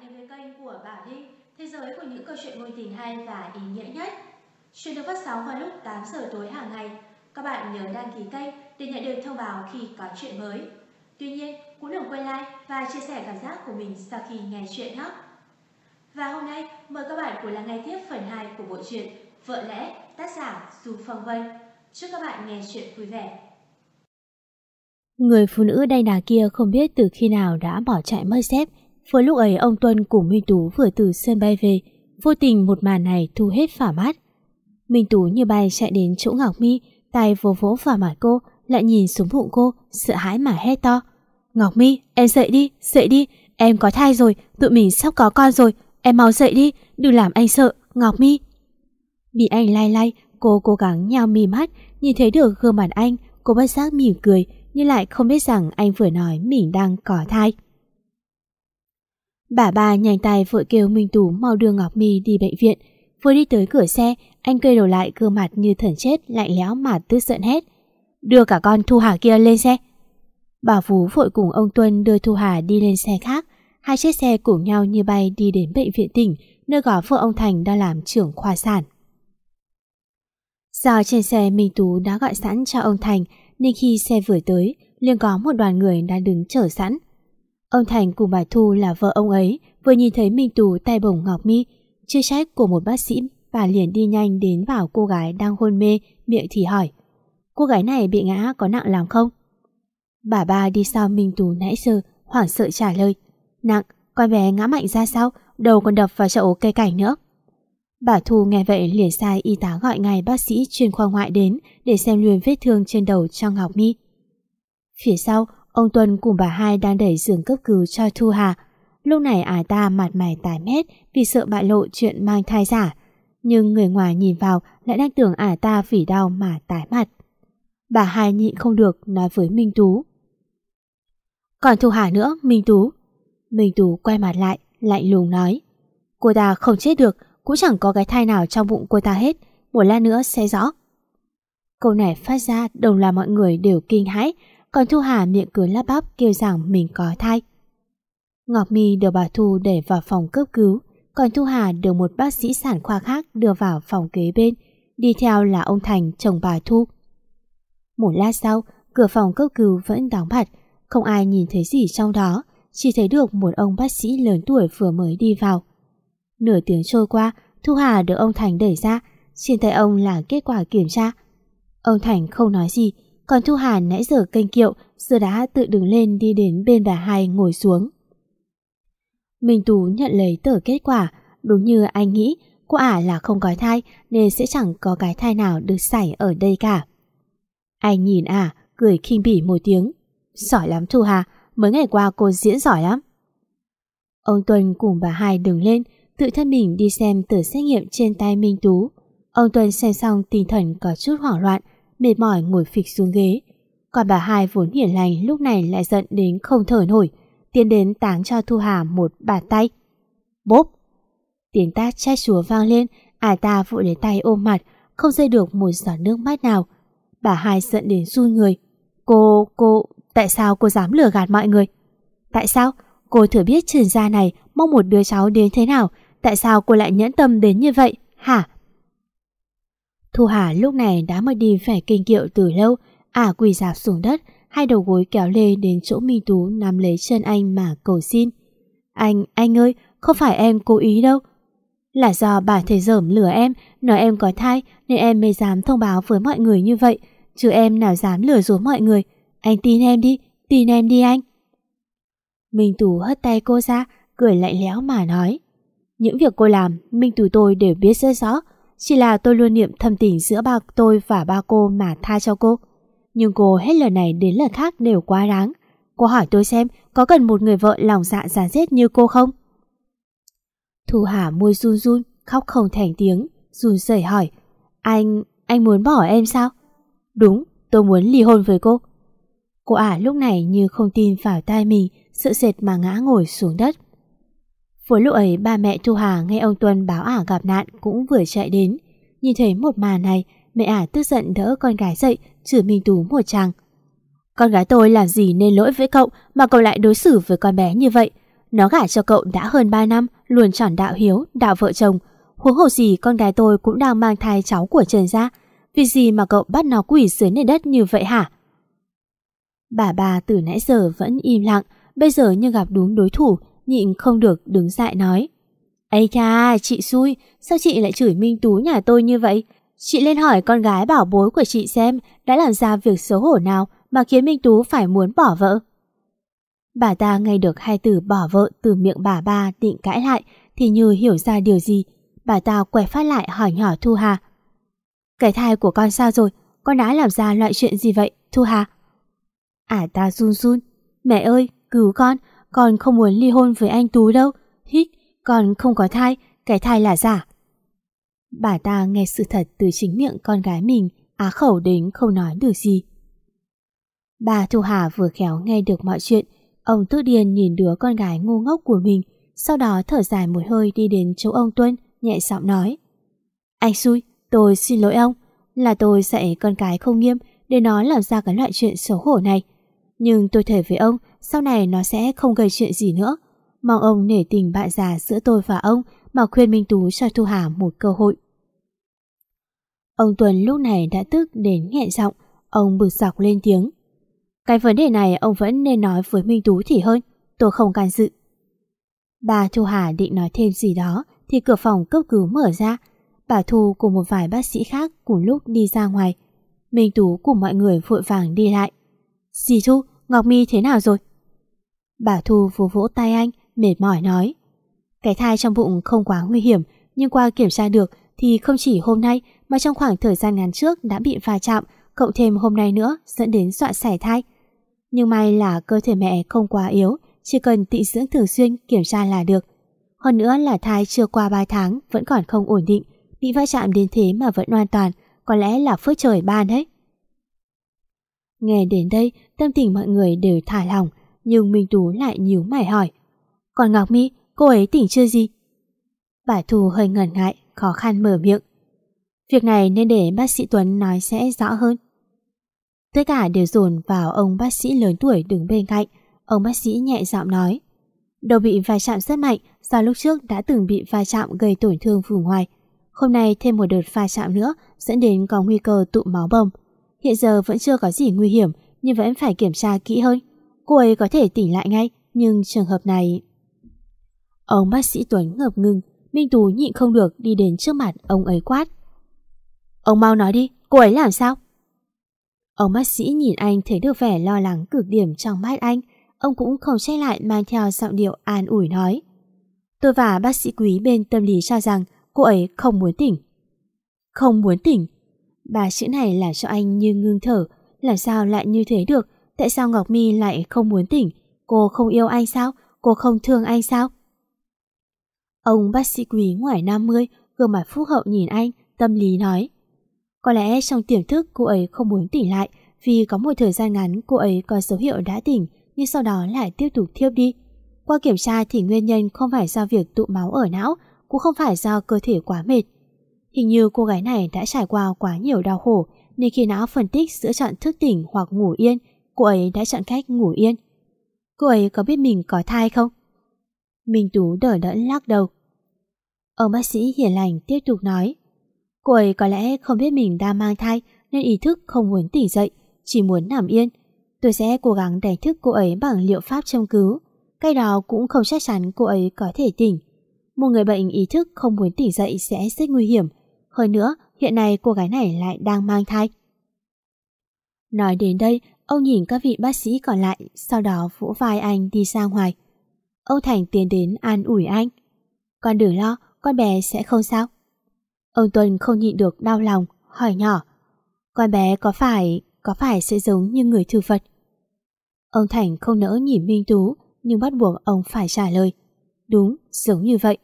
đến với kênh của Bảo Linh, thế giới của những câu chuyện ngôn tình hay và ý nghĩa nhất. Chuyện được phát sóng vào lúc 8 giờ tối hàng ngày. Các bạn nhớ đăng ký kênh để nhận được thông báo khi có chuyện mới. Tuy nhiên, cũng đừng quên like và chia sẻ cảm giác của mình sau khi nghe chuyện nhé. Và hôm nay, mời các bạn cùng lắng nghe tiếp phần 2 của bộ truyện Vợ lẽ, tác giả Du Phong Vân. Chúc các bạn nghe chuyện vui vẻ. Người phụ nữ đanh đà kia không biết từ khi nào đã bỏ chạy mất dép. Vừa lúc ấy ông Tuân cùng Minh Tú vừa từ sân bay về, vô tình một màn này thu hết phả mắt. Minh Tú như bay chạy đến chỗ Ngọc Mi, tay vỗ vỗ vào mặt cô, lại nhìn xuống bụng cô, sợ hãi mà hét to. Ngọc Mi, em dậy đi, dậy đi, em có thai rồi, tụi mình sắp có con rồi, em mau dậy đi, đừng làm anh sợ, Ngọc Mi. Bị anh lay lay, cô cố gắng nhào mì mắt, nhìn thấy được gương mặt anh, cô bất giác mỉm cười, nhưng lại không biết rằng anh vừa nói mình đang có thai. Bà bà nhanh tay vội kêu Minh Tú mau đưa Ngọc Mi đi bệnh viện. Vừa đi tới cửa xe, anh cây đầu lại gương mặt như thần chết lạnh lẽo mà tức giận hết. Đưa cả con Thu Hà kia lên xe. Bà Phú vội cùng ông Tuân đưa Thu Hà đi lên xe khác. Hai chiếc xe cùng nhau như bay đi đến bệnh viện tỉnh, nơi có vợ ông Thành đang làm trưởng khoa sản. Do trên xe Minh Tú đã gọi sẵn cho ông Thành, nên khi xe vừa tới, liền có một đoàn người đang đứng chờ sẵn. Ông Thành cùng bà Thu là vợ ông ấy vừa nhìn thấy Minh Tú tay bổng Ngọc Mi, chưa trách của một bác sĩ, bà liền đi nhanh đến vào cô gái đang hôn mê, miệng thì hỏi. Cô gái này bị ngã có nặng lắm không? Bà ba đi sau Minh Tú nãy giờ, hoảng sợ trả lời. Nặng, con bé ngã mạnh ra sao, đầu còn đập vào chậu cây cảnh nữa. Bà Thu nghe vậy liền sai y tá gọi ngay bác sĩ chuyên khoa ngoại đến để xem luyện vết thương trên đầu cho Ngọc Mi. Phía sau, ông Tuân cùng bà hai đang đẩy giường cấp cứu cho Thu Hà. Lúc này ả ta mặt mày tái mét vì sợ bại lộ chuyện mang thai giả. Nhưng người ngoài nhìn vào lại đang tưởng ả ta vì đau mà tái mặt. Bà hai nhịn không được nói với Minh Tú. Còn Thu Hà nữa, Minh Tú. Minh Tú quay mặt lại, lạnh lùng nói. Cô ta không chết được, cũng chẳng có cái thai nào trong bụng cô ta hết, một lát nữa sẽ rõ. Câu này phát ra đồng là mọi người đều kinh hãi, còn Thu Hà miệng cười lắp bắp kêu rằng mình có thai. Ngọc mi được bà Thu để vào phòng cấp cứu, còn Thu Hà được một bác sĩ sản khoa khác đưa vào phòng kế bên, đi theo là ông Thành chồng bà Thu. Một lát sau, cửa phòng cấp cứu vẫn đóng bặt, không ai nhìn thấy gì trong đó, chỉ thấy được một ông bác sĩ lớn tuổi vừa mới đi vào. Nửa tiếng trôi qua, Thu Hà được ông Thành đẩy ra, trên tay ông là kết quả kiểm tra. Ông Thành không nói gì, còn Thu Hà nãy giờ kênh kiệu, giờ đã tự đứng lên đi đến bên bà hai ngồi xuống. Minh Tú nhận lấy tờ kết quả, đúng như anh nghĩ, cô ả là không có thai nên sẽ chẳng có cái thai nào được xảy ở đây cả. Anh nhìn ả, cười khinh bỉ một tiếng. Giỏi lắm Thu Hà, mấy ngày qua cô diễn giỏi lắm. Ông Tuân cùng bà hai đứng lên, tự thân mình đi xem tờ xét nghiệm trên tay Minh Tú. Ông Tuân xem xong tinh thần có chút hoảng loạn, mệt mỏi ngồi phịch xuống ghế. Còn bà hai vốn hiền lành lúc này lại giận đến không thở nổi, tiến đến táng cho Thu Hà một bàn tay. Bốp! Tiếng tát chai chúa vang lên, ả ta vội lấy tay ôm mặt, không rơi được một giọt nước mắt nào. Bà hai giận đến run người. Cô, cô, tại sao cô dám lừa gạt mọi người? Tại sao? Cô thử biết trường gia này mong một đứa cháu đến thế nào, tại sao cô lại nhẫn tâm đến như vậy, hả? Thu Hà lúc này đã mất đi vẻ kinh kiệu từ lâu, ả quỳ dạp xuống đất, hai đầu gối kéo lê đến chỗ Minh Tú nắm lấy chân anh mà cầu xin. Anh, anh ơi, không phải em cố ý đâu. Là do bà thầy dởm lừa em, nói em có thai nên em mới dám thông báo với mọi người như vậy, chứ em nào dám lừa dối mọi người. Anh tin em đi, tin em đi anh. Minh Tú hất tay cô ra, cười lạnh lẽo mà nói. Những việc cô làm, Minh Tú tôi đều biết rất rõ, chỉ là tôi luôn niệm thâm tình giữa ba tôi và ba cô mà tha cho cô. Nhưng cô hết lần này đến lần khác đều quá đáng. Cô hỏi tôi xem có cần một người vợ lòng dạ giả dết như cô không? Thu Hà môi run run, khóc không thành tiếng, run rẩy hỏi. Anh, anh muốn bỏ em sao? Đúng, tôi muốn ly hôn với cô. Cô ả lúc này như không tin vào tai mình, sợ sệt mà ngã ngồi xuống đất. Vừa lúc ấy ba mẹ Thu Hà nghe ông Tuân báo ả gặp nạn cũng vừa chạy đến. Nhìn thấy một màn này, mẹ ả tức giận đỡ con gái dậy, chửi Minh Tú một chàng. Con gái tôi làm gì nên lỗi với cậu mà cậu lại đối xử với con bé như vậy? Nó gả cho cậu đã hơn 3 năm, luôn chọn đạo hiếu, đạo vợ chồng. Huống hồ gì con gái tôi cũng đang mang thai cháu của Trần gia. Vì gì mà cậu bắt nó quỷ dưới nền đất như vậy hả? Bà bà từ nãy giờ vẫn im lặng, bây giờ như gặp đúng đối thủ, nhịn không được đứng dại nói. Ây cha, chị xui, sao chị lại chửi Minh Tú nhà tôi như vậy? Chị lên hỏi con gái bảo bối của chị xem đã làm ra việc xấu hổ nào mà khiến Minh Tú phải muốn bỏ vợ. Bà ta nghe được hai từ bỏ vợ từ miệng bà ba định cãi lại thì như hiểu ra điều gì. Bà ta quay phát lại hỏi nhỏ Thu Hà. Cái thai của con sao rồi? Con đã làm ra loại chuyện gì vậy, Thu Hà? À ta run run. Mẹ ơi, cứu con, con không muốn ly hôn với anh Tú đâu. Hít, con không có thai, cái thai là giả. Bà ta nghe sự thật từ chính miệng con gái mình, á khẩu đến không nói được gì. Bà Thu Hà vừa khéo nghe được mọi chuyện, ông tức điên nhìn đứa con gái ngu ngốc của mình, sau đó thở dài một hơi đi đến chỗ ông Tuân, nhẹ giọng nói. Anh xui, tôi xin lỗi ông, là tôi dạy con cái không nghiêm để nó làm ra cái loại chuyện xấu hổ này. Nhưng tôi thề với ông, sau này nó sẽ không gây chuyện gì nữa. Mong ông nể tình bạn già giữa tôi và ông mà khuyên Minh Tú cho Thu Hà một cơ hội. Ông Tuấn lúc này đã tức đến nghẹn giọng, ông bực dọc lên tiếng. Cái vấn đề này ông vẫn nên nói với Minh Tú thì hơn, tôi không can dự. Bà Thu Hà định nói thêm gì đó thì cửa phòng cấp cứu mở ra. Bà Thu cùng một vài bác sĩ khác cùng lúc đi ra ngoài. Minh Tú cùng mọi người vội vàng đi lại. Dì Thu, Ngọc Mi thế nào rồi? Bà Thu vỗ vỗ tay anh, mệt mỏi nói. Cái thai trong bụng không quá nguy hiểm, nhưng qua kiểm tra được thì không chỉ hôm nay mà trong khoảng thời gian ngắn trước đã bị va chạm, cộng thêm hôm nay nữa dẫn đến dọa sảy thai. Nhưng may là cơ thể mẹ không quá yếu, chỉ cần tị dưỡng thường xuyên kiểm tra là được. Hơn nữa là thai chưa qua 3 tháng vẫn còn không ổn định, bị va chạm đến thế mà vẫn an toàn, có lẽ là phước trời ban đấy. Nghe đến đây, tâm tình mọi người đều thả lỏng, nhưng Minh Tú lại nhíu mày hỏi. Còn Ngọc Mỹ, cô ấy tỉnh chưa gì? Bà Thu hơi ngần ngại, khó khăn mở miệng. Việc này nên để bác sĩ Tuấn nói sẽ rõ hơn. Tất cả đều dồn vào ông bác sĩ lớn tuổi đứng bên cạnh. Ông bác sĩ nhẹ giọng nói. Đầu bị va chạm rất mạnh do lúc trước đã từng bị va chạm gây tổn thương vùng ngoài. Hôm nay thêm một đợt va chạm nữa dẫn đến có nguy cơ tụ máu bầm. Hiện giờ vẫn chưa có gì nguy hiểm nhưng vẫn phải kiểm tra kỹ hơn. Cô ấy có thể tỉnh lại ngay nhưng trường hợp này... Ông bác sĩ Tuấn ngập ngừng Minh Tú nhịn không được đi đến trước mặt ông ấy quát. Ông mau nói đi, cô ấy làm sao? Ông bác sĩ nhìn anh thấy được vẻ lo lắng cực điểm trong mắt anh. Ông cũng không trách lại mang theo giọng điệu an ủi nói. Tôi và bác sĩ quý bên tâm lý cho rằng cô ấy không muốn tỉnh. Không muốn tỉnh? Bà chữ này làm cho anh như ngưng thở. Làm sao lại như thế được? Tại sao Ngọc Mi lại không muốn tỉnh? Cô không yêu anh sao? Cô không thương anh sao? Ông bác sĩ quý ngoài 50, gương mặt phúc hậu nhìn anh, tâm lý nói. Có lẽ trong tiềm thức cô ấy không muốn tỉnh lại vì có một thời gian ngắn cô ấy có dấu hiệu đã tỉnh nhưng sau đó lại tiếp tục thiếp đi. Qua kiểm tra thì nguyên nhân không phải do việc tụ máu ở não, cũng không phải do cơ thể quá mệt. Hình như cô gái này đã trải qua quá nhiều đau khổ nên khi não phân tích giữa chọn thức tỉnh hoặc ngủ yên, cô ấy đã chọn cách ngủ yên. Cô ấy có biết mình có thai không? Minh Tú đỡ đẫn lắc đầu. Ông bác sĩ hiền lành tiếp tục nói Cô ấy có lẽ không biết mình đang mang thai nên ý thức không muốn tỉnh dậy, chỉ muốn nằm yên. Tôi sẽ cố gắng đánh thức cô ấy bằng liệu pháp châm cứu. Cái đó cũng không chắc chắn cô ấy có thể tỉnh. Một người bệnh ý thức không muốn tỉnh dậy sẽ rất nguy hiểm. Hơn nữa, hiện nay cô gái này lại đang mang thai. Nói đến đây, ông nhìn các vị bác sĩ còn lại, sau đó vỗ vai anh đi ra ngoài. Ông Thành tiến đến an ủi anh. Con đừng lo, con bé sẽ không sao. Ông Tuân không nhịn được đau lòng, hỏi nhỏ. Con bé có phải, có phải sẽ giống như người thư Phật? Ông Thành không nỡ nhìn Minh Tú, nhưng bắt buộc ông phải trả lời. Đúng, giống như vậy.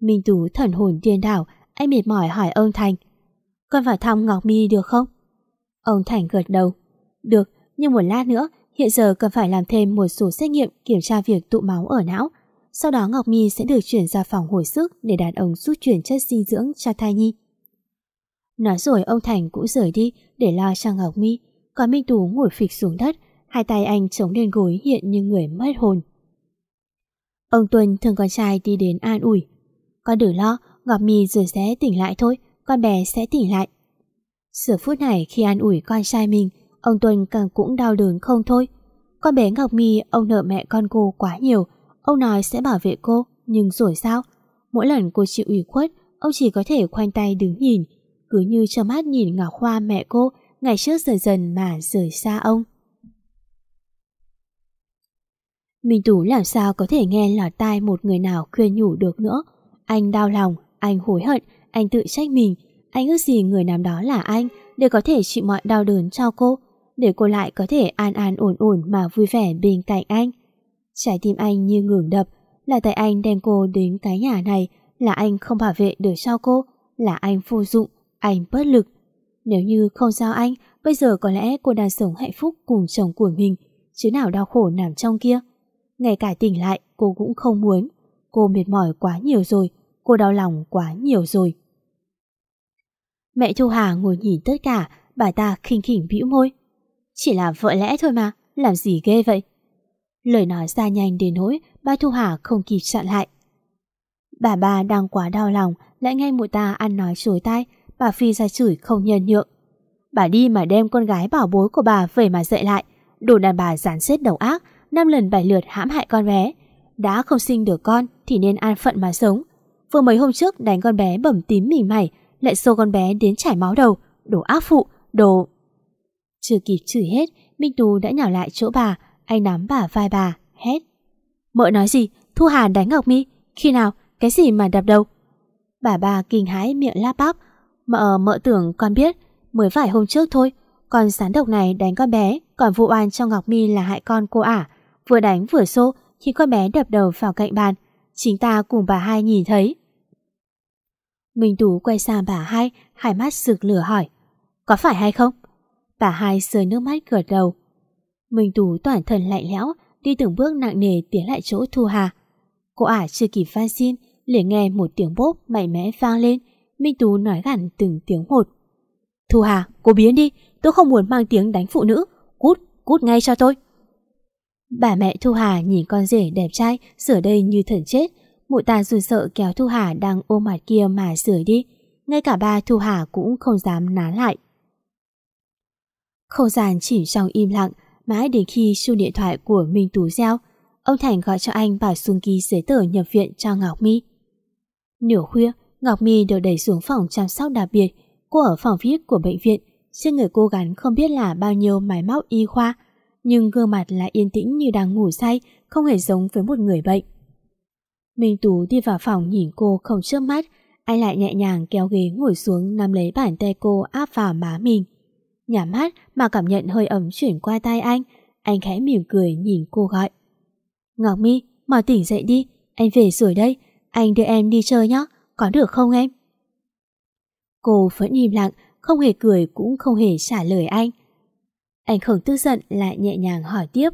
Minh Tú thần hồn điên đảo, anh mệt mỏi hỏi ông Thành. Con vào thăm Ngọc Mi được không? Ông Thành gật đầu. Được, nhưng một lát nữa, hiện giờ cần phải làm thêm một số xét nghiệm kiểm tra việc tụ máu ở não. Sau đó Ngọc mi sẽ được chuyển ra phòng hồi sức để đàn ông rút chuyển chất dinh dưỡng cho thai nhi. Nói rồi ông Thành cũng rời đi để lo cho Ngọc mi còn Minh Tú ngồi phịch xuống đất, hai tay anh chống lên gối hiện như người mất hồn. Ông Tuân thường con trai đi đến an ủi. Con đừng lo, Ngọc Mi rồi sẽ tỉnh lại thôi, con bé sẽ tỉnh lại. Giờ phút này khi an ủi con trai mình, ông Tuân càng cũng đau đớn không thôi. Con bé Ngọc Mi, ông nợ mẹ con cô quá nhiều, ông nói sẽ bảo vệ cô, nhưng rồi sao? Mỗi lần cô chịu ủy khuất, ông chỉ có thể khoanh tay đứng nhìn, cứ như cho mắt nhìn Ngọc Hoa mẹ cô ngày trước dần dần mà rời xa ông. Minh Tú làm sao có thể nghe lọt tai một người nào khuyên nhủ được nữa. Anh đau lòng, anh hối hận, anh tự trách mình. Anh ước gì người nam đó là anh để có thể chịu mọi đau đớn cho cô, để cô lại có thể an an ổn ổn mà vui vẻ bên cạnh anh. Trái tim anh như ngừng đập, là tại anh đem cô đến cái nhà này, là anh không bảo vệ được cho cô, là anh vô dụng, anh bất lực. Nếu như không giao anh, bây giờ có lẽ cô đang sống hạnh phúc cùng chồng của mình, chứ nào đau khổ nằm trong kia. Ngay cả tỉnh lại cô cũng không muốn. Cô mệt mỏi quá nhiều rồi, cô đau lòng quá nhiều rồi. Mẹ Thu Hà ngồi nhìn tất cả, bà ta khinh khỉnh bĩu môi. Chỉ là vợ lẽ thôi mà, làm gì ghê vậy? Lời nói ra nhanh đến nỗi ba Thu Hà không kịp chặn lại. Bà ba đang quá đau lòng, lại nghe mụ ta ăn nói chối tai, bà Phi ra chửi không nhân nhượng. Bà đi mà đem con gái bảo bối của bà về mà dạy lại, đồ đàn bà gián xếp đầu ác, năm lần bảy lượt hãm hại con bé. Đã không sinh được con thì nên an phận mà sống. Vừa mấy hôm trước đánh con bé bẩm tím mỉ mày, lại xô con bé đến chảy máu đầu, đồ ác phụ, đồ... Chưa kịp chửi hết, Minh Tú đã nhào lại chỗ bà, anh nắm bà vai bà, hét. Mợ nói gì? Thu Hà đánh Ngọc Mi? Khi nào? Cái gì mà đập đầu? Bà bà kinh hãi miệng lắp bắp. Mợ mợ tưởng con biết, mới vài hôm trước thôi. Con sán độc này đánh con bé, còn vụ oan cho Ngọc Mi là hại con cô ả. Vừa đánh vừa xô, khi con bé đập đầu vào cạnh bàn. Chính ta cùng bà hai nhìn thấy. Minh Tú quay sang bà hai, hai mắt sực lửa hỏi. Có phải hay không? Bà hai rơi nước mắt gật đầu. Minh Tú toàn thân lạnh lẽo, đi từng bước nặng nề tiến lại chỗ Thu Hà. Cô ả chưa kịp van xin, liền nghe một tiếng bốp mạnh mẽ vang lên. Minh Tú nói gằn từng tiếng một. Thu Hà, cô biến đi, tôi không muốn mang tiếng đánh phụ nữ. Cút, cút ngay cho tôi. Bà mẹ Thu Hà nhìn con rể đẹp trai sửa đây như thần chết. Mụ ta run sợ kéo Thu Hà đang ôm mặt kia mà sửa đi. Ngay cả ba Thu Hà cũng không dám nán lại. Không gian chỉ trong im lặng, mãi đến khi chuông điện thoại của Minh Tú reo, ông Thành gọi cho anh bảo xuống ký giấy tờ nhập viện cho Ngọc My. Nửa khuya, Ngọc My được đẩy xuống phòng chăm sóc đặc biệt. Cô ở phòng VIP của bệnh viện, trên người cô gắn không biết là bao nhiêu máy móc y khoa, nhưng gương mặt lại yên tĩnh như đang ngủ say, không hề giống với một người bệnh. Minh Tú đi vào phòng nhìn cô không chớp mắt, anh lại nhẹ nhàng kéo ghế ngồi xuống nắm lấy bàn tay cô áp vào má mình. Nhắm mắt mà cảm nhận hơi ấm chuyển qua tay anh, anh khẽ mỉm cười nhìn cô gọi. Ngọc Mi, mở tỉnh dậy đi, anh về rồi đây, anh đưa em đi chơi nhé, có được không em? Cô vẫn im lặng, không hề cười cũng không hề trả lời anh. Anh không tức giận lại nhẹ nhàng hỏi tiếp.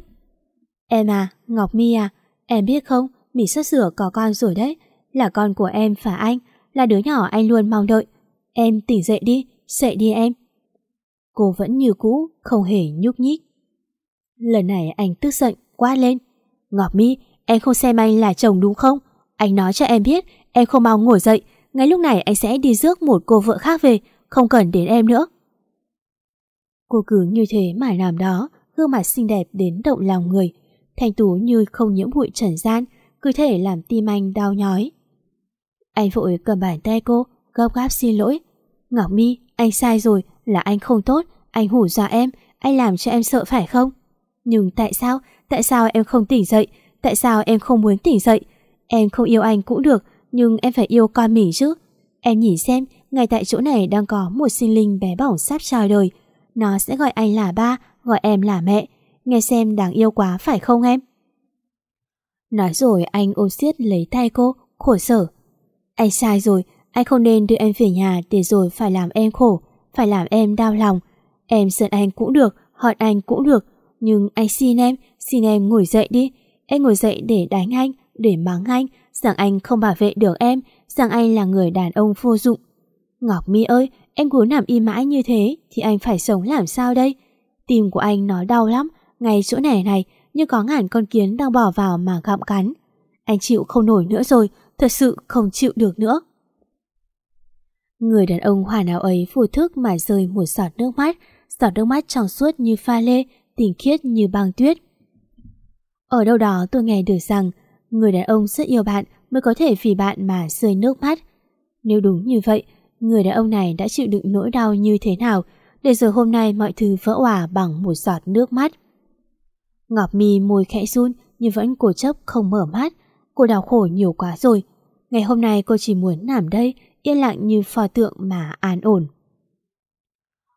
Em à, Ngọc Mi à, em biết không, mình sắp sửa có con rồi đấy, là con của em và anh, là đứa nhỏ anh luôn mong đợi. Em tỉnh dậy đi, dậy đi em. Cô vẫn như cũ, không hề nhúc nhích. Lần này anh tức giận, quát lên. Ngọc Mi, em không xem anh là chồng đúng không? Anh nói cho em biết, em không mau ngồi dậy, ngay lúc này anh sẽ đi rước một cô vợ khác về, không cần đến em nữa. Cô cứ như thế mà làm đó, gương mặt xinh đẹp đến động lòng người. Thanh tú như không nhiễm bụi trần gian, cứ thể làm tim anh đau nhói. Anh vội cầm bàn tay cô, gấp gáp xin lỗi. Ngọc Mi, anh sai rồi, là anh không tốt, anh hủ dọa em, anh làm cho em sợ phải không? Nhưng tại sao, tại sao em không tỉnh dậy, tại sao em không muốn tỉnh dậy? Em không yêu anh cũng được, nhưng em phải yêu con mình chứ. Em nhìn xem, ngay tại chỗ này đang có một sinh linh bé bỏng sắp chào đời, nó sẽ gọi anh là ba, gọi em là mẹ. Nghe xem đáng yêu quá phải không em? Nói rồi anh ôm siết lấy tay cô, khổ sở. Anh sai rồi, anh không nên đưa em về nhà để rồi phải làm em khổ, phải làm em đau lòng. Em giận anh cũng được, hận anh cũng được, nhưng anh xin em, xin em ngồi dậy đi. Em ngồi dậy để đánh anh, để mắng anh, rằng anh không bảo vệ được em, rằng anh là người đàn ông vô dụng. Ngọc Mi ơi, Em cứ nằm im mãi như thế thì anh phải sống làm sao đây? Tim của anh nó đau lắm, ngay chỗ này này như có ngàn con kiến đang bỏ vào mà gặm cắn. Anh chịu không nổi nữa rồi, thật sự không chịu được nữa. Người đàn ông hoàn áo ấy phủ thức mà rơi một giọt nước mắt, giọt nước mắt trong suốt như pha lê, tinh khiết như băng tuyết. Ở đâu đó tôi nghe được rằng người đàn ông rất yêu bạn mới có thể vì bạn mà rơi nước mắt. Nếu đúng như vậy, người đàn ông này đã chịu đựng nỗi đau như thế nào để rồi hôm nay mọi thứ vỡ òa bằng một giọt nước mắt. Ngọc Mi môi khẽ run nhưng vẫn cố chấp không mở mắt. Cô đau khổ nhiều quá rồi. Ngày hôm nay cô chỉ muốn nằm đây, yên lặng như pho tượng mà an ổn.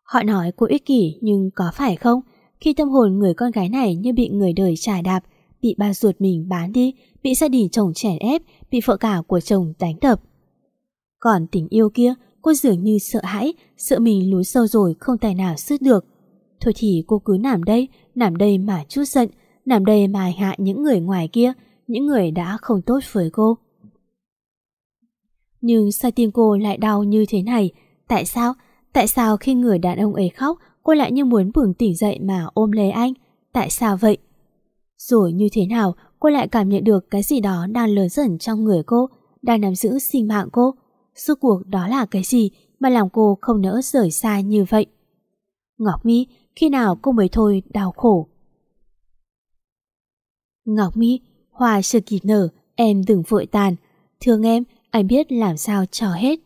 Họ nói cô ích kỷ nhưng có phải không? Khi tâm hồn người con gái này như bị người đời trả đạp, bị ba ruột mình bán đi, bị gia đình chồng chèn ép, bị vợ cả của chồng đánh đập. Còn tình yêu kia, cô dường như sợ hãi, sợ mình lún sâu rồi không tài nào sứt được. Thôi thì cô cứ nằm đây, nằm đây mà chút giận, nằm đây mà hạ những người ngoài kia, những người đã không tốt với cô. Nhưng sao tim cô lại đau như thế này? Tại sao? Tại sao khi người đàn ông ấy khóc, cô lại như muốn bừng tỉnh dậy mà ôm lấy anh? Tại sao vậy? Rồi như thế nào, cô lại cảm nhận được cái gì đó đang lớn dần trong người cô, đang nắm giữ sinh mạng cô. Suốt cuộc đó là cái gì mà làm cô không nỡ rời xa như vậy? Ngọc Mi, khi nào cô mới thôi đau khổ? Ngọc Mi, hoa chưa kịp nở, em đừng vội tàn. Thương em, anh biết làm sao cho hết.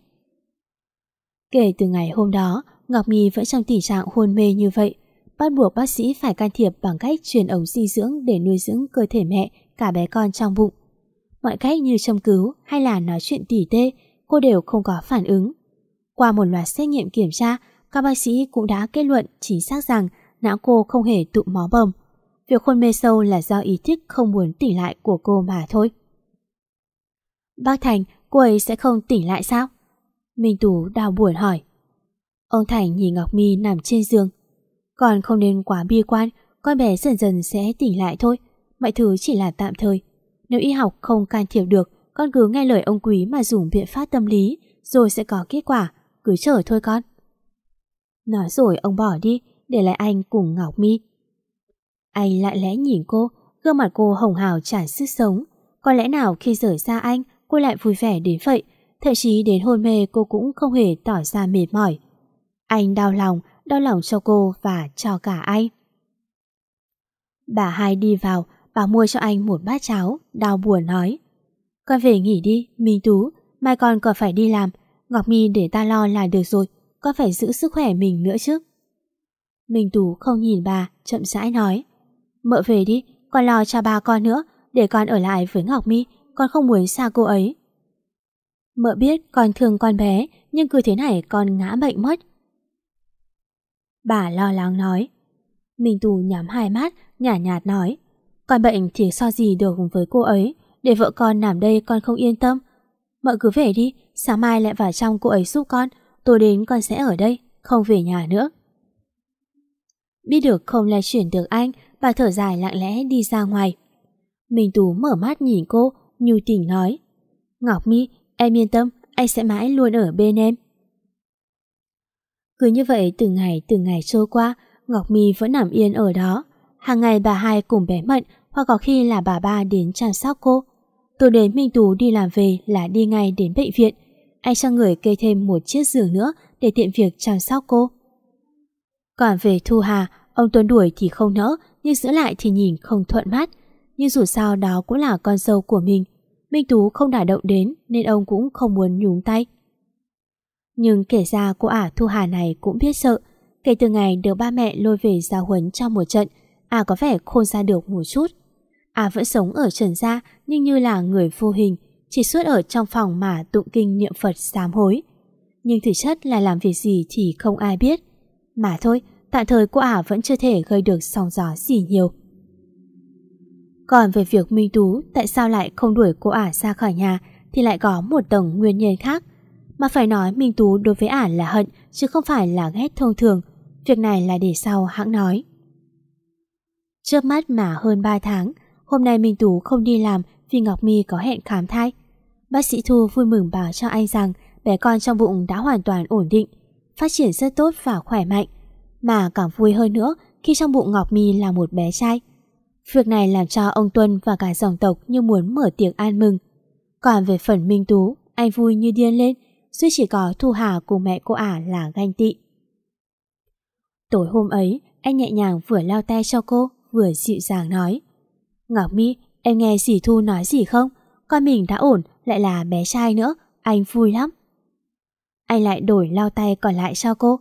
Kể từ ngày hôm đó, Ngọc Mi vẫn trong tình trạng hôn mê như vậy, bắt buộc bác sĩ phải can thiệp bằng cách truyền ống dinh dưỡng để nuôi dưỡng cơ thể mẹ, cả bé con trong bụng. Mọi cách như châm cứu hay là nói chuyện tỉ tê, cô đều không có phản ứng. Qua một loạt xét nghiệm kiểm tra, các bác sĩ cũng đã kết luận chính xác rằng não cô không hề tụ máu bầm. Việc hôn mê sâu là do ý thức không muốn tỉnh lại của cô mà thôi. Bác Thành, cô ấy sẽ không tỉnh lại sao? Minh Tú đau buồn hỏi. Ông Thành nhìn Ngọc Mi nằm trên giường. Còn không nên quá bi quan, con bé dần dần sẽ tỉnh lại thôi. Mọi thứ chỉ là tạm thời. Nếu y học không can thiệp được, con cứ nghe lời ông quý mà dùng biện pháp tâm lý, rồi sẽ có kết quả. Cứ chờ thôi con. Nói rồi ông bỏ đi, để lại anh cùng Ngọc Mi. Anh lại lẽ nhìn cô, gương mặt cô hồng hào tràn sức sống. Có lẽ nào khi rời xa anh, cô lại vui vẻ đến vậy, thậm chí đến hôn mê cô cũng không hề tỏ ra mệt mỏi. Anh đau lòng, đau lòng cho cô và cho cả anh. Bà hai đi vào, bà mua cho anh một bát cháo, đau buồn nói. Con về nghỉ đi, Minh Tú, mai con còn phải đi làm, Ngọc Mi để ta lo là được rồi, con phải giữ sức khỏe mình nữa chứ. Minh Tú không nhìn bà, chậm rãi nói. Mợ về đi, con lo cho ba con nữa, để con ở lại với Ngọc Mi, con không muốn xa cô ấy. Mợ biết con thương con bé, nhưng cứ thế này con ngã bệnh mất. Bà lo lắng nói. Minh Tú nhắm hai mắt, nhả nhạt nói. Con bệnh thì so gì được với cô ấy, để vợ con nằm đây con không yên tâm. Mợ cứ về đi, sáng mai lại vào trong cô ấy giúp con, tôi đến con sẽ ở đây, không về nhà nữa. Biết được không lay chuyển được anh, bà thở dài lặng lẽ đi ra ngoài. Minh Tú mở mắt nhìn cô, nhu tình nói. Ngọc Mi, em yên tâm, anh sẽ mãi luôn ở bên em. Cứ như vậy từ ngày từ ngày trôi qua, Ngọc Mi vẫn nằm yên ở đó. Hàng ngày bà hai cùng bé Mận hoặc có khi là bà ba đến chăm sóc cô. Tôi đến Minh Tú đi làm về là đi ngay đến bệnh viện. Anh cho người kê thêm một chiếc giường nữa để tiện việc chăm sóc cô. Còn về Thu Hà, ông Tuấn đuổi thì không nỡ, nhưng giữ lại thì nhìn không thuận mắt. Nhưng dù sao đó cũng là con dâu của mình. Minh Tú không đả động đến nên ông cũng không muốn nhúng tay. Nhưng kể ra cô ả Thu Hà này cũng biết sợ. Kể từ ngày được ba mẹ lôi về giao huấn trong một trận, à có vẻ khôn ra được một chút. À vẫn sống ở trần gia nhưng như là người vô hình, chỉ suốt ở trong phòng mà tụng kinh niệm Phật sám hối. Nhưng thực chất là làm việc gì thì không ai biết. Mà thôi, tạm thời cô ả vẫn chưa thể gây được sóng gió gì nhiều. Còn về việc Minh Tú tại sao lại không đuổi cô ả ra khỏi nhà thì lại có một tầng nguyên nhân khác. Mà phải nói Minh Tú đối với ả là hận chứ không phải là ghét thông thường. Việc này là để sau hãng nói. Trước mắt mà hơn 3 tháng, hôm nay Minh Tú không đi làm vì Ngọc My có hẹn khám thai. Bác sĩ Thu vui mừng báo cho anh rằng bé con trong bụng đã hoàn toàn ổn định, phát triển rất tốt và khỏe mạnh. Mà càng vui hơn nữa khi trong bụng Ngọc My là một bé trai. Việc này làm cho ông Tuân và cả dòng tộc như muốn mở tiệc an mừng. Còn về phần Minh Tú, anh vui như điên lên, duy chỉ có Thu Hà cùng mẹ cô ả là ganh tị. Tối hôm ấy, anh nhẹ nhàng vừa lao tay cho cô, vừa dịu dàng nói. Ngọc Mi, em nghe dì Thu nói gì không? Con mình đã ổn, lại là bé trai nữa, anh vui lắm. Anh lại đổi lao tay còn lại cho cô.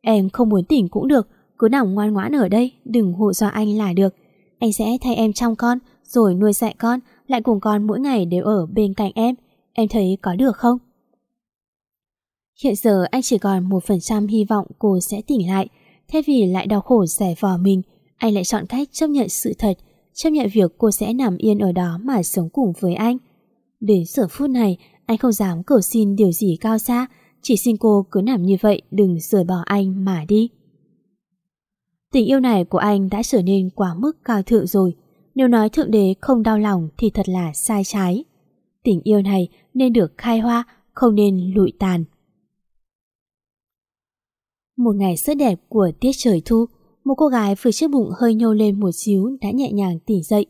Em không muốn tỉnh cũng được, cứ nằm ngoan ngoãn ở đây, đừng hù dọa anh là được. Anh sẽ thay em trong con, rồi nuôi dạy con, lại cùng con mỗi ngày đều ở bên cạnh em. Em thấy có được không? Hiện giờ anh chỉ còn một phần trăm hy vọng cô sẽ tỉnh lại. Thay vì lại đau khổ giải vò mình, anh lại chọn cách chấp nhận sự thật, chấp nhận việc cô sẽ nằm yên ở đó mà sống cùng với anh. Đến giờ phút này, anh không dám cầu xin điều gì cao xa, chỉ xin cô cứ nằm như vậy đừng rời bỏ anh mà đi. Tình yêu này của anh đã trở nên quá mức cao thượng rồi. Nếu nói Thượng Đế không đau lòng thì thật là sai trái. Tình yêu này nên được khai hoa, không nên lụi tàn. Một ngày rất đẹp của tiết trời thu, một cô gái vừa chiếc bụng hơi nhô lên một xíu đã nhẹ nhàng tỉnh dậy.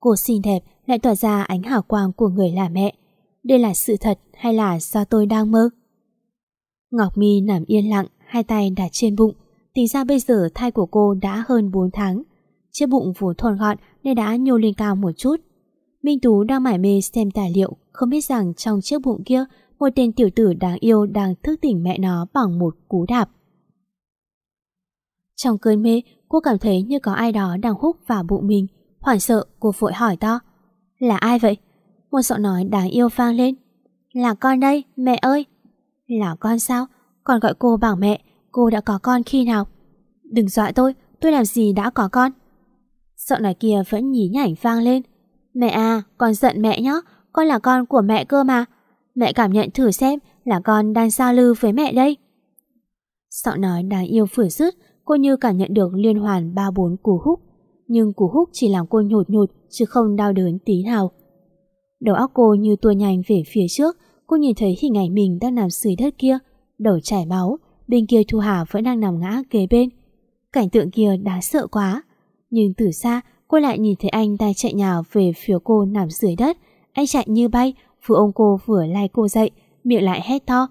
Cô xinh đẹp lại tỏa ra ánh hào quang của người là mẹ. Đây là sự thật hay là do tôi đang mơ? Ngọc Mi nằm yên lặng, hai tay đặt trên bụng. Tính ra bây giờ thai của cô đã hơn 4 tháng. Chiếc bụng vốn thon gọn nên đã nhô lên cao một chút. Minh Tú đang mải mê xem tài liệu, không biết rằng trong chiếc bụng kia một tên tiểu tử đáng yêu đang thức tỉnh mẹ nó bằng một cú đạp. Trong cơn mê, cô cảm thấy như có ai đó đang hút vào bụng mình. Hoảng sợ, cô vội hỏi to. Là ai vậy? Một giọng nói đáng yêu vang lên. Là con đây, mẹ ơi. Là con sao? Còn gọi cô bảo mẹ, cô đã có con khi nào? Đừng dọa tôi, tôi làm gì đã có con? Giọng nói kia vẫn nhí nhảnh vang lên. Mẹ à, con giận mẹ nhé, con là con của mẹ cơ mà. Mẹ cảm nhận thử xem là con đang giao lưu với mẹ đây. Giọng nói đáng yêu vừa dứt, cô như cảm nhận được liên hoàn ba bốn cú húc. Nhưng cú húc chỉ làm cô nhột nhột chứ không đau đớn tí nào. Đầu óc cô như tua nhanh về phía trước, cô nhìn thấy hình ảnh mình đang nằm dưới đất kia, đầu chảy máu, bên kia Thu Hà vẫn đang nằm ngã kế bên. Cảnh tượng kia đáng sợ quá. Nhưng từ xa, cô lại nhìn thấy anh đang chạy nhào về phía cô nằm dưới đất. Anh chạy như bay, vừa ôm cô vừa lai cô dậy, miệng lại hét to.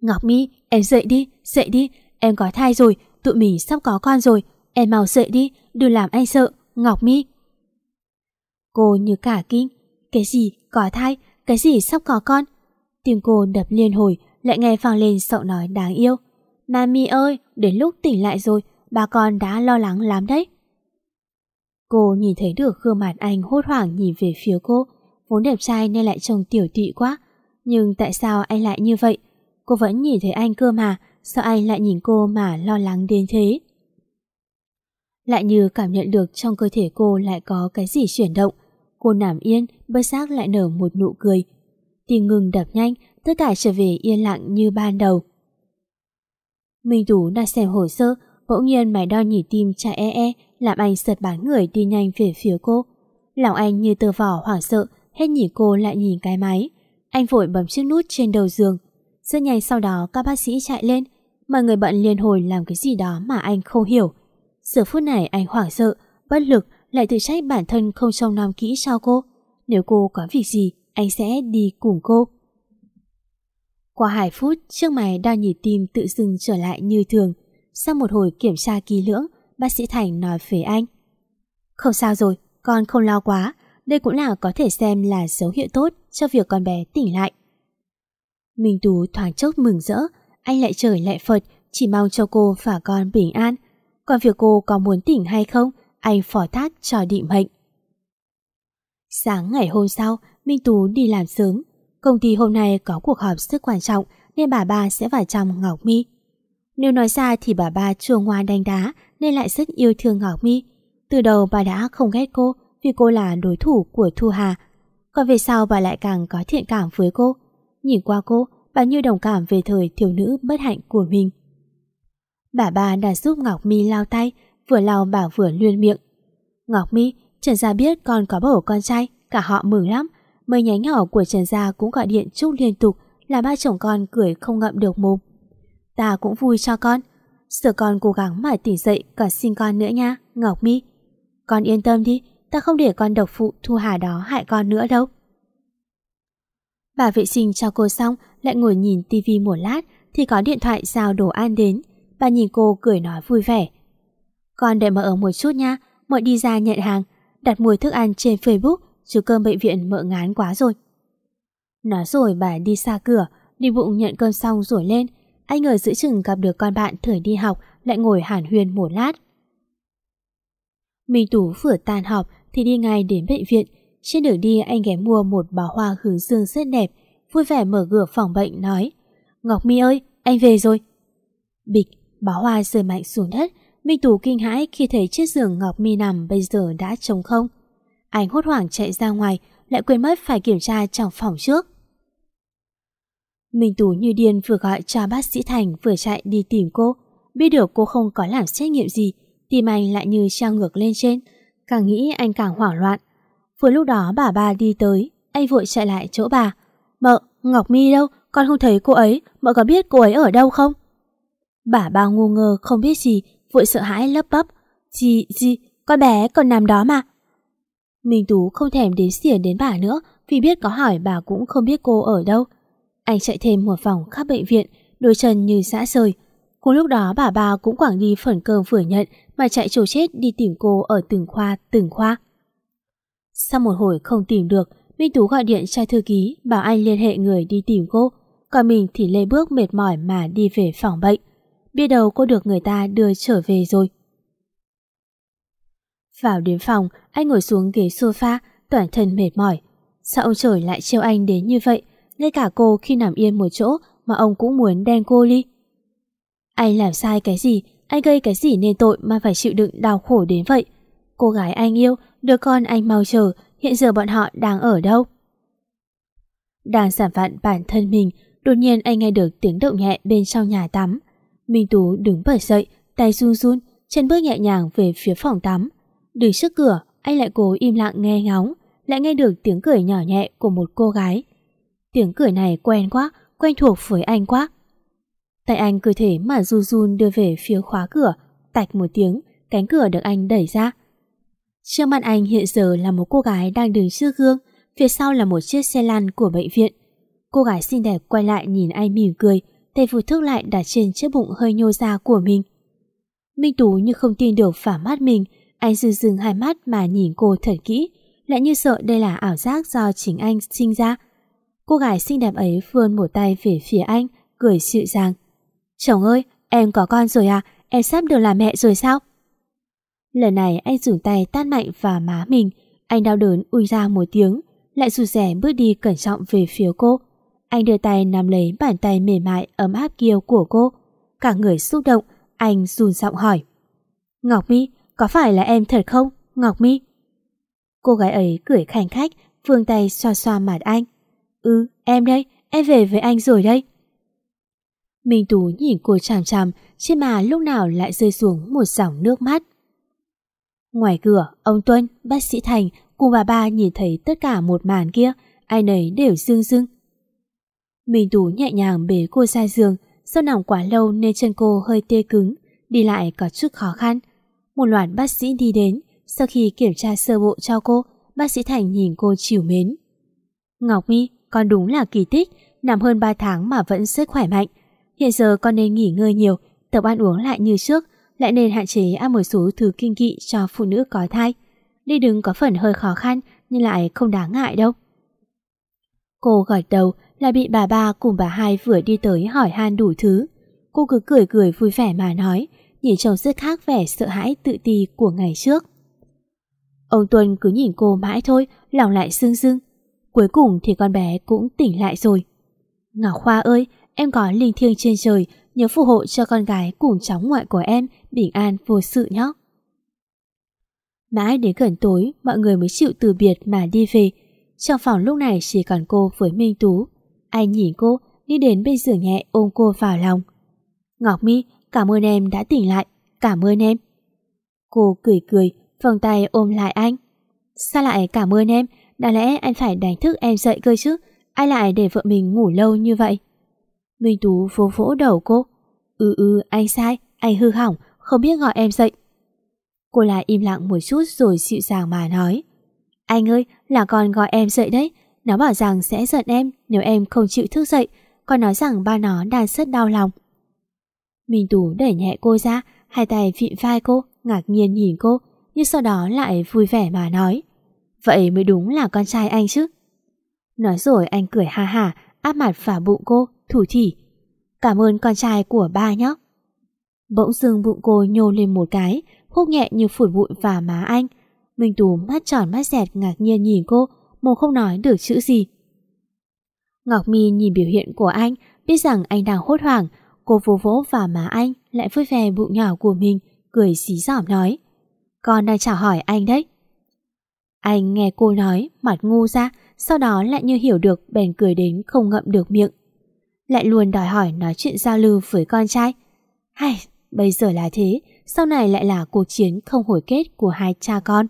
Ngọc Mi, em dậy đi, dậy đi, em có thai rồi, tụi mình sắp có con rồi, em mau dậy đi, đừng làm anh sợ, Ngọc Mi. Cô như cả kinh, cái gì, có thai, cái gì sắp có con. Tim cô đập liên hồi, lại nghe vang lên giọng nói đáng yêu. Mami ơi, đến lúc tỉnh lại rồi, bà con đã lo lắng lắm đấy. Cô nhìn thấy được gương mặt anh hốt hoảng nhìn về phía cô, vốn đẹp trai nên lại trông tiểu tụy quá. Nhưng tại sao anh lại như vậy? Cô vẫn nhìn thấy anh cơ mà, sao anh lại nhìn cô mà lo lắng đến thế? Lại như cảm nhận được trong cơ thể cô lại có cái gì chuyển động. Cô nằm yên, bất giác lại nở một nụ cười. Tim ngừng đập nhanh, tất cả trở về yên lặng như ban đầu. Minh Tú đang xem hồ sơ, bỗng nhiên máy đo nhịp tim chạy e e, làm anh giật bắn người đi nhanh về phía cô. Lòng anh như tờ vỏ hoảng sợ, hết nhìn cô lại nhìn cái máy. Anh vội bấm chiếc nút trên đầu giường. Rất nhanh sau đó các bác sĩ chạy lên, mọi người bận liên hồi làm cái gì đó mà anh không hiểu. Giờ phút này anh hoảng sợ, bất lực, lại tự trách bản thân không trông nom kỹ cho cô. Nếu cô có việc gì, anh sẽ đi cùng cô. Qua 2 phút, chiếc máy đo nhịp tim tự dưng trở lại như thường. Sau một hồi kiểm tra kỹ lưỡng, bác sĩ Thành nói với anh. Không sao rồi, con không lo quá. Đây cũng là có thể xem là dấu hiệu tốt cho việc con bé tỉnh lại. Minh Tú thoáng chốc mừng rỡ, anh lại trời lại Phật, chỉ mong cho cô và con bình an. Còn việc cô có muốn tỉnh hay không, anh phỏ thác cho định mệnh. Sáng ngày hôm sau, Minh Tú đi làm sớm. Công ty hôm nay có cuộc họp rất quan trọng nên bà ba sẽ vào chăm Ngọc Mi. Nếu nói ra thì bà ba chua ngoan đánh đá nên lại rất yêu thương Ngọc Mi. Từ đầu bà đã không ghét cô vì cô là đối thủ của Thu Hà. Còn về sau bà lại càng có thiện cảm với cô. Nhìn qua cô, bà như đồng cảm về thời thiếu nữ bất hạnh của mình. Bà ba đã giúp Ngọc Mi lao tay, vừa lau bà vừa luyên miệng. Ngọc Mi, Trần Gia biết con có bầu con trai, cả họ mừng lắm. Mấy nhánh nhỏ của Trần Gia cũng gọi điện chúc liên tục, là ba chồng con cười không ngậm được mồm. Ta cũng vui cho con. Giờ con cố gắng mà tỉnh dậy còn xin con nữa nha, Ngọc Mi. Con yên tâm đi, ta không để con độc phụ Thu Hà đó hại con nữa đâu. Bà vệ sinh cho cô xong, lại ngồi nhìn tivi một lát thì có điện thoại giao đồ ăn đến. Bà nhìn cô cười nói vui vẻ. Con đợi mở ở một chút nha, mọi đi ra nhận hàng, đặt mùi thức ăn trên Facebook, chứ cơm bệnh viện mợ ngán quá rồi. Nói rồi bà đi xa cửa, đi bụng nhận cơm xong rồi lên. Anh ngờ giữa chừng gặp được con bạn thời đi học, lại ngồi hàn huyên một lát. Minh Tú vừa tan họp thì đi ngay đến bệnh viện. Trên đường đi anh ghé mua một bó hoa hướng dương rất đẹp, vui vẻ mở cửa phòng bệnh nói Ngọc Mi ơi, anh về rồi. Bịch, bó hoa rơi mạnh xuống đất, Minh Tú kinh hãi khi thấy chiếc giường Ngọc Mi nằm bây giờ đã trống không. Anh hốt hoảng chạy ra ngoài, lại quên mất phải kiểm tra trong phòng trước. Minh Tú như điên vừa gọi cho bác sĩ Thành vừa chạy đi tìm cô. Biết được cô không có làm xét nghiệm gì, tim anh lại như trao ngược lên trên. Càng nghĩ anh càng hoảng loạn. Vừa lúc đó bà ba đi tới, anh vội chạy lại chỗ bà. Mợ, Ngọc Mi đâu? Con không thấy cô ấy, mợ có biết cô ấy ở đâu không? Bà ba ngu ngơ không biết gì, vội sợ hãi lấp bấp. Gì, gì, con bé còn nằm đó mà. Minh Tú không thèm đến xỉa đến bà nữa vì biết có hỏi bà cũng không biết cô ở đâu. Anh chạy thêm một vòng khắp bệnh viện, đôi chân như xã rời. Cùng lúc đó bà ba cũng quảng đi phần cơm vừa nhận mà chạy trổ chết đi tìm cô ở từng khoa, từng khoa. Sau một hồi không tìm được, Minh Tú gọi điện cho thư ký bảo anh liên hệ người đi tìm cô, còn mình thì lê bước mệt mỏi mà đi về phòng bệnh. Biết đâu cô được người ta đưa trở về rồi. Vào đến phòng, anh ngồi xuống ghế sofa, toàn thân mệt mỏi. Sao ông trời lại trêu anh đến như vậy? Ngay cả cô khi nằm yên một chỗ mà ông cũng muốn đen cô đi. Anh làm sai cái gì? Anh gây cái gì nên tội mà phải chịu đựng đau khổ đến vậy? Cô gái anh yêu, đứa con anh mau chờ, hiện giờ bọn họ đang ở đâu? Đang giảm vặn bản thân mình, đột nhiên anh nghe được tiếng động nhẹ bên trong nhà tắm. Minh Tú đứng bật dậy, tay run run, chân bước nhẹ nhàng về phía phòng tắm. Đứng trước cửa, anh lại cố im lặng nghe ngóng, lại nghe được tiếng cười nhỏ nhẹ của một cô gái. Tiếng cười này quen quá, quen thuộc với anh quá. Tay anh cứ thế mà run run đưa về phía khóa cửa, tạch một tiếng, cánh cửa được anh đẩy ra. Trước mặt anh hiện giờ là một cô gái đang đứng trước gương, phía sau là một chiếc xe lăn của bệnh viện. Cô gái xinh đẹp quay lại nhìn anh mỉm cười, tay vụt thức lại đặt trên chiếc bụng hơi nhô ra của mình. Minh Tú như không tin được phả mắt mình, anh dư dừng hai mắt mà nhìn cô thật kỹ, lại như sợ đây là ảo giác do chính anh sinh ra. Cô gái xinh đẹp ấy vươn một tay về phía anh, cười dịu dàng. Chồng ơi, em có con rồi à? Em sắp được làm mẹ rồi sao? Lần này anh dùng tay tát mạnh vào má mình, anh đau đớn ui ra một tiếng, lại rụt rẻ bước đi cẩn trọng về phía cô. Anh đưa tay nắm lấy bàn tay mềm mại ấm áp kia của cô. Cả người xúc động, anh run giọng hỏi. Ngọc Mi, có phải là em thật không, Ngọc Mi? Cô gái ấy cười khanh khách, phương tay xoa xoa mặt anh. Ừ, em đây, em về với anh rồi đây. Minh Tú nhìn cô chằm chằm, trên mà lúc nào lại rơi xuống một dòng nước mắt. Ngoài cửa, ông Tuân, bác sĩ Thành cùng bà ba nhìn thấy tất cả một màn kia, ai nấy đều rưng dưng. Minh Tú nhẹ nhàng bế cô ra giường, do nằm quá lâu nên chân cô hơi tê cứng, đi lại có chút khó khăn. Một loạt bác sĩ đi đến, sau khi kiểm tra sơ bộ cho cô, bác sĩ Thành nhìn cô chiều mến. Ngọc Mi, con đúng là kỳ tích, nằm hơn 3 tháng mà vẫn rất khỏe mạnh. Hiện giờ con nên nghỉ ngơi nhiều, tập ăn uống lại như trước, lại nên hạn chế ăn một số thứ kinh kỵ cho phụ nữ có thai. Đi đứng có phần hơi khó khăn nhưng lại không đáng ngại đâu. Cô gật đầu là bị bà ba cùng bà hai vừa đi tới hỏi han đủ thứ. Cô cứ cười cười vui vẻ mà nói, nhìn trông rất khác vẻ sợ hãi tự ti của ngày trước. Ông Tuân cứ nhìn cô mãi thôi, lòng lại sưng sưng. Cuối cùng thì con bé cũng tỉnh lại rồi. Ngọc Khoa ơi, em có linh thiêng trên trời, nhớ phù hộ cho con gái cùng cháu ngoại của em bình an vô sự nhé. Mãi đến gần tối, mọi người mới chịu từ biệt mà đi về. Trong phòng lúc này chỉ còn cô với Minh Tú. Anh nhìn cô, đi đến bên giường nhẹ ôm cô vào lòng. Ngọc Mi, cảm ơn em đã tỉnh lại, cảm ơn em. Cô cười cười, vòng tay ôm lại anh. Sao lại cảm ơn em? đã lẽ anh phải đánh thức em dậy cơ chứ? Ai lại để vợ mình ngủ lâu như vậy? Minh Tú vỗ vỗ đầu cô. Ừ ừ, anh sai, anh hư hỏng, không biết gọi em dậy. Cô lại im lặng một chút rồi dịu dàng mà nói. Anh ơi, là con gọi em dậy đấy. Nó bảo rằng sẽ giận em nếu em không chịu thức dậy. con nói rằng ba nó đang rất đau lòng. Minh Tú đẩy nhẹ cô ra, hai tay vịn vai cô, ngạc nhiên nhìn cô, nhưng sau đó lại vui vẻ mà nói. Vậy mới đúng là con trai anh chứ. Nói rồi anh cười ha ha, áp mặt vào bụng cô, thủ thỉ. Cảm ơn con trai của ba nhóc. Bỗng dưng bụng cô nhô lên một cái, hút nhẹ như phủi bụi vào má anh. Minh Tú mắt tròn mắt dẹt ngạc nhiên nhìn cô, mồm không nói được chữ gì. Ngọc Mi nhìn biểu hiện của anh, biết rằng anh đang hốt hoảng, cô vỗ vỗ vào má anh, lại vui vẻ bụng nhỏ của mình, cười xí giỏm nói. Con đang chào hỏi anh đấy. Anh nghe cô nói, mặt ngu ra, sau đó lại như hiểu được bèn cười đến không ngậm được miệng. Lại luôn đòi hỏi nói chuyện giao lưu với con trai. Hay, bây giờ là thế, sau này lại là cuộc chiến không hồi kết của hai cha con.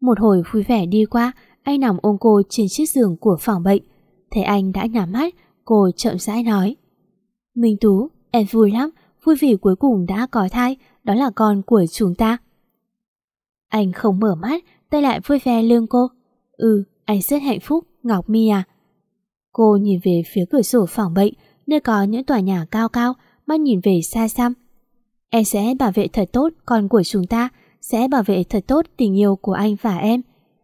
Một hồi vui vẻ đi qua, anh nằm ôm cô trên chiếc giường của phòng bệnh. Thấy anh đã nhắm mắt, cô chậm rãi nói. Minh Tú, em vui lắm, vui vì cuối cùng đã có thai, đó là con của chúng ta. Anh không mở mắt, tay lại vui vẻ lưng cô. Ừ, anh rất hạnh phúc, Ngọc Mi à. Cô nhìn về phía cửa sổ phòng bệnh, nơi có những tòa nhà cao cao, mắt nhìn về xa xăm. Em sẽ bảo vệ thật tốt con của chúng ta, sẽ bảo vệ thật tốt tình yêu của anh và em.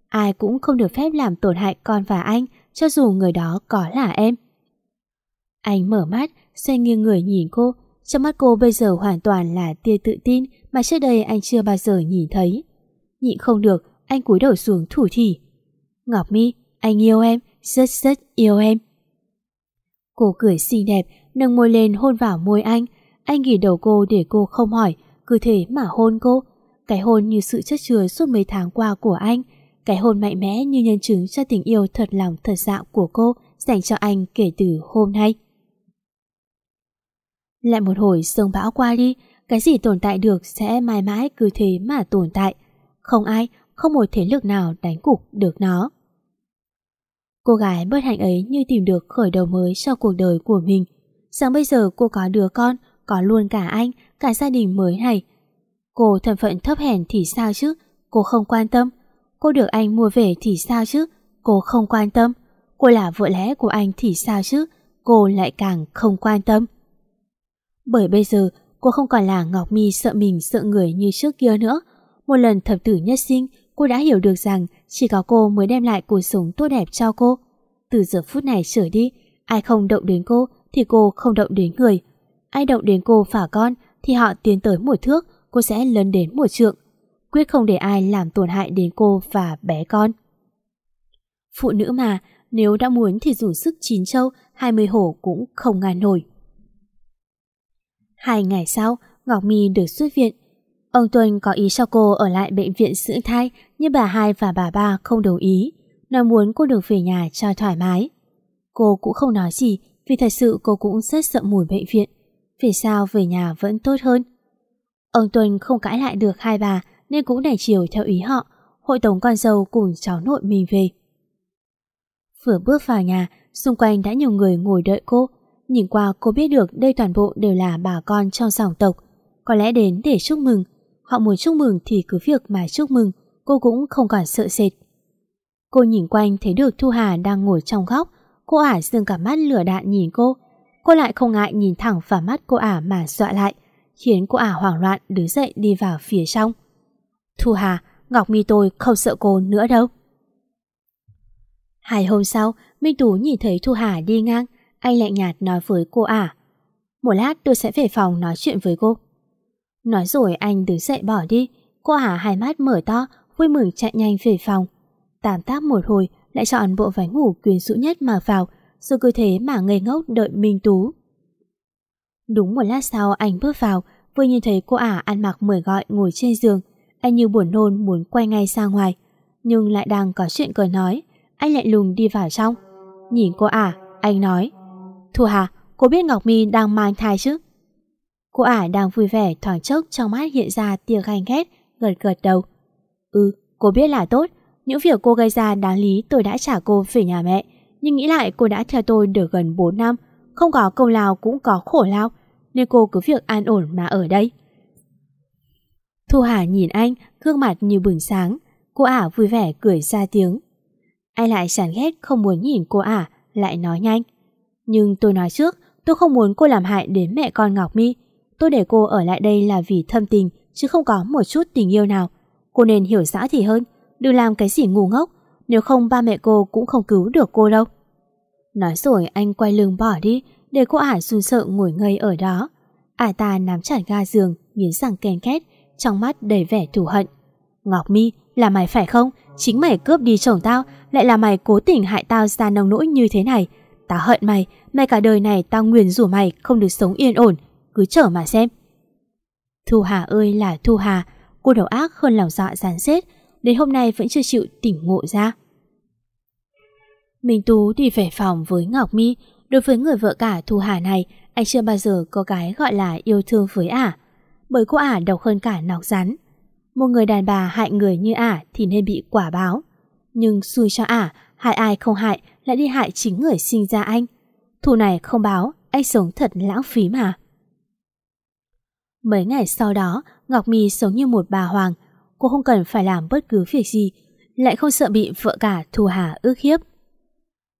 Ai cũng không được phép làm tổn hại con và anh, cho dù người đó có là em. Anh mở mắt, xoay nghiêng người nhìn cô. Trong mắt cô bây giờ hoàn toàn là tia tự tin mà trước đây anh chưa bao giờ nhìn thấy. Nhịn không được, anh cúi đầu xuống thủ thỉ. Ngọc Mi, anh yêu em, rất rất yêu em. Cô cười xinh đẹp, nâng môi lên hôn vào môi anh. Anh ghi đầu cô để cô không hỏi, cứ thế mà hôn cô. Cái hôn như sự chất chứa suốt mấy tháng qua của anh. Cái hôn mạnh mẽ như nhân chứng cho tình yêu thật lòng thật dạo của cô dành cho anh kể từ hôm nay. Lại một hồi sương bão qua đi, cái gì tồn tại được sẽ mãi mãi cứ thế mà tồn tại. Không ai, không một thế lực nào đánh cục được nó. Cô gái bất hạnh ấy như tìm được khởi đầu mới cho cuộc đời của mình. Rằng bây giờ cô có đứa con, có luôn cả anh, cả gia đình mới này. Cô thân phận thấp hèn thì sao chứ, cô không quan tâm. Cô được anh mua về thì sao chứ, cô không quan tâm. Cô là vợ lẽ của anh thì sao chứ, cô lại càng không quan tâm. Bởi bây giờ cô không còn là Ngọc Mi sợ mình sợ người như trước kia nữa. Một lần thập tử nhất sinh, cô đã hiểu được rằng chỉ có cô mới đem lại cuộc sống tốt đẹp cho cô. Từ giờ phút này trở đi, ai không động đến cô thì cô không động đến người. Ai động đến cô phả con thì họ tiến tới một thước, cô sẽ lấn đến một trượng. Quyết không để ai làm tổn hại đến cô và bé con. Phụ nữ mà, nếu đã muốn thì dù sức chín châu, hai mươi hổ cũng không ngàn nổi. Hai ngày sau, Ngọc My được xuất viện. Ông Tuân có ý cho cô ở lại bệnh viện dưỡng thai, nhưng bà hai và bà ba không đồng ý. Nó muốn cô được về nhà cho thoải mái. Cô cũng không nói gì, vì thật sự cô cũng rất sợ mùi bệnh viện. Vì sao về nhà vẫn tốt hơn? Ông Tuân không cãi lại được hai bà, nên cũng đành chiều theo ý họ, hội tổng con dâu cùng cháu nội mình về. Vừa bước vào nhà, xung quanh đã nhiều người ngồi đợi cô, Nhìn qua cô biết được đây toàn bộ đều là bà con trong dòng tộc. Có lẽ đến để chúc mừng. Họ muốn chúc mừng thì cứ việc mà chúc mừng, cô cũng không còn sợ sệt. Cô nhìn quanh thấy được Thu Hà đang ngồi trong góc. Cô ả dương cả mắt lửa đạn nhìn cô. Cô lại không ngại nhìn thẳng vào mắt cô ả mà dọa lại, khiến cô ả hoảng loạn đứng dậy đi vào phía trong. Thu Hà, Ngọc Mi tôi không sợ cô nữa đâu. Hai hôm sau, Minh Tú nhìn thấy Thu Hà đi ngang, anh lạnh nhạt nói với cô à? Một lát tôi sẽ về phòng nói chuyện với cô. Nói rồi anh đứng dậy bỏ đi. Cô ả hai mắt mở to Vui mừng chạy nhanh về phòng. Tạm tác một hồi Lại chọn bộ váy ngủ quyến rũ nhất mà vào Rồi cứ thế mà ngây ngốc đợi Minh Tú. Đúng một lát sau anh bước vào Vừa nhìn thấy cô ả ăn mặc mời gọi ngồi trên giường. Anh như buồn nôn muốn quay ngay ra ngoài Nhưng lại đang có chuyện cười nói. Anh lại lùng đi vào trong. Nhìn cô ả, anh nói Thu Hà, cô biết Ngọc Mi đang mang thai chứ? Cô ả đang vui vẻ thoáng chốc trong mắt hiện ra tia ganh ghét, gật gật đầu. Ừ, cô biết là tốt. Những việc cô gây ra đáng lý tôi đã trả cô về nhà mẹ. Nhưng nghĩ lại cô đã theo tôi được gần 4 năm. Không có công lao cũng có khổ lao. Nên cô cứ việc an ổn mà ở đây. Thu Hà nhìn anh, gương mặt như bừng sáng. Cô ả vui vẻ cười ra tiếng. Anh lại chán ghét không muốn nhìn cô ả, lại nói nhanh. Nhưng tôi nói trước, tôi không muốn cô làm hại đến mẹ con Ngọc Mi. Tôi để cô ở lại đây là vì thâm tình, chứ không có một chút tình yêu nào. Cô nên hiểu rõ thì hơn, đừng làm cái gì ngu ngốc, nếu không ba mẹ cô cũng không cứu được cô đâu. Nói rồi anh quay lưng bỏ đi, để cô ả run sợ ngồi ngây ở đó. Ả ta nắm chặt ga giường, nghiến răng ken két, trong mắt đầy vẻ thù hận. Ngọc Mi, là mày phải không? Chính mày cướp đi chồng tao, lại là mày cố tình hại tao ra nông nỗi như thế này ta hận mày, mày cả đời này tao nguyền rủa mày không được sống yên ổn, cứ chờ mà xem. Thu Hà ơi là Thu Hà, cô đầu ác hơn lòng dạ gián xết, đến hôm nay vẫn chưa chịu tỉnh ngộ ra. Minh Tú đi về phòng với Ngọc Mi, đối với người vợ cả Thu Hà này, anh chưa bao giờ có cái gọi là yêu thương với ả, bởi cô ả độc hơn cả nọc rắn. Một người đàn bà hại người như ả thì nên bị quả báo. Nhưng xui cho ả, hại ai không hại lại đi hại chính người sinh ra anh. Thù này không báo, anh sống thật lãng phí mà. Mấy ngày sau đó, Ngọc My sống như một bà hoàng. Cô không cần phải làm bất cứ việc gì, lại không sợ bị vợ cả thù hà ước hiếp.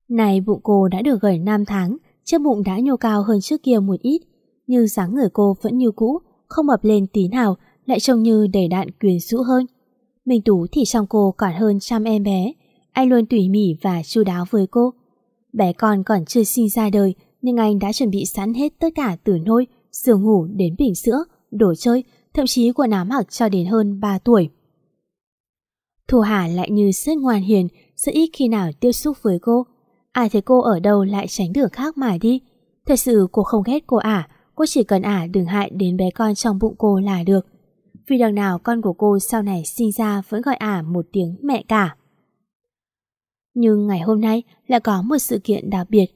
Này bụng cô đã được gần 5 tháng, chiếc bụng đã nhô cao hơn trước kia một ít, nhưng dáng người cô vẫn như cũ, không mập lên tí nào, lại trông như đầy đạn quyến rũ hơn. Minh Tú thì trong cô còn hơn trăm em bé, anh luôn tỉ mỉ và chu đáo với cô. Bé con còn chưa sinh ra đời, nhưng anh đã chuẩn bị sẵn hết tất cả từ nôi, giường ngủ đến bình sữa, đồ chơi, thậm chí quần áo mặc cho đến hơn 3 tuổi. Thu Hà lại như rất ngoan hiền, rất ít khi nào tiếp xúc với cô. Ai thấy cô ở đâu lại tránh đường khác mà đi. Thật sự cô không ghét cô ả, cô chỉ cần ả đừng hại đến bé con trong bụng cô là được. Vì đằng nào con của cô sau này sinh ra vẫn gọi ả một tiếng mẹ cả. Nhưng ngày hôm nay lại có một sự kiện đặc biệt.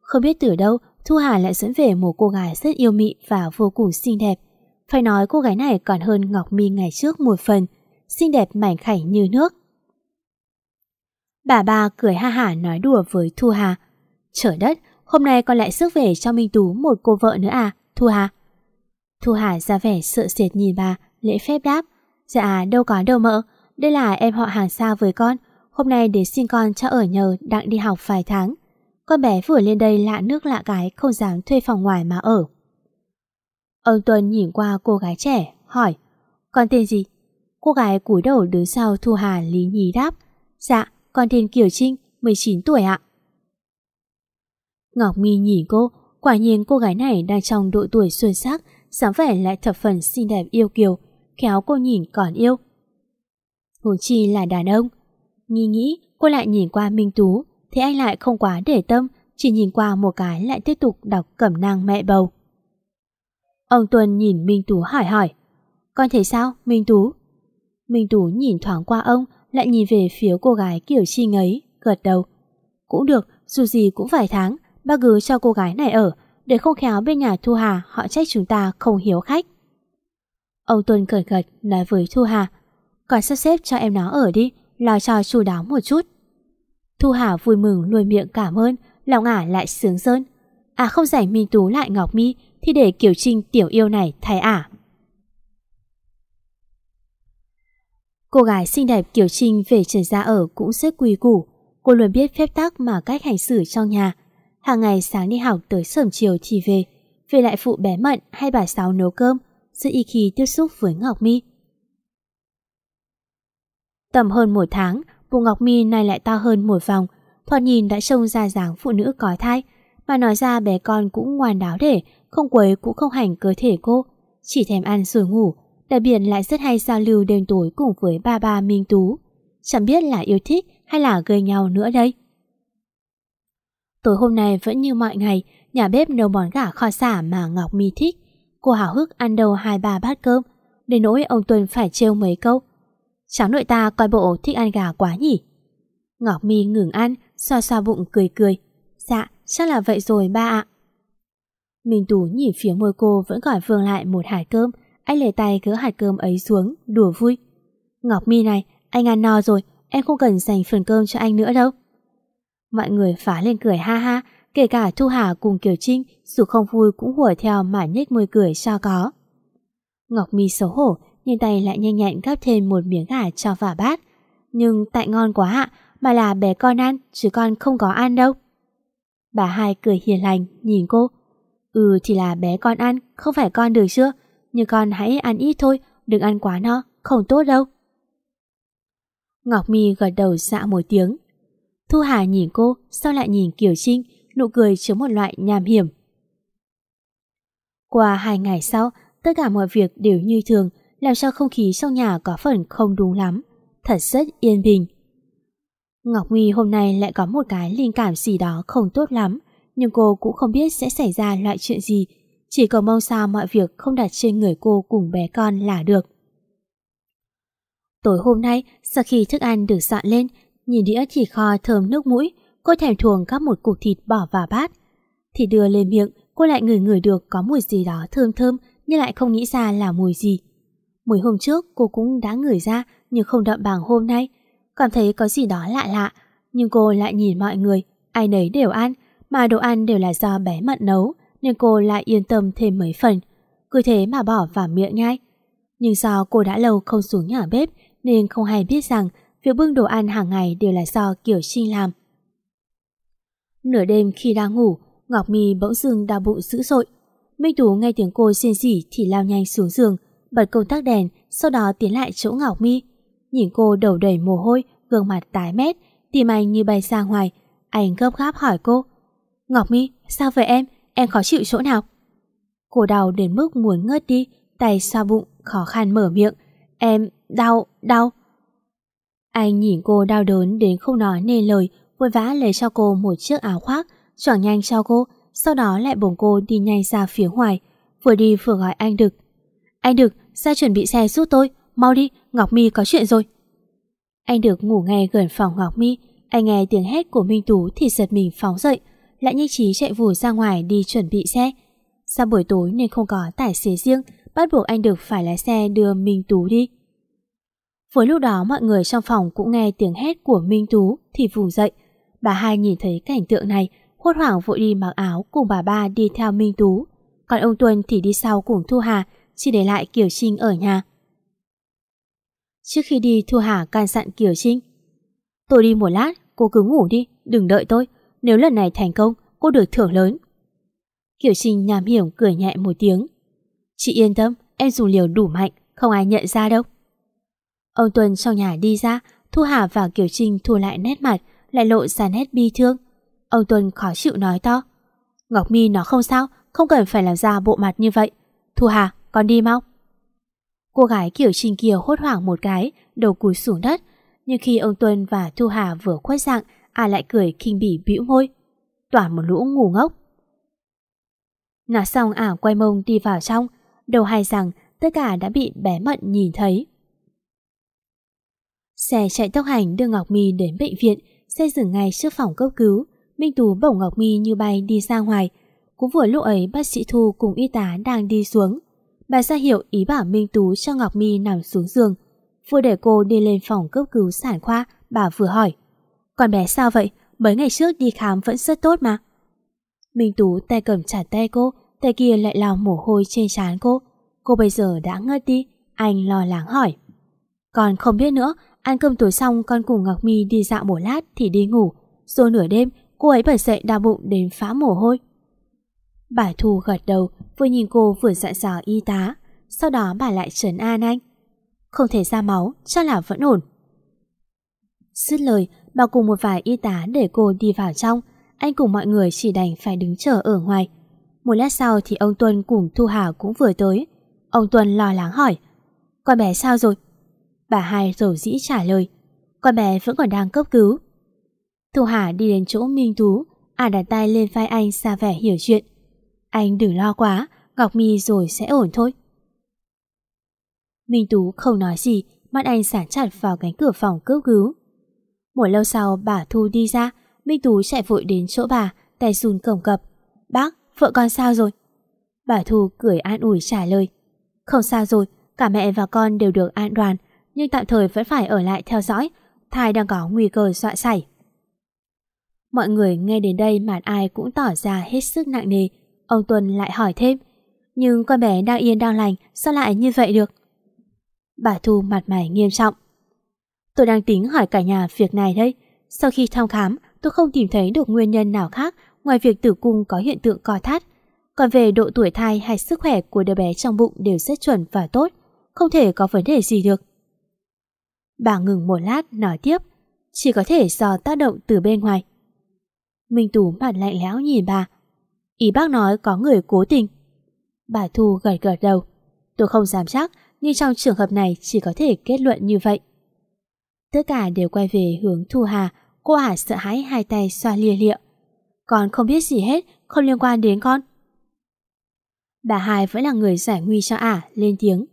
Không biết từ đâu Thu Hà lại dẫn về một cô gái rất yêu mị và vô cùng xinh đẹp. Phải nói cô gái này còn hơn Ngọc Mi ngày trước một phần, xinh đẹp mảnh khảnh như nước. Bà ba cười ha hả nói đùa với Thu Hà. Trời đất, hôm nay con lại sức về cho Minh Tú một cô vợ nữa à, Thu Hà? Thu Hà ra vẻ sợ sệt nhìn bà, lễ phép đáp. Dạ đâu có đâu mợ, đây là em họ hàng xa với con. Hôm nay để xin con cho ở nhờ đặng đi học vài tháng. Con bé vừa lên đây lạ nước lạ gái, không dám thuê phòng ngoài mà ở. Ông Tuân nhìn qua cô gái trẻ, hỏi Con tên gì? Cô gái cúi đầu đứng sau Thu Hà lý nhí đáp Dạ, con tên Kiều Trinh, 19 tuổi ạ. Ngọc Mi nhìn cô, quả nhiên cô gái này đang trong độ tuổi xuân sắc, dáng vẻ lại thập phần xinh đẹp yêu kiều, khéo cô nhìn còn yêu. Huống chi là đàn ông. Nghi nghĩ cô lại nhìn qua Minh Tú, thế anh lại không quá để tâm, chỉ nhìn qua một cái lại tiếp tục đọc cẩm nang mẹ bầu. Ông Tuân nhìn Minh Tú hỏi hỏi, con thấy sao Minh Tú? Minh Tú nhìn thoáng qua ông, lại nhìn về phía cô gái kiểu chi ngấy, gật đầu. Cũng được, dù gì cũng vài tháng, ba cứ cho cô gái này ở, để không khéo bên nhà Thu Hà họ trách chúng ta không hiếu khách. Ông Tuân cởi gật nói với Thu Hà, còn sắp xếp cho em nó ở đi, lo cho chu đáo một chút. Thu Hà vui mừng nuôi miệng cảm ơn, lòng ả lại sướng rơn. À không rảnh Minh Tú lại Ngọc Mi thì để Kiều Trinh tiểu yêu này thay ả. Cô gái xinh đẹp Kiều Trinh về Trần Gia ở cũng rất quy củ. Cô luôn biết phép tắc mà cách hành xử trong nhà. Hàng ngày sáng đi học tới sớm chiều thì về. Về lại phụ bé Mận hay bà Sáu nấu cơm, rất y khi tiếp xúc với Ngọc Mi. Tầm hơn một tháng, bụng Ngọc Mi này lại to hơn một vòng, thoạt nhìn đã trông ra dáng phụ nữ có thai, mà nói ra bé con cũng ngoan đáo để, không quấy cũng không hành cơ thể cô, chỉ thèm ăn rồi ngủ, đặc biệt lại rất hay giao lưu đêm tối cùng với ba ba Minh Tú. Chẳng biết là yêu thích hay là gây nhau nữa đây. Tối hôm nay vẫn như mọi ngày, nhà bếp nấu món gà kho xả mà Ngọc Mi thích. Cô hào hức ăn đầu hai ba bát cơm, để nỗi ông Tuân phải trêu mấy câu. Cháu nội ta coi bộ thích ăn gà quá nhỉ? Ngọc Mi ngừng ăn, Xoa xoa bụng cười cười. Dạ chắc là vậy rồi ba ạ. Minh Tú nhìn phía môi cô Vẫn gọi vương lại một hạt cơm. Anh lấy tay gỡ hạt cơm ấy xuống, Đùa vui. Ngọc Mi này, anh ăn no rồi, Em không cần dành phần cơm cho anh nữa đâu. Mọi người phá lên cười ha ha, Kể cả Thu Hà cùng Kiều Trinh Dù không vui cũng hùa theo mà nhếch môi cười sao có. Ngọc Mi xấu hổ nhưng tay lại nhanh nhẹn gắp thêm một miếng gà cho vào bát. Nhưng tại ngon quá ạ, mà là bé con ăn, chứ con không có ăn đâu. Bà hai cười hiền lành, nhìn cô. Ừ thì là bé con ăn, không phải con được chưa? Nhưng con hãy ăn ít thôi, đừng ăn quá no, không tốt đâu. Ngọc Mi gật đầu dạ một tiếng. Thu Hà nhìn cô, sau lại nhìn Kiều Trinh, nụ cười chứa một loại nham hiểm. Qua hai ngày sau, tất cả mọi việc đều như thường, làm cho không khí trong nhà có phần không đúng lắm. Thật rất yên bình. Ngọc Huy hôm nay lại có một cái linh cảm gì đó không tốt lắm, nhưng cô cũng không biết sẽ xảy ra loại chuyện gì, chỉ cầu mong sao mọi việc không đặt trên người cô cùng bé con là được. Tối hôm nay, sau khi thức ăn được dọn lên, nhìn đĩa chỉ kho thơm nước mũi, cô thèm thuồng các một cục thịt bỏ vào bát. Thì đưa lên miệng, cô lại ngửi ngửi được có mùi gì đó thơm thơm nhưng lại không nghĩ ra là mùi gì. Mùi hôm trước cô cũng đã ngửi ra nhưng không đậm bằng hôm nay. Cảm thấy có gì đó lạ lạ, nhưng cô lại nhìn mọi người, ai nấy đều ăn, mà đồ ăn đều là do bé mận nấu, nên cô lại yên tâm thêm mấy phần. Cứ thế mà bỏ vào miệng ngay. Nhưng do cô đã lâu không xuống nhà bếp nên không hay biết rằng việc bưng đồ ăn hàng ngày đều là do Kiều Trinh làm. Nửa đêm khi đang ngủ, Ngọc Mi bỗng dưng đau bụng dữ dội. Minh Tú nghe tiếng cô xin xỉ thì lao nhanh xuống giường, bật công tắc đèn, sau đó tiến lại chỗ Ngọc Mi. Nhìn cô đầu đầy mồ hôi, gương mặt tái mét, tìm anh như bay ra ngoài. Anh gấp gáp hỏi cô. Ngọc Mi, sao vậy em? Em khó chịu chỗ nào? Cô đau đến mức muốn ngất đi, tay xoa bụng, khó khăn mở miệng. Em, đau, đau. Anh nhìn cô đau đớn đến không nói nên lời, vội vã lấy cho cô một chiếc áo khoác, choàng nhanh cho cô, sau đó lại bồng cô đi nhanh ra phía ngoài, vừa đi vừa gọi anh Đực. Anh Đực, ra chuẩn bị xe giúp tôi, mau đi, Ngọc Mi có chuyện rồi. Anh Đực ngủ ngay gần phòng Ngọc Mi, anh nghe tiếng hét của Minh Tú thì giật mình phóng dậy, lại nhanh trí chạy vù ra ngoài đi chuẩn bị xe. Sau buổi tối nên không có tài xế riêng, bắt buộc anh Đực phải lái xe đưa Minh Tú đi. Với lúc đó mọi người trong phòng cũng nghe tiếng hét của Minh Tú thì vùng dậy. Bà hai nhìn thấy cảnh tượng này, hốt hoảng vội đi mặc áo cùng bà ba đi theo Minh Tú. Còn ông Tuân thì đi sau cùng Thu Hà, chỉ để lại Kiều Trinh ở nhà. Trước khi đi Thu Hà can dặn Kiều Trinh. Tôi đi một lát, cô cứ ngủ đi, đừng đợi tôi. Nếu lần này thành công, cô được thưởng lớn. Kiều Trinh nhàm hiểu cười nhẹ một tiếng. Chị yên tâm, em dùng liều đủ mạnh, không ai nhận ra đâu. Ông Tuân trong nhà đi ra, Thu Hà và Kiều Trinh thu lại nét mặt, lại lộ ra nét bi thương. Ông Tuân khó chịu nói to. Ngọc Mi nó không sao, không cần phải làm ra bộ mặt như vậy. Thu Hà, con đi mau. Cô gái kiểu trình kia hốt hoảng một cái, đầu cúi xuống đất. Nhưng khi ông Tuân và Thu Hà vừa khuất dạng, à lại cười khinh bỉ bĩu môi. Toàn một lũ ngu ngốc. Nói xong ả quay mông đi vào trong, đầu hay rằng tất cả đã bị bé Mận nhìn thấy. Xe chạy tốc hành đưa Ngọc Mi đến bệnh viện, xe dừng ngay trước phòng cấp cứu. Minh Tú bổng Ngọc Mi như bay đi ra ngoài. Cũng vừa lúc ấy bác sĩ Thu cùng y tá đang đi xuống. Bà ra hiệu ý bảo Minh Tú cho Ngọc Mi nằm xuống giường. Vừa để cô đi lên phòng cấp cứu sản khoa, bà vừa hỏi. Con bé sao vậy? Mấy ngày trước đi khám vẫn rất tốt mà. Minh Tú tay cầm chặt tay cô, tay kia lại lau mồ hôi trên trán cô. Cô bây giờ đã ngất đi, anh lo lắng hỏi. Con không biết nữa, Ăn cơm tối xong con cùng Ngọc Mi đi dạo một lát thì đi ngủ. Rồi nửa đêm cô ấy bật dậy đau bụng đến phá mồ hôi. Bà Thu gật đầu vừa nhìn cô vừa dặn dò y tá. Sau đó bà lại trấn an anh. Không thể ra máu, chắc là vẫn ổn. Dứt lời, bà cùng một vài y tá để cô đi vào trong. Anh cùng mọi người chỉ đành phải đứng chờ ở ngoài. Một lát sau thì ông Tuân cùng Thu Hà cũng vừa tới. Ông Tuân lo lắng hỏi. Con bé sao rồi? Bà hai rầu dĩ trả lời Con bé vẫn còn đang cấp cứu Thu Hà đi đến chỗ Minh Tú À đặt tay lên vai anh xa vẻ hiểu chuyện anh đừng lo quá Ngọc Mi rồi sẽ ổn thôi Minh Tú không nói gì Mắt anh sản chặt vào cánh cửa phòng cấp cứu Một lâu sau bà Thu đi ra Minh Tú chạy vội đến chỗ bà Tay run cổng cập Bác, vợ con sao rồi? Bà Thu cười an ủi trả lời Không sao rồi, cả mẹ và con đều được an toàn nhưng tạm thời vẫn phải ở lại theo dõi, thai đang có nguy cơ dọa xảy. Mọi người nghe đến đây mặt ai cũng tỏ ra hết sức nặng nề. Ông tuần lại hỏi thêm, nhưng con bé đang yên đang lành, sao lại như vậy được? Bà Thu mặt mày nghiêm trọng. Tôi đang tính hỏi cả nhà việc này đấy Sau khi thăm khám, tôi không tìm thấy được nguyên nhân nào khác ngoài việc tử cung có hiện tượng co thắt. Còn về độ tuổi thai hay sức khỏe của đứa bé trong bụng đều rất chuẩn và tốt, không thể có vấn đề gì được. Bà ngừng một lát nói tiếp, chỉ có thể do tác động từ bên ngoài. Minh Tú mặt lạnh lẽo nhìn bà. Ý bác nói có người cố tình. Bà Thu gật gật đầu. Tôi không dám chắc, nhưng trong trường hợp này chỉ có thể kết luận như vậy. Tất cả đều quay về hướng Thu Hà, cô Hà sợ hãi hai tay xoa lia lịa. Con không biết gì hết, không liên quan đến con. Bà Hai vẫn là người giải nguy cho ả, lên tiếng.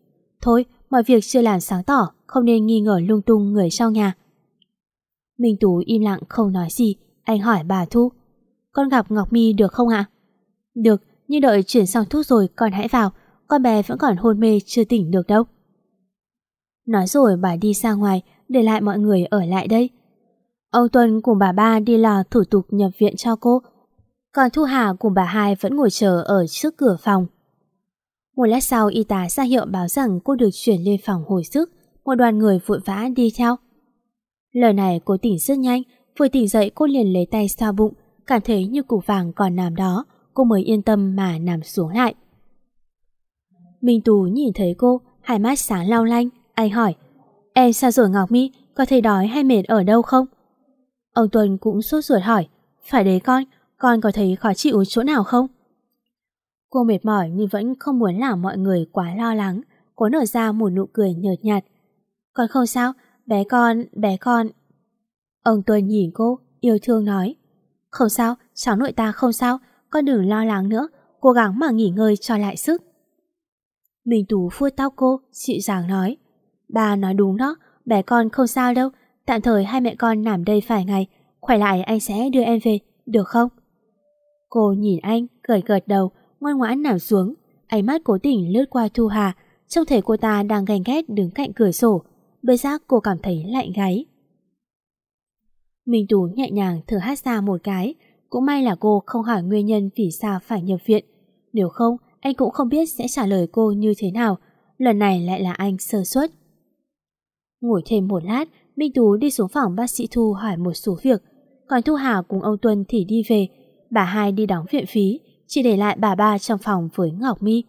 Thôi, mọi việc chưa làm sáng tỏ, không nên nghi ngờ lung tung người sau nhà. Minh Tú im lặng không nói gì, anh hỏi bà Thu. Con gặp Ngọc Mi được không ạ? Được, nhưng đợi chuyển xong thuốc rồi con hãy vào, con bé vẫn còn hôn mê chưa tỉnh được đâu. Nói rồi bà đi ra ngoài, để lại mọi người ở lại đây. Ông Tuân cùng bà ba đi lò thủ tục nhập viện cho cô, còn Thu Hà cùng bà hai vẫn ngồi chờ ở trước cửa phòng. Một lát sau y tá ra hiệu báo rằng cô được chuyển lên phòng hồi sức, một đoàn người vội vã đi theo. Lời này cô tỉnh rất nhanh, vừa tỉnh dậy cô liền lấy tay xoa bụng, cảm thấy như củ vàng còn nằm đó, cô mới yên tâm mà nằm xuống lại. Minh Tú nhìn thấy cô, hai mắt sáng lao lanh, anh hỏi, em sao rồi Ngọc Mi, có thấy đói hay mệt ở đâu không? Ông Tuấn cũng sốt ruột hỏi, phải đấy con, con có thấy khó chịu chỗ nào không? Cô mệt mỏi nhưng vẫn không muốn làm mọi người quá lo lắng, cố nở ra một nụ cười nhợt nhạt. Con không sao, bé con, bé con. Ông Tuân nhìn cô, yêu thương nói. Không sao, cháu nội ta không sao, con đừng lo lắng nữa, cố gắng mà nghỉ ngơi cho lại sức. Minh Tú phua tao cô, dịu dàng nói. Bà nói đúng đó, bé con không sao đâu, tạm thời hai mẹ con nằm đây vài ngày, khỏe lại anh sẽ đưa em về, được không? Cô nhìn anh, cười gật đầu, ngoan ngoãn nằm xuống, ánh mắt cố tình lướt qua Thu Hà, trông thấy cô ta đang ghen ghét đứng cạnh cửa sổ, bây giác cô cảm thấy lạnh gáy. Minh Tú nhẹ nhàng thở hát ra một cái, cũng may là cô không hỏi nguyên nhân vì sao phải nhập viện. Nếu không, anh cũng không biết sẽ trả lời cô như thế nào, lần này lại là anh sơ suất. Ngồi thêm một lát, Minh Tú đi xuống phòng bác sĩ Thu hỏi một số việc, còn Thu Hà cùng ông Tuân thì đi về, bà hai đi đóng viện phí, chỉ để lại bà ba trong phòng với Ngọc Mi.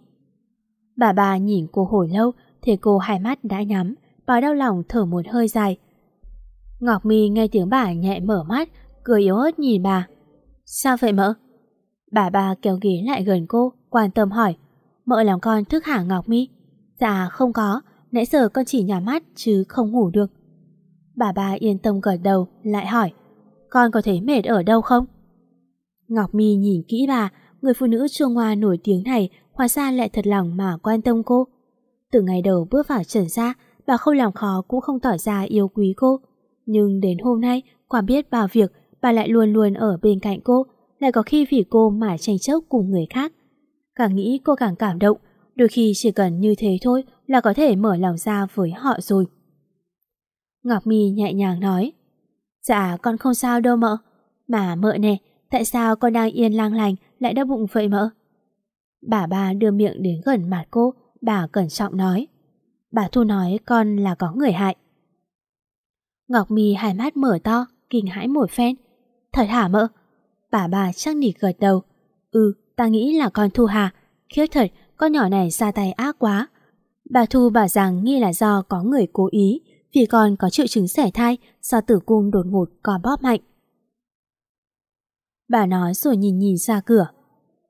Bà ba nhìn cô hồi lâu, thì cô hai mắt đã nhắm, bà đau lòng thở một hơi dài. Ngọc Mi nghe tiếng bà nhẹ mở mắt, cười yếu ớt nhìn bà. Sao vậy mợ? Bà bà kéo ghế lại gần cô, quan tâm hỏi. Mợ làm con thức hả Ngọc Mi? Dạ không có, nãy giờ con chỉ nhắm mắt chứ không ngủ được. Bà bà yên tâm gật đầu, lại hỏi. Con có thấy mệt ở đâu không? Ngọc Mi nhìn kỹ bà, người phụ nữ chuông hoa nổi tiếng này hóa ra lại thật lòng mà quan tâm cô. Từ ngày đầu bước vào trần gia, bà không làm khó cũng không tỏ ra yêu quý cô. Nhưng đến hôm nay, quả biết bà việc, bà lại luôn luôn ở bên cạnh cô, lại có khi vì cô mà tranh chấp cùng người khác. Càng nghĩ cô càng cảm động, đôi khi chỉ cần như thế thôi là có thể mở lòng ra với họ rồi. Ngọc Mi nhẹ nhàng nói, Dạ con không sao đâu mợ, mà mợ nè, tại sao con đang yên lang lành lại đau bụng vậy mợ? Bà ba đưa miệng đến gần mặt cô, bà cẩn trọng nói. Bà Thu nói con là có người hại. Ngọc Mi hai mắt mở to, kinh hãi một phen. Thật hả mợ? Bà bà chắc nỉ gật đầu. Ừ, ta nghĩ là con Thu Hà. Khiếp thật, con nhỏ này ra tay ác quá. Bà Thu bảo rằng nghi là do có người cố ý, vì con có triệu chứng sẻ thai do tử cung đột ngột có bóp mạnh. Bà nói rồi nhìn nhìn ra cửa.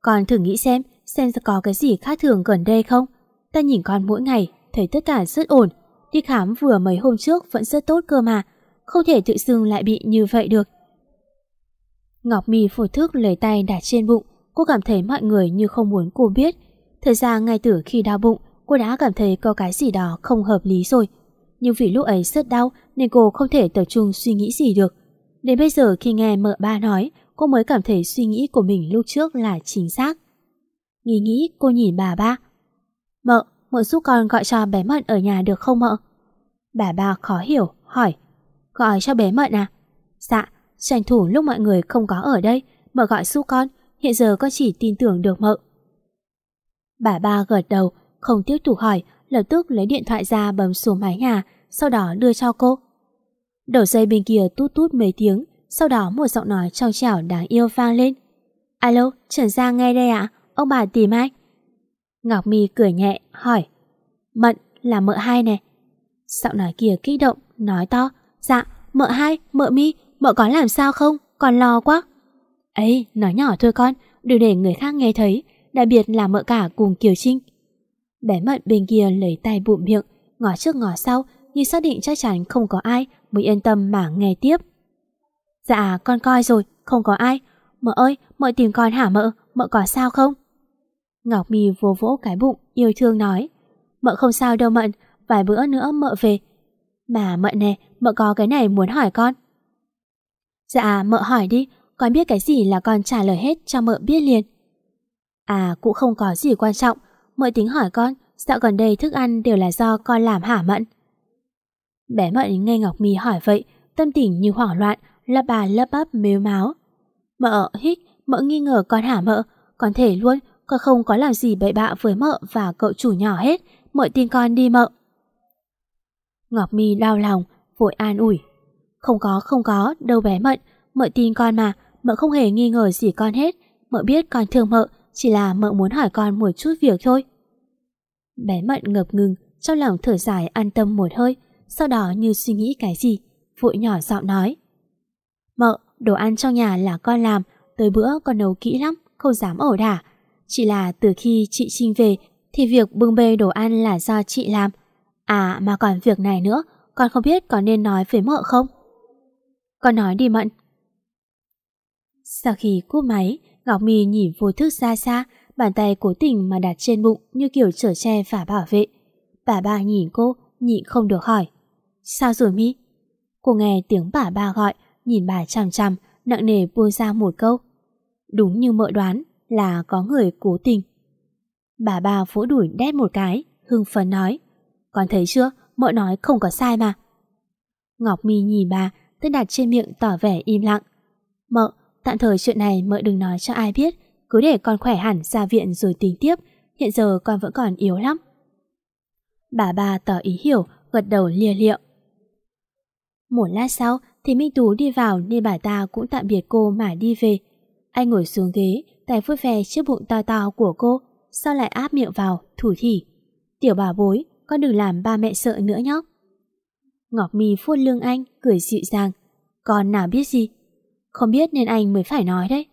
Con thử nghĩ xem, xem có cái gì khác thường gần đây không? Ta nhìn con mỗi ngày, thấy tất cả rất ổn. Đi khám vừa mấy hôm trước vẫn rất tốt cơ mà. Không thể tự dưng lại bị như vậy được. Ngọc Mi phổ thức lấy tay đặt trên bụng. Cô cảm thấy mọi người như không muốn cô biết. Thời gian ngay từ khi đau bụng, cô đã cảm thấy có cái gì đó không hợp lý rồi. Nhưng vì lúc ấy rất đau nên cô không thể tập trung suy nghĩ gì được. Đến bây giờ khi nghe mợ ba nói, cô mới cảm thấy suy nghĩ của mình lúc trước là chính xác. Nghĩ nghĩ cô nhìn bà ba. Mợ, mợ giúp con gọi cho bé Mận ở nhà được không mợ? Bà ba khó hiểu, hỏi. Gọi cho bé Mận à? Dạ, tranh thủ lúc mọi người không có ở đây, mợ gọi su con, hiện giờ con chỉ tin tưởng được mợ. Bà ba gật đầu, không tiếp tục hỏi, lập tức lấy điện thoại ra bấm xuống mái nhà, sau đó đưa cho cô. Đầu dây bên kia tút tút mấy tiếng, sau đó một giọng nói trong trẻo đáng yêu vang lên. Alo, Trần Giang nghe đây ạ, ông bà tìm ai? Ngọc Mi cười nhẹ, hỏi. Mận, là mợ hai nè. Giọng nói kia kích động, nói to. Dạ, mợ hai, mợ Mi, mợ có làm sao không? Còn lo quá. ấy nói nhỏ thôi con, đừng để người khác nghe thấy, đặc biệt là mợ cả cùng Kiều Trinh. Bé Mận bên kia lấy tay bụm miệng, ngó trước ngó sau, như xác định chắc chắn không có ai mới yên tâm mà nghe tiếp. Dạ, con coi rồi, không có ai. Mợ ơi, mợ tìm con hả mợ, mợ có sao không? Ngọc Mì vô vỗ cái bụng, yêu thương nói. Mợ không sao đâu Mận, vài bữa nữa mợ về. Mà Mận nè, mợ có cái này muốn hỏi con. Dạ, mợ hỏi đi, con biết cái gì là con trả lời hết cho mợ biết liền. À, cũng không có gì quan trọng, mợ tính hỏi con, dạo gần đây thức ăn đều là do con làm hả Mận? Bé Mận nghe Ngọc Mi hỏi vậy, tâm tình như hoảng loạn, Lấp bà lấp bắp mếu máu. Mợ hít, mợ nghi ngờ con hả mợ, con thể luôn, con không có làm gì bậy bạ với mợ và cậu chủ nhỏ hết, mợ tin con đi mợ. Ngọc Mi đau lòng, vội an ủi. Không có, không có, đâu bé Mận, mợ tin con mà, mợ không hề nghi ngờ gì con hết, mợ biết con thương mợ, chỉ là mợ muốn hỏi con một chút việc thôi. Bé Mận ngập ngừng, trong lòng thở dài an tâm một hơi, sau đó như suy nghĩ cái gì, vội nhỏ giọng nói. Mợ, đồ ăn trong nhà là con làm, tới bữa con nấu kỹ lắm, không dám ẩu đả. Chỉ là từ khi chị Trinh về thì việc bưng bê đồ ăn là do chị làm. À mà còn việc này nữa, con không biết có nên nói với mợ không? Con nói đi Mận. Sau khi cúp máy, Ngọc mi nhìn vô thức xa xa, bàn tay cố tình mà đặt trên bụng như kiểu trở che và bảo vệ. Bà ba nhìn cô, nhịn không được hỏi. Sao rồi Mi? Cô nghe tiếng bà ba gọi, nhìn bà chằm chằm, nặng nề buông ra một câu. Đúng như mợ đoán là có người cố tình. Bà ba vỗ đuổi đét một cái, hưng phấn nói. Con thấy chưa, mợ nói không có sai mà. Ngọc Mi nhìn bà, tên đặt trên miệng tỏ vẻ im lặng. Mợ, tạm thời chuyện này mợ đừng nói cho ai biết, cứ để con khỏe hẳn ra viện rồi tính tiếp, hiện giờ con vẫn còn yếu lắm. Bà ba tỏ ý hiểu, gật đầu lia liệu. Một lát sau thì Minh Tú đi vào nên bà ta cũng tạm biệt cô mà đi về. Anh ngồi xuống ghế, tay vuốt ve chiếc bụng to to của cô, sau lại áp miệng vào, thủ thỉ. Tiểu bà bối, con đừng làm ba mẹ sợ nữa nhóc. Ngọc Mi phun lương anh, cười dịu dàng. Con nào biết gì? Không biết nên anh mới phải nói đấy.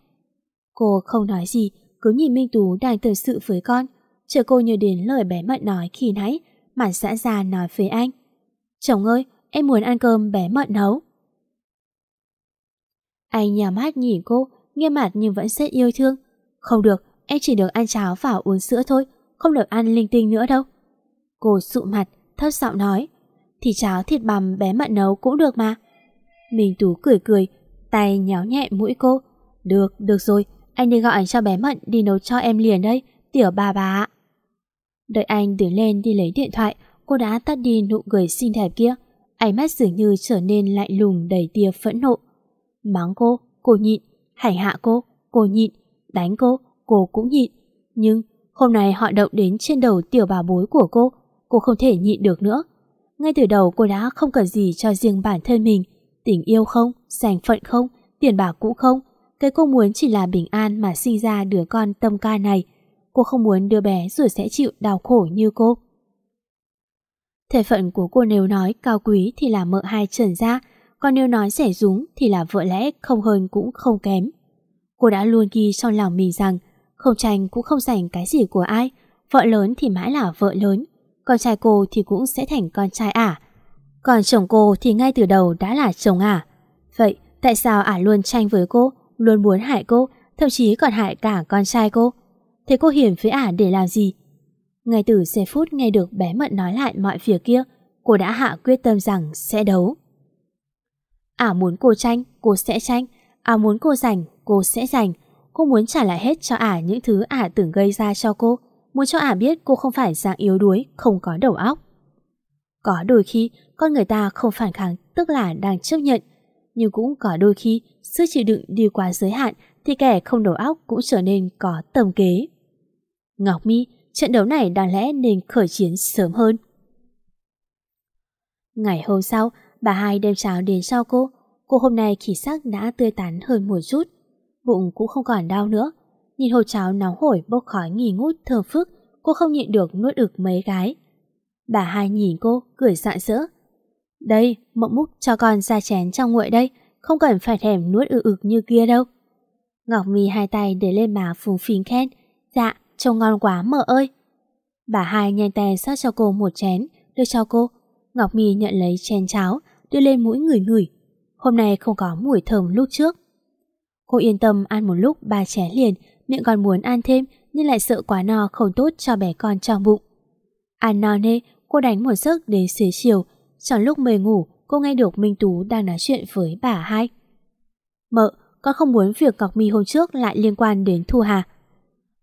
Cô không nói gì, cứ nhìn Minh Tú đang tâm sự với con. Chờ cô nhớ đến lời bé Mận nói khi nãy, mà xã ra nói với anh. Chồng ơi, em muốn ăn cơm bé Mận nấu. Anh nhà mắt nhìn cô, nghiêm mặt nhưng vẫn rất yêu thương. Không được, em chỉ được ăn cháo và uống sữa thôi, không được ăn linh tinh nữa đâu. Cô sụ mặt, thấp giọng nói. Thì cháo thịt bằm bé mận nấu cũng được mà. Minh Tú cười cười, tay nhéo nhẹ mũi cô. Được, được rồi, anh đi gọi cho bé mận đi nấu cho em liền đây, tiểu bà bà Đợi anh đứng lên đi lấy điện thoại, cô đã tắt đi nụ cười xinh đẹp kia. Ánh mắt dường như trở nên lạnh lùng đầy tia phẫn nộ. Mắng cô, cô nhịn, hành hạ cô, cô nhịn, đánh cô, cô cũng nhịn. Nhưng hôm nay họ động đến trên đầu tiểu bà bối của cô, cô không thể nhịn được nữa. Ngay từ đầu cô đã không cần gì cho riêng bản thân mình, tình yêu không, giành phận không, tiền bạc cũ không. Cái cô muốn chỉ là bình an mà sinh ra đứa con tâm ca này. Cô không muốn đứa bé rồi sẽ chịu đau khổ như cô. Thể phận của cô nếu nói cao quý thì là mợ hai trần gia, còn nếu nói rẻ rúng thì là vợ lẽ không hơn cũng không kém. Cô đã luôn ghi trong lòng mình rằng không tranh cũng không giành cái gì của ai, vợ lớn thì mãi là vợ lớn, con trai cô thì cũng sẽ thành con trai ả. Còn chồng cô thì ngay từ đầu đã là chồng ả. Vậy tại sao ả luôn tranh với cô, luôn muốn hại cô, thậm chí còn hại cả con trai cô? Thế cô hiểm với ả để làm gì? Ngay từ giây phút nghe được bé Mận nói lại mọi việc kia, cô đã hạ quyết tâm rằng sẽ đấu. Ả muốn cô tranh, cô sẽ tranh. Ả muốn cô giành, cô sẽ giành. Cô muốn trả lại hết cho Ả những thứ Ả tưởng gây ra cho cô. Muốn cho Ả biết cô không phải dạng yếu đuối, không có đầu óc. Có đôi khi, con người ta không phản kháng tức là đang chấp nhận. Nhưng cũng có đôi khi, sức chịu đựng đi quá giới hạn thì kẻ không đầu óc cũng trở nên có tầm kế. Ngọc Mi, trận đấu này đáng lẽ nên khởi chiến sớm hơn. Ngày hôm sau, bà hai đem cháo đến cho cô. Cô hôm nay khí sắc đã tươi tắn hơn một chút. Bụng cũng không còn đau nữa. Nhìn hồ cháo nóng hổi bốc khói nghi ngút thơm phức, cô không nhịn được nuốt ực mấy cái. Bà hai nhìn cô, cười sạn sỡ. Đây, mộng múc cho con ra chén trong nguội đây, không cần phải thèm nuốt ực ực như kia đâu. Ngọc Mi hai tay để lên má phùng phình khen. Dạ, trông ngon quá mợ ơi. Bà hai nhanh tay sát cho cô một chén, đưa cho cô. Ngọc Mi nhận lấy chén cháo, đưa lên mũi người ngửi. Hôm nay không có mùi thơm lúc trước. Cô yên tâm ăn một lúc ba chén liền, miệng còn muốn ăn thêm nhưng lại sợ quá no không tốt cho bé con trong bụng. Ăn no nê, cô đánh một giấc đến xế chiều. Trong lúc mê ngủ, cô nghe được Minh Tú đang nói chuyện với bà hai. Mợ, con không muốn việc Ngọc Mi hôm trước lại liên quan đến Thu Hà.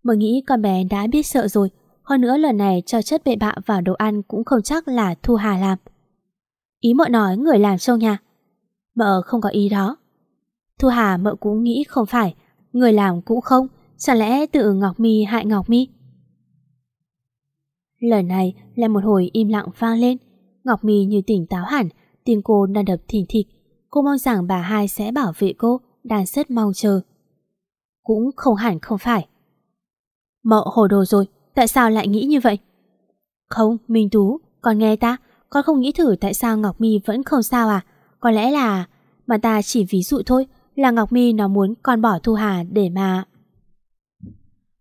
Mợ nghĩ con bé đã biết sợ rồi, hơn nữa lần này cho chất bệ bạ vào đồ ăn cũng không chắc là Thu Hà làm. Ý mợ nói người làm trong nhà. Mợ không có ý đó. Thu Hà mợ cũng nghĩ không phải, người làm cũng không, chẳng lẽ tự Ngọc Mi hại Ngọc Mi? Lời này là một hồi im lặng vang lên, Ngọc Mi như tỉnh táo hẳn, tim cô đang đập thình thịch. Cô mong rằng bà hai sẽ bảo vệ cô, đang rất mong chờ. Cũng không hẳn không phải. Mợ hồ đồ rồi, tại sao lại nghĩ như vậy? Không, Minh Tú, con nghe ta, con không nghĩ thử tại sao Ngọc Mi vẫn không sao à? Có lẽ là... Mà ta chỉ ví dụ thôi, là Ngọc Mi nó muốn con bỏ Thu Hà để mà...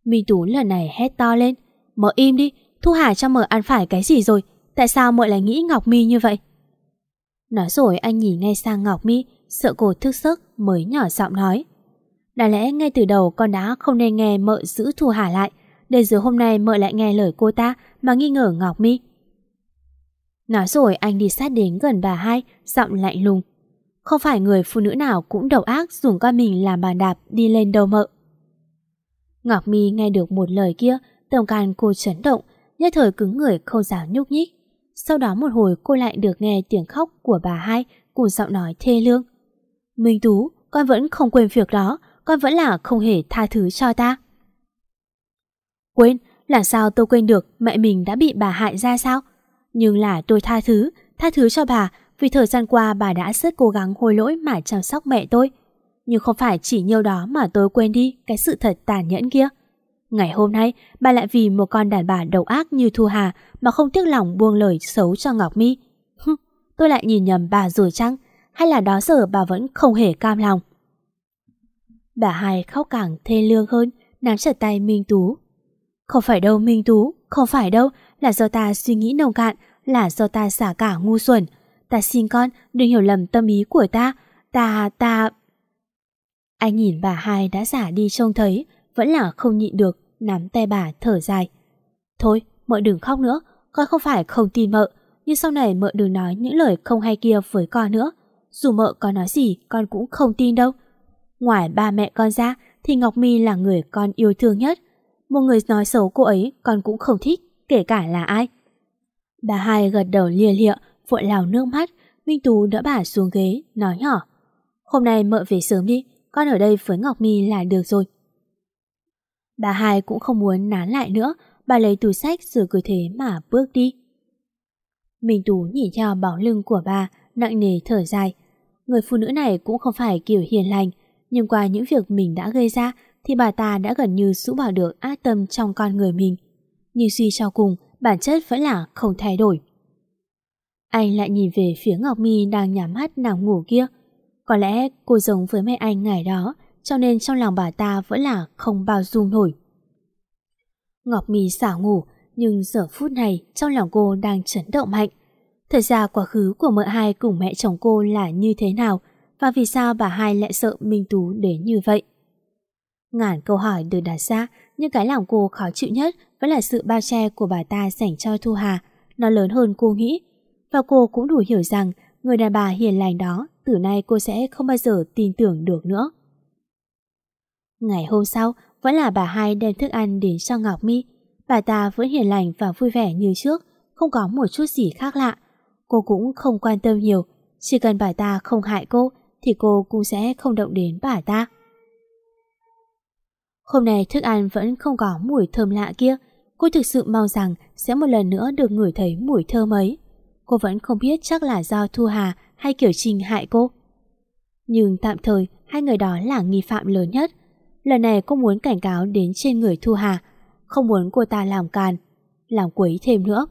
Minh Tú lần này hét to lên. mở im đi, Thu Hà cho mợ ăn phải cái gì rồi? Tại sao mợ lại nghĩ Ngọc Mi như vậy? Nói rồi anh nhìn ngay sang Ngọc Mi, sợ cô thức giấc mới nhỏ giọng nói. Đáng lẽ ngay từ đầu con đã không nên nghe mợ giữ Thu Hà lại, để giờ hôm nay mợ lại nghe lời cô ta mà nghi ngờ Ngọc Mi. Nói rồi anh đi sát đến gần bà hai, giọng lạnh lùng. Không phải người phụ nữ nào cũng độc ác dùng con mình làm bàn đạp đi lên đầu mợ. Ngọc Mi nghe được một lời kia, tổng can cô chấn động, nhất thời cứng người không dám nhúc nhích. Sau đó một hồi cô lại được nghe tiếng khóc của bà hai cùng giọng nói thê lương. Minh Tú, con vẫn không quên việc đó, con vẫn là không hề tha thứ cho ta. Quên, làm sao tôi quên được mẹ mình đã bị bà hại ra sao? Nhưng là tôi tha thứ, tha thứ cho bà vì thời gian qua bà đã rất cố gắng hối lỗi mà chăm sóc mẹ tôi. Nhưng không phải chỉ nhiêu đó mà tôi quên đi cái sự thật tàn nhẫn kia. Ngày hôm nay, bà lại vì một con đàn bà độc ác như Thu Hà mà không tiếc lòng buông lời xấu cho Ngọc Mi. tôi lại nhìn nhầm bà rồi chăng? Hay là đó giờ bà vẫn không hề cam lòng? Bà hai khóc càng thê lương hơn, nắm chặt tay Minh Tú. Không phải đâu Minh Tú, không phải đâu, là do ta suy nghĩ nồng cạn, là do ta xả cả ngu xuẩn. Ta xin con, đừng hiểu lầm tâm ý của ta, ta, ta... Anh nhìn bà hai đã giả đi trông thấy, vẫn là không nhịn được, nắm tay bà thở dài. Thôi, mợ đừng khóc nữa, con không phải không tin mợ, nhưng sau này mợ đừng nói những lời không hay kia với con nữa. Dù mợ có nói gì, con cũng không tin đâu. Ngoài ba mẹ con ra, thì Ngọc My là người con yêu thương nhất. Một người nói xấu cô ấy, con cũng không thích, kể cả là ai. Bà hai gật đầu lia lịa, vội lào nước mắt, Minh Tú đỡ bà xuống ghế, nói nhỏ. Hôm nay mợ về sớm đi, con ở đây với Ngọc mi là được rồi. Bà hai cũng không muốn nán lại nữa, bà lấy túi sách rồi cứ thế mà bước đi. Minh Tú nhìn theo bóng lưng của bà, nặng nề thở dài. Người phụ nữ này cũng không phải kiểu hiền lành, nhưng qua những việc mình đã gây ra thì bà ta đã gần như rũ bỏ được ác tâm trong con người mình. Nhưng suy cho cùng, bản chất vẫn là không thay đổi. Anh lại nhìn về phía Ngọc mi đang nhắm mắt nằm ngủ kia. Có lẽ cô giống với mẹ anh ngày đó, cho nên trong lòng bà ta vẫn là không bao dung nổi. Ngọc Mì xảo ngủ, nhưng giờ phút này trong lòng cô đang chấn động mạnh. Thật ra quá khứ của mợ hai cùng mẹ chồng cô là như thế nào và vì sao bà hai lại sợ Minh Tú đến như vậy. Ngàn câu hỏi được đặt ra nhưng cái lòng cô khó chịu nhất vẫn là sự bao che của bà ta dành cho Thu Hà. Nó lớn hơn cô nghĩ và cô cũng đủ hiểu rằng người đàn bà hiền lành đó từ nay cô sẽ không bao giờ tin tưởng được nữa. Ngày hôm sau, vẫn là bà hai đem thức ăn đến cho Ngọc Mi. Bà ta vẫn hiền lành và vui vẻ như trước, không có một chút gì khác lạ. Cô cũng không quan tâm nhiều, chỉ cần bà ta không hại cô thì cô cũng sẽ không động đến bà ta. Hôm nay thức ăn vẫn không có mùi thơm lạ kia, Cô thực sự mong rằng sẽ một lần nữa được ngửi thấy mùi thơm ấy. Cô vẫn không biết chắc là do Thu Hà hay Kiểu Trinh hại cô. Nhưng tạm thời hai người đó là nghi phạm lớn nhất. Lần này cô muốn cảnh cáo đến trên người Thu Hà, không muốn cô ta làm càn, làm quấy thêm nữa.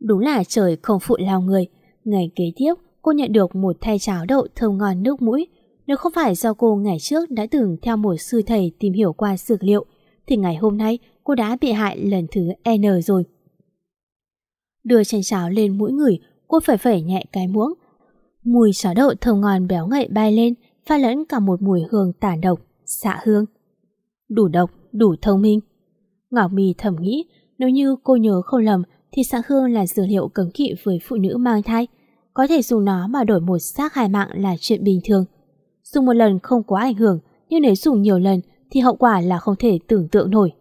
Đúng là trời không phụ lòng người. Ngày kế tiếp, cô nhận được một thay cháo đậu thơm ngon nước mũi. Nếu không phải do cô ngày trước đã từng theo một sư thầy tìm hiểu qua dược liệu, thì ngày hôm nay cô đã bị hại lần thứ N rồi. Đưa chén cháo lên mũi người, cô phải phẩy nhẹ cái muỗng. Mùi cháo đậu thơm ngon béo ngậy bay lên, pha lẫn cả một mùi hương tản độc, xạ hương. Đủ độc, đủ thông minh. Ngọc Mì thầm nghĩ, nếu như cô nhớ không lầm thì xạ hương là dược liệu cấm kỵ với phụ nữ mang thai. Có thể dùng nó mà đổi một xác hài mạng là chuyện bình thường. Dùng một lần không quá ảnh hưởng, nhưng nếu dùng nhiều lần thì hậu quả là không thể tưởng tượng nổi.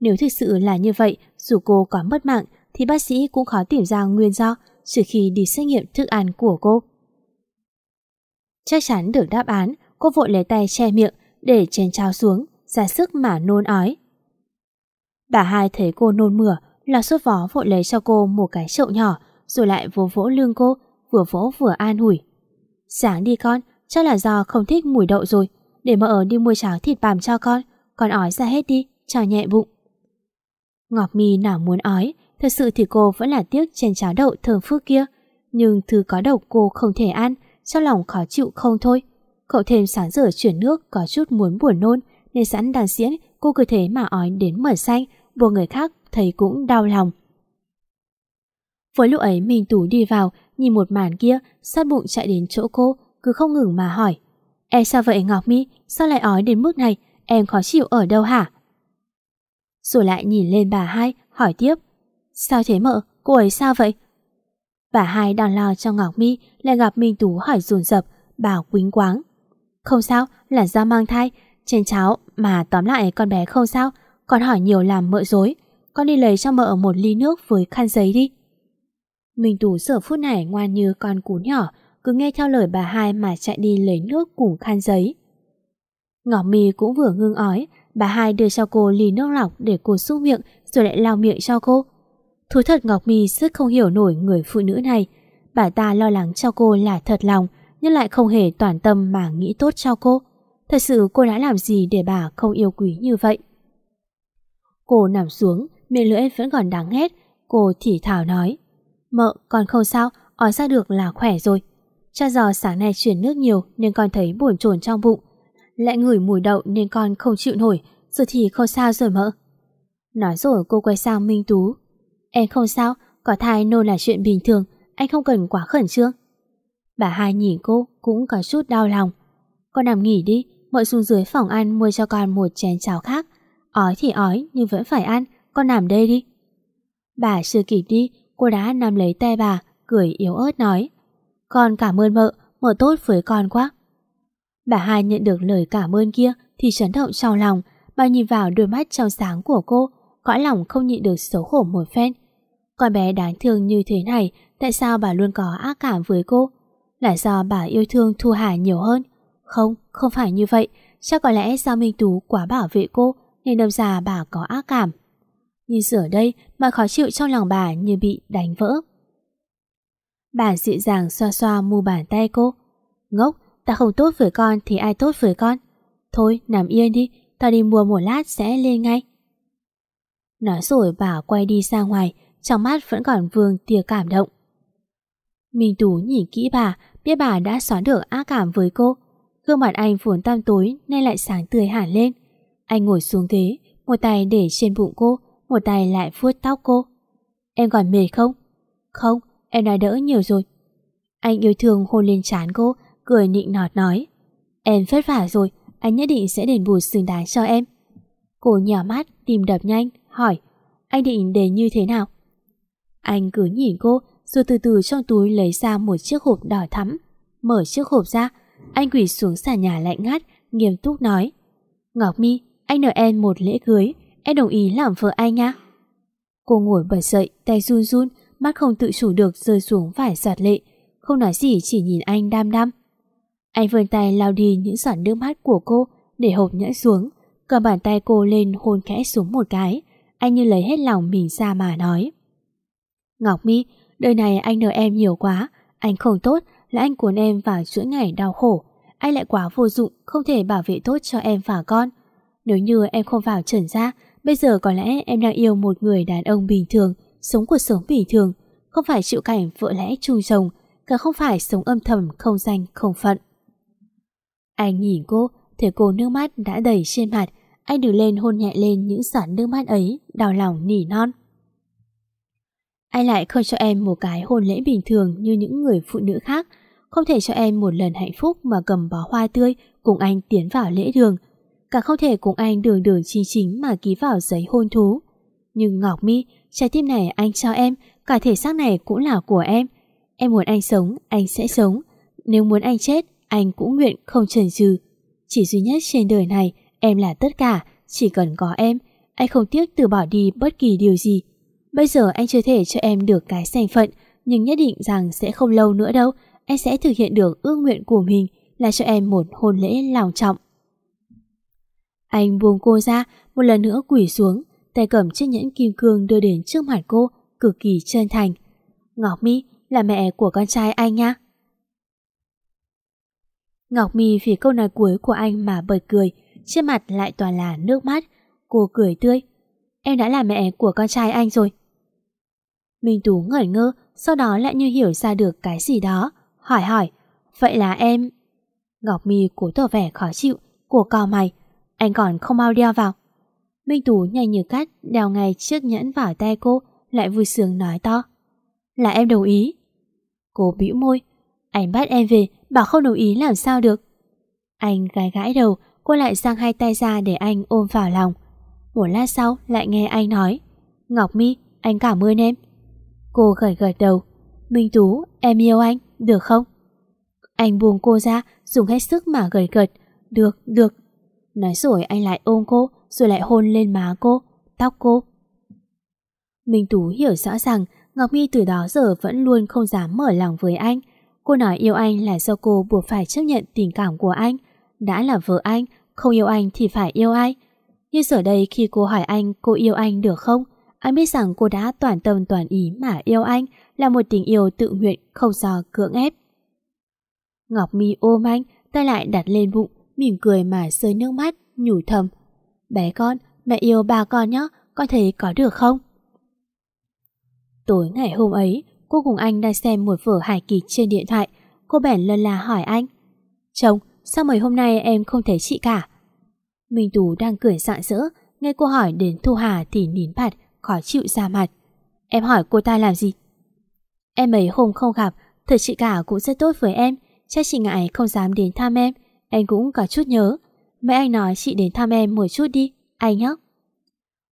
Nếu thực sự là như vậy, dù cô có mất mạng thì bác sĩ cũng khó tìm ra nguyên do trừ khi đi xét nghiệm thức ăn của cô. Chắc chắn được đáp án, cô vội lấy tay che miệng để chén cháo xuống, ra sức mà nôn ói. Bà hai thấy cô nôn mửa, là sốt vó vội lấy cho cô một cái chậu nhỏ, rồi lại vỗ vỗ lưng cô, vừa vỗ vừa an ủi. Sáng đi con, chắc là do không thích mùi đậu rồi, để mợ đi mua cháo thịt bằm cho con, con ói ra hết đi, cho nhẹ bụng. Ngọc Mi nào muốn ói, thật sự thì cô vẫn là tiếc trên cháo đậu thơm phước kia, nhưng thứ có độc cô không thể ăn, trong lòng khó chịu không thôi. Cậu thêm sáng giờ chuyển nước có chút muốn buồn nôn, nên sẵn đàn diễn cô cứ thế mà ói đến mở xanh, buộc người khác thấy cũng đau lòng. Với lúc ấy Minh Tú đi vào, nhìn một màn kia, sát bụng chạy đến chỗ cô, cứ không ngừng mà hỏi. Em sao vậy Ngọc Mi, sao lại ói đến mức này, em khó chịu ở đâu hả? Rồi lại nhìn lên bà hai, hỏi tiếp. Sao thế mợ, cô ấy sao vậy? Bà hai đang lo cho Ngọc Mi, lại gặp Minh Tú hỏi dồn dập, bảo quính quáng. Không sao, là do mang thai, trên cháu mà tóm lại con bé không sao, còn hỏi nhiều làm mợ dối. Con đi lấy cho mợ một ly nước với khăn giấy đi. Minh Tú giờ phút này ngoan như con cú nhỏ, cứ nghe theo lời bà hai mà chạy đi lấy nước cùng khăn giấy. Ngọc Mi cũng vừa ngưng ói, bà hai đưa cho cô ly nước lọc để cô xúc miệng rồi lại lau miệng cho cô. Thú thật Ngọc Mi rất không hiểu nổi người phụ nữ này. Bà ta lo lắng cho cô là thật lòng, nhưng lại không hề toàn tâm mà nghĩ tốt cho cô. Thật sự cô đã làm gì để bà không yêu quý như vậy? Cô nằm xuống, miệng lưỡi vẫn còn đáng ghét. Cô thì thảo nói. Mợ, con không sao, ói ra được là khỏe rồi. Cha giò sáng nay chuyển nước nhiều nên con thấy buồn chồn trong bụng. Lại ngửi mùi đậu nên con không chịu nổi, giờ thì không sao rồi mợ. Nói rồi cô quay sang Minh Tú. Em không sao, có thai nôn là chuyện bình thường, anh không cần quá khẩn trương. Bà hai nhìn cô cũng có chút đau lòng. Con nằm nghỉ đi, mợ xuống dưới phòng ăn mua cho con một chén cháo khác. Ói thì ói nhưng vẫn phải ăn, con nằm đây đi. Bà chưa kịp đi, cô đã nằm lấy tay bà, cười yếu ớt nói. Con cảm ơn mợ, mợ tốt với con quá. Bà hai nhận được lời cảm ơn kia thì chấn động trong lòng, bà nhìn vào đôi mắt trong sáng của cô, cõi lòng không nhịn được xấu hổ một phen. Con bé đáng thương như thế này, tại sao bà luôn có ác cảm với cô? Là do bà yêu thương Thu Hà nhiều hơn? Không, không phải như vậy, chắc có lẽ do Minh Tú quá bảo vệ cô nên đâm ra bà có ác cảm. Nhưng giờ đây mà khó chịu trong lòng bà như bị đánh vỡ. Bà dịu dàng xoa xoa mu bàn tay cô. Ngốc, ta không tốt với con thì ai tốt với con? Thôi, nằm yên đi, ta đi mua một lát sẽ lên ngay. Nói rồi bà quay đi ra ngoài, trong mắt vẫn còn vương tia cảm động. Minh Tú nhìn kỹ bà, biết bà đã xóa được ác cảm với cô. Gương mặt anh vốn tăm tối nay lại sáng tươi hẳn lên. Anh ngồi xuống ghế, một tay để trên bụng cô, một tay lại vuốt tóc cô. Em còn mệt không? Không, em đã đỡ nhiều rồi. Anh yêu thương hôn lên trán cô, cười nịnh nọt nói. Em vất vả rồi, anh nhất định sẽ đền bù xứng đáng cho em. Cô nhỏ mắt, tìm đập nhanh, hỏi. Anh định để như thế nào? Anh cứ nhìn cô, rồi từ từ trong túi lấy ra một chiếc hộp đỏ thắm. Mở chiếc hộp ra, anh quỳ xuống sàn nhà lạnh ngắt, nghiêm túc nói. Ngọc Mi, anh nợ em một lễ cưới, em đồng ý làm vợ anh nha. Cô ngồi bật dậy, tay run run, mắt không tự chủ được rơi xuống vải giọt lệ, không nói gì chỉ nhìn anh đam đam. Anh vươn tay lao đi những giọt nước mắt của cô để hộp nhẫn xuống, cầm bàn tay cô lên hôn khẽ xuống một cái. Anh như lấy hết lòng mình ra mà nói. Ngọc Mi, đời này anh nợ em nhiều quá. Anh không tốt là anh cuốn em vào chuỗi ngày đau khổ. Anh lại quá vô dụng, không thể bảo vệ tốt cho em và con. Nếu như em không vào trần ra, bây giờ có lẽ em đang yêu một người đàn ông bình thường, sống cuộc sống bình thường, không phải chịu cảnh vợ lẽ chung chồng, càng không phải sống âm thầm không danh không phận. Anh nhìn cô, thấy cô nước mắt đã đầy trên mặt, anh đứng lên hôn nhẹ lên những giọt nước mắt ấy, đau lòng nỉ non. Anh lại không cho em một cái hôn lễ bình thường như những người phụ nữ khác, không thể cho em một lần hạnh phúc mà cầm bó hoa tươi cùng anh tiến vào lễ đường, cả không thể cùng anh đường đường chính chính mà ký vào giấy hôn thú. Nhưng Ngọc Mi, trái tim này anh cho em, cả thể xác này cũng là của em. Em muốn anh sống, anh sẽ sống. Nếu muốn anh chết, anh cũng nguyện không chần chừ. Chỉ duy nhất trên đời này, em là tất cả, chỉ cần có em, anh không tiếc từ bỏ đi bất kỳ điều gì. Bây giờ anh chưa thể cho em được cái sành phận, nhưng nhất định rằng sẽ không lâu nữa đâu, anh sẽ thực hiện được ước nguyện của mình là cho em một hôn lễ lòng trọng. Anh buông cô ra, một lần nữa quỷ xuống, tay cầm chiếc nhẫn kim cương đưa đến trước mặt cô, cực kỳ chân thành. Ngọc Mi là mẹ của con trai anh nha. Ngọc Mi vì câu nói cuối của anh mà bật cười, trên mặt lại toàn là nước mắt. Cô cười tươi. Em đã là mẹ của con trai anh rồi. Minh Tú ngẩn ngơ, sau đó lại như hiểu ra được cái gì đó. Hỏi hỏi, vậy là em... Ngọc Mi cố tỏ vẻ khó chịu, của cò mày. Anh còn không mau đeo vào. Minh Tú nhanh như cắt đeo ngay chiếc nhẫn vào tay cô, lại vui sướng nói to. Là em đồng ý. Cô bĩu môi. Anh bắt em về, bảo không đồng ý làm sao được. Anh gãi gãi đầu, cô lại sang hai tay ra để anh ôm vào lòng. Một lát sau lại nghe anh nói. Ngọc Mi, anh cảm ơn em. Cô gật gật đầu. Minh Tú, em yêu anh, được không? Anh buông cô ra, dùng hết sức mà gật gật. Được, được. Nói rồi anh lại ôm cô, rồi lại hôn lên má cô, tóc cô. Minh Tú hiểu rõ rằng Ngọc My từ đó giờ vẫn luôn không dám mở lòng với anh. Cô nói yêu anh là do cô buộc phải chấp nhận tình cảm của anh. Đã là vợ anh, không yêu anh thì phải yêu ai. Như giờ đây khi cô hỏi anh cô yêu anh được không? Anh biết rằng cô đã toàn tâm toàn ý mà yêu anh là một tình yêu tự nguyện không do cưỡng ép. Ngọc Mi ôm anh, tay lại đặt lên bụng, mỉm cười mà rơi nước mắt, nhủ thầm. Bé con, mẹ yêu ba con nhé, con thấy có được không? Tối ngày hôm ấy, cô cùng anh đang xem một vở hài kịch trên điện thoại. Cô bèn lân là hỏi anh. Chồng, sao mấy hôm nay em không thấy chị cả? Minh Tú đang cười sạng sỡ, nghe cô hỏi đến Thu Hà thì nín bặt, khó chịu ra mặt. Em hỏi cô ta làm gì? Em ấy hôm không gặp, thật chị cả cũng rất tốt với em, chắc chị ngại không dám đến thăm em, anh cũng có chút nhớ. Mấy anh nói chị đến thăm em một chút đi, anh nhé.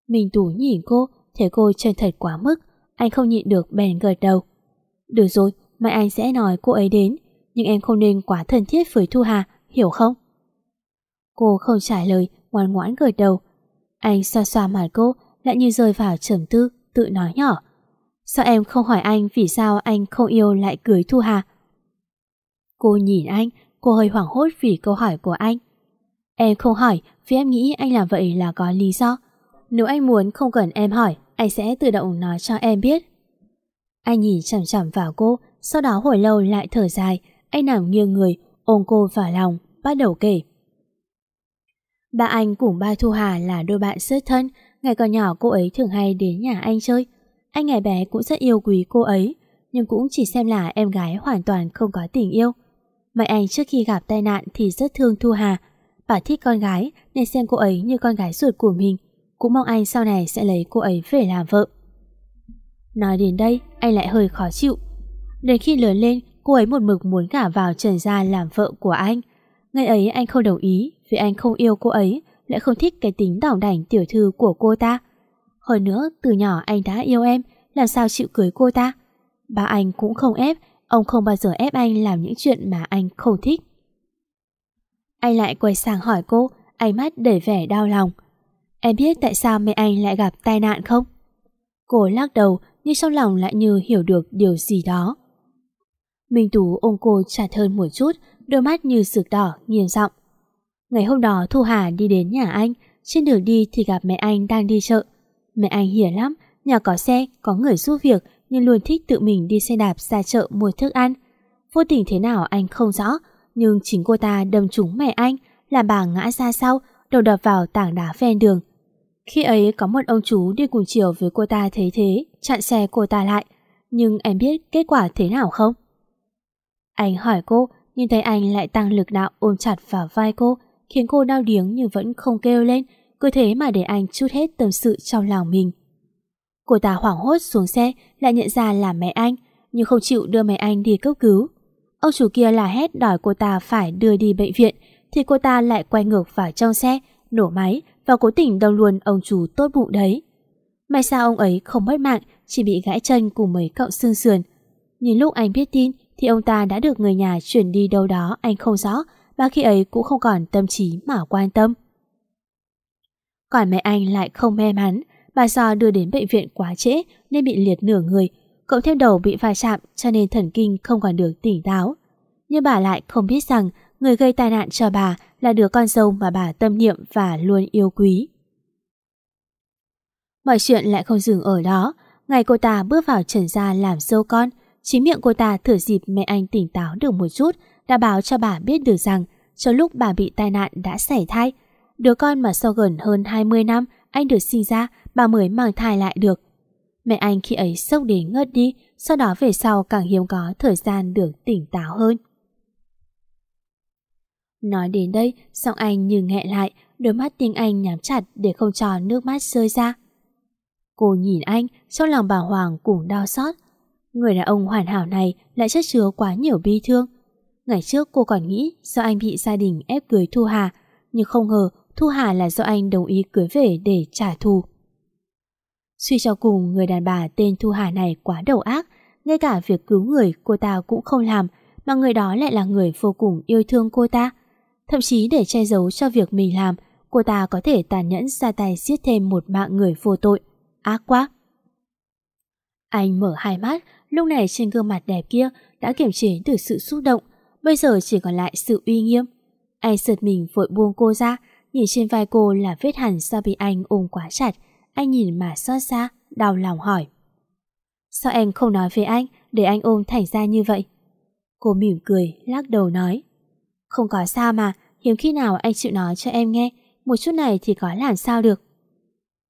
mình Tú nhìn cô, thấy cô chân thật quá mức, anh không nhịn được bèn gật đầu. Được rồi, mai anh sẽ nói cô ấy đến, nhưng em không nên quá thân thiết với Thu Hà, hiểu không? Cô không trả lời, ngoan ngoãn gật đầu. Anh xoa xoa mặt cô, lại như rơi vào trầm tư, tự nói nhỏ. Sao em không hỏi anh vì sao anh không yêu lại cưới Thu Hà? Cô nhìn anh, cô hơi hoảng hốt vì câu hỏi của anh. Em không hỏi vì em nghĩ anh làm vậy là có lý do. Nếu anh muốn không cần em hỏi, anh sẽ tự động nói cho em biết. Anh nhìn chằm chằm vào cô, sau đó hồi lâu lại thở dài, anh nằm nghiêng người, ôm cô vào lòng, bắt đầu kể. Ba anh cùng ba Thu Hà là đôi bạn rất thân, ngày còn nhỏ cô ấy thường hay đến nhà anh chơi. Anh ngày bé cũng rất yêu quý cô ấy, nhưng cũng chỉ xem là em gái hoàn toàn không có tình yêu. mẹ anh trước khi gặp tai nạn thì rất thương Thu Hà, bà thích con gái nên xem cô ấy như con gái ruột của mình, cũng mong anh sau này sẽ lấy cô ấy về làm vợ. Nói đến đây, anh lại hơi khó chịu. Đến khi lớn lên, cô ấy một mực muốn gả vào Trần Gia làm vợ của anh. Ngày ấy anh không đồng ý vì anh không yêu cô ấy, lại không thích cái tính đỏng đảnh tiểu thư của cô ta. Hơn nữa, từ nhỏ anh đã yêu em, làm sao chịu cưới cô ta? Ba anh cũng không ép, ông không bao giờ ép anh làm những chuyện mà anh không thích. Anh lại quay sang hỏi cô, ánh mắt đầy vẻ đau lòng. Em biết tại sao mẹ anh lại gặp tai nạn không? Cô lắc đầu nhưng trong lòng lại như hiểu được điều gì đó. Minh Tú ôm cô chặt hơn một chút, đôi mắt như sực đỏ, nghiêm giọng. Ngày hôm đó Thu Hà đi đến nhà anh, trên đường đi thì gặp mẹ anh đang đi chợ. Mẹ anh hiền lắm, nhà có xe, có người giúp việc nhưng luôn thích tự mình đi xe đạp ra chợ mua thức ăn. Vô tình thế nào anh không rõ, nhưng chính cô ta đâm trúng mẹ anh, làm bà ngã ra sau, đầu đập vào tảng đá ven đường. Khi ấy có một ông chú đi cùng chiều với cô ta thấy thế, chặn xe cô ta lại. Nhưng em biết kết quả thế nào không? Anh hỏi cô, nhưng thấy anh lại tăng lực đạo ôm chặt vào vai cô, khiến cô đau điếng nhưng vẫn không kêu lên, cứ thế mà để anh chút hết tâm sự trong lòng mình. Cô ta hoảng hốt xuống xe, lại nhận ra là mẹ anh, nhưng không chịu đưa mẹ anh đi cấp cứu. Ông chủ kia là hét đòi cô ta phải đưa đi bệnh viện, thì cô ta lại quay ngược vào trong xe, nổ máy và cố tình đâm luôn ông chủ tốt bụng đấy. May sao ông ấy không mất mạng, chỉ bị gãy chân cùng mấy cậu xương sườn. Nhưng lúc anh biết tin thì ông ta đã được người nhà chuyển đi đâu đó anh không rõ và khi ấy cũng không còn tâm trí mà quan tâm. Còn mẹ anh lại không may mắn, bà do đưa đến bệnh viện quá trễ nên bị liệt nửa người, cộng thêm đầu bị va chạm cho nên thần kinh không còn được tỉnh táo. Nhưng bà lại không biết rằng người gây tai nạn cho bà là đứa con dâu mà bà tâm niệm và luôn yêu quý. Mọi chuyện lại không dừng ở đó. Ngày cô ta bước vào trần gia làm dâu con, chính miệng cô ta thử dịp mẹ anh tỉnh táo được một chút đã báo cho bà biết được rằng trong lúc bà bị tai nạn đã xảy thai. Đứa con mà sau gần hơn 20 năm anh được sinh ra bà mới mang thai lại được. Mẹ anh khi ấy sốc đến ngất đi, sau đó về sau càng hiếm có thời gian được tỉnh táo hơn. Nói đến đây, giọng anh như nghẹn lại, đôi mắt tiếng anh nhắm chặt để không cho nước mắt rơi ra. Cô nhìn anh, trong lòng bà Hoàng cũng đau xót. Người đàn ông hoàn hảo này lại chất chứa quá nhiều bi thương. Ngày trước cô còn nghĩ do anh bị gia đình ép cưới Thu Hà, nhưng không ngờ Thu Hà là do anh đồng ý cưới về để trả thù. Suy cho cùng người đàn bà tên Thu Hà này quá đầu ác, ngay cả việc cứu người cô ta cũng không làm, mà người đó lại là người vô cùng yêu thương cô ta. Thậm chí để che giấu cho việc mình làm, cô ta có thể tàn nhẫn ra tay giết thêm một mạng người vô tội. Ác quá! Anh mở hai mắt, lúc này trên gương mặt đẹp kia đã kiểm chế được sự xúc động, bây giờ chỉ còn lại sự uy nghiêm. Anh giật mình vội buông cô ra, nhìn trên vai cô là vết hẳn do bị anh ôm quá chặt. Anh nhìn mà xót xa, đau lòng hỏi. Sao em không nói với anh, để anh ôm thành ra như vậy? Cô mỉm cười, lắc đầu nói. Không có sao mà, hiếm khi nào anh chịu nói cho em nghe, một chút này thì có làm sao được.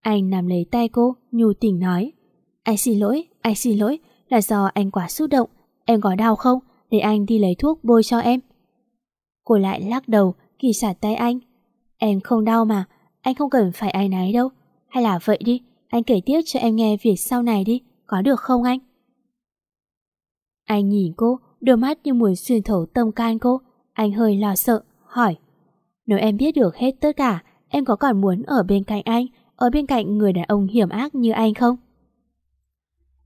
Anh nắm lấy tay cô, nhu tình nói. Anh xin lỗi, anh xin lỗi, là do anh quá xúc động, em có đau không, để anh đi lấy thuốc bôi cho em. Cô lại lắc đầu, kỳ xả tay anh. Em không đau mà, anh không cần phải ai náy đâu. Hay là vậy đi, anh kể tiếp cho em nghe việc sau này đi, có được không anh? Anh nhìn cô, đôi mắt như muốn xuyên thấu tâm can cô, anh hơi lo sợ, hỏi. Nếu em biết được hết tất cả, em có còn muốn ở bên cạnh anh, ở bên cạnh người đàn ông hiểm ác như anh không?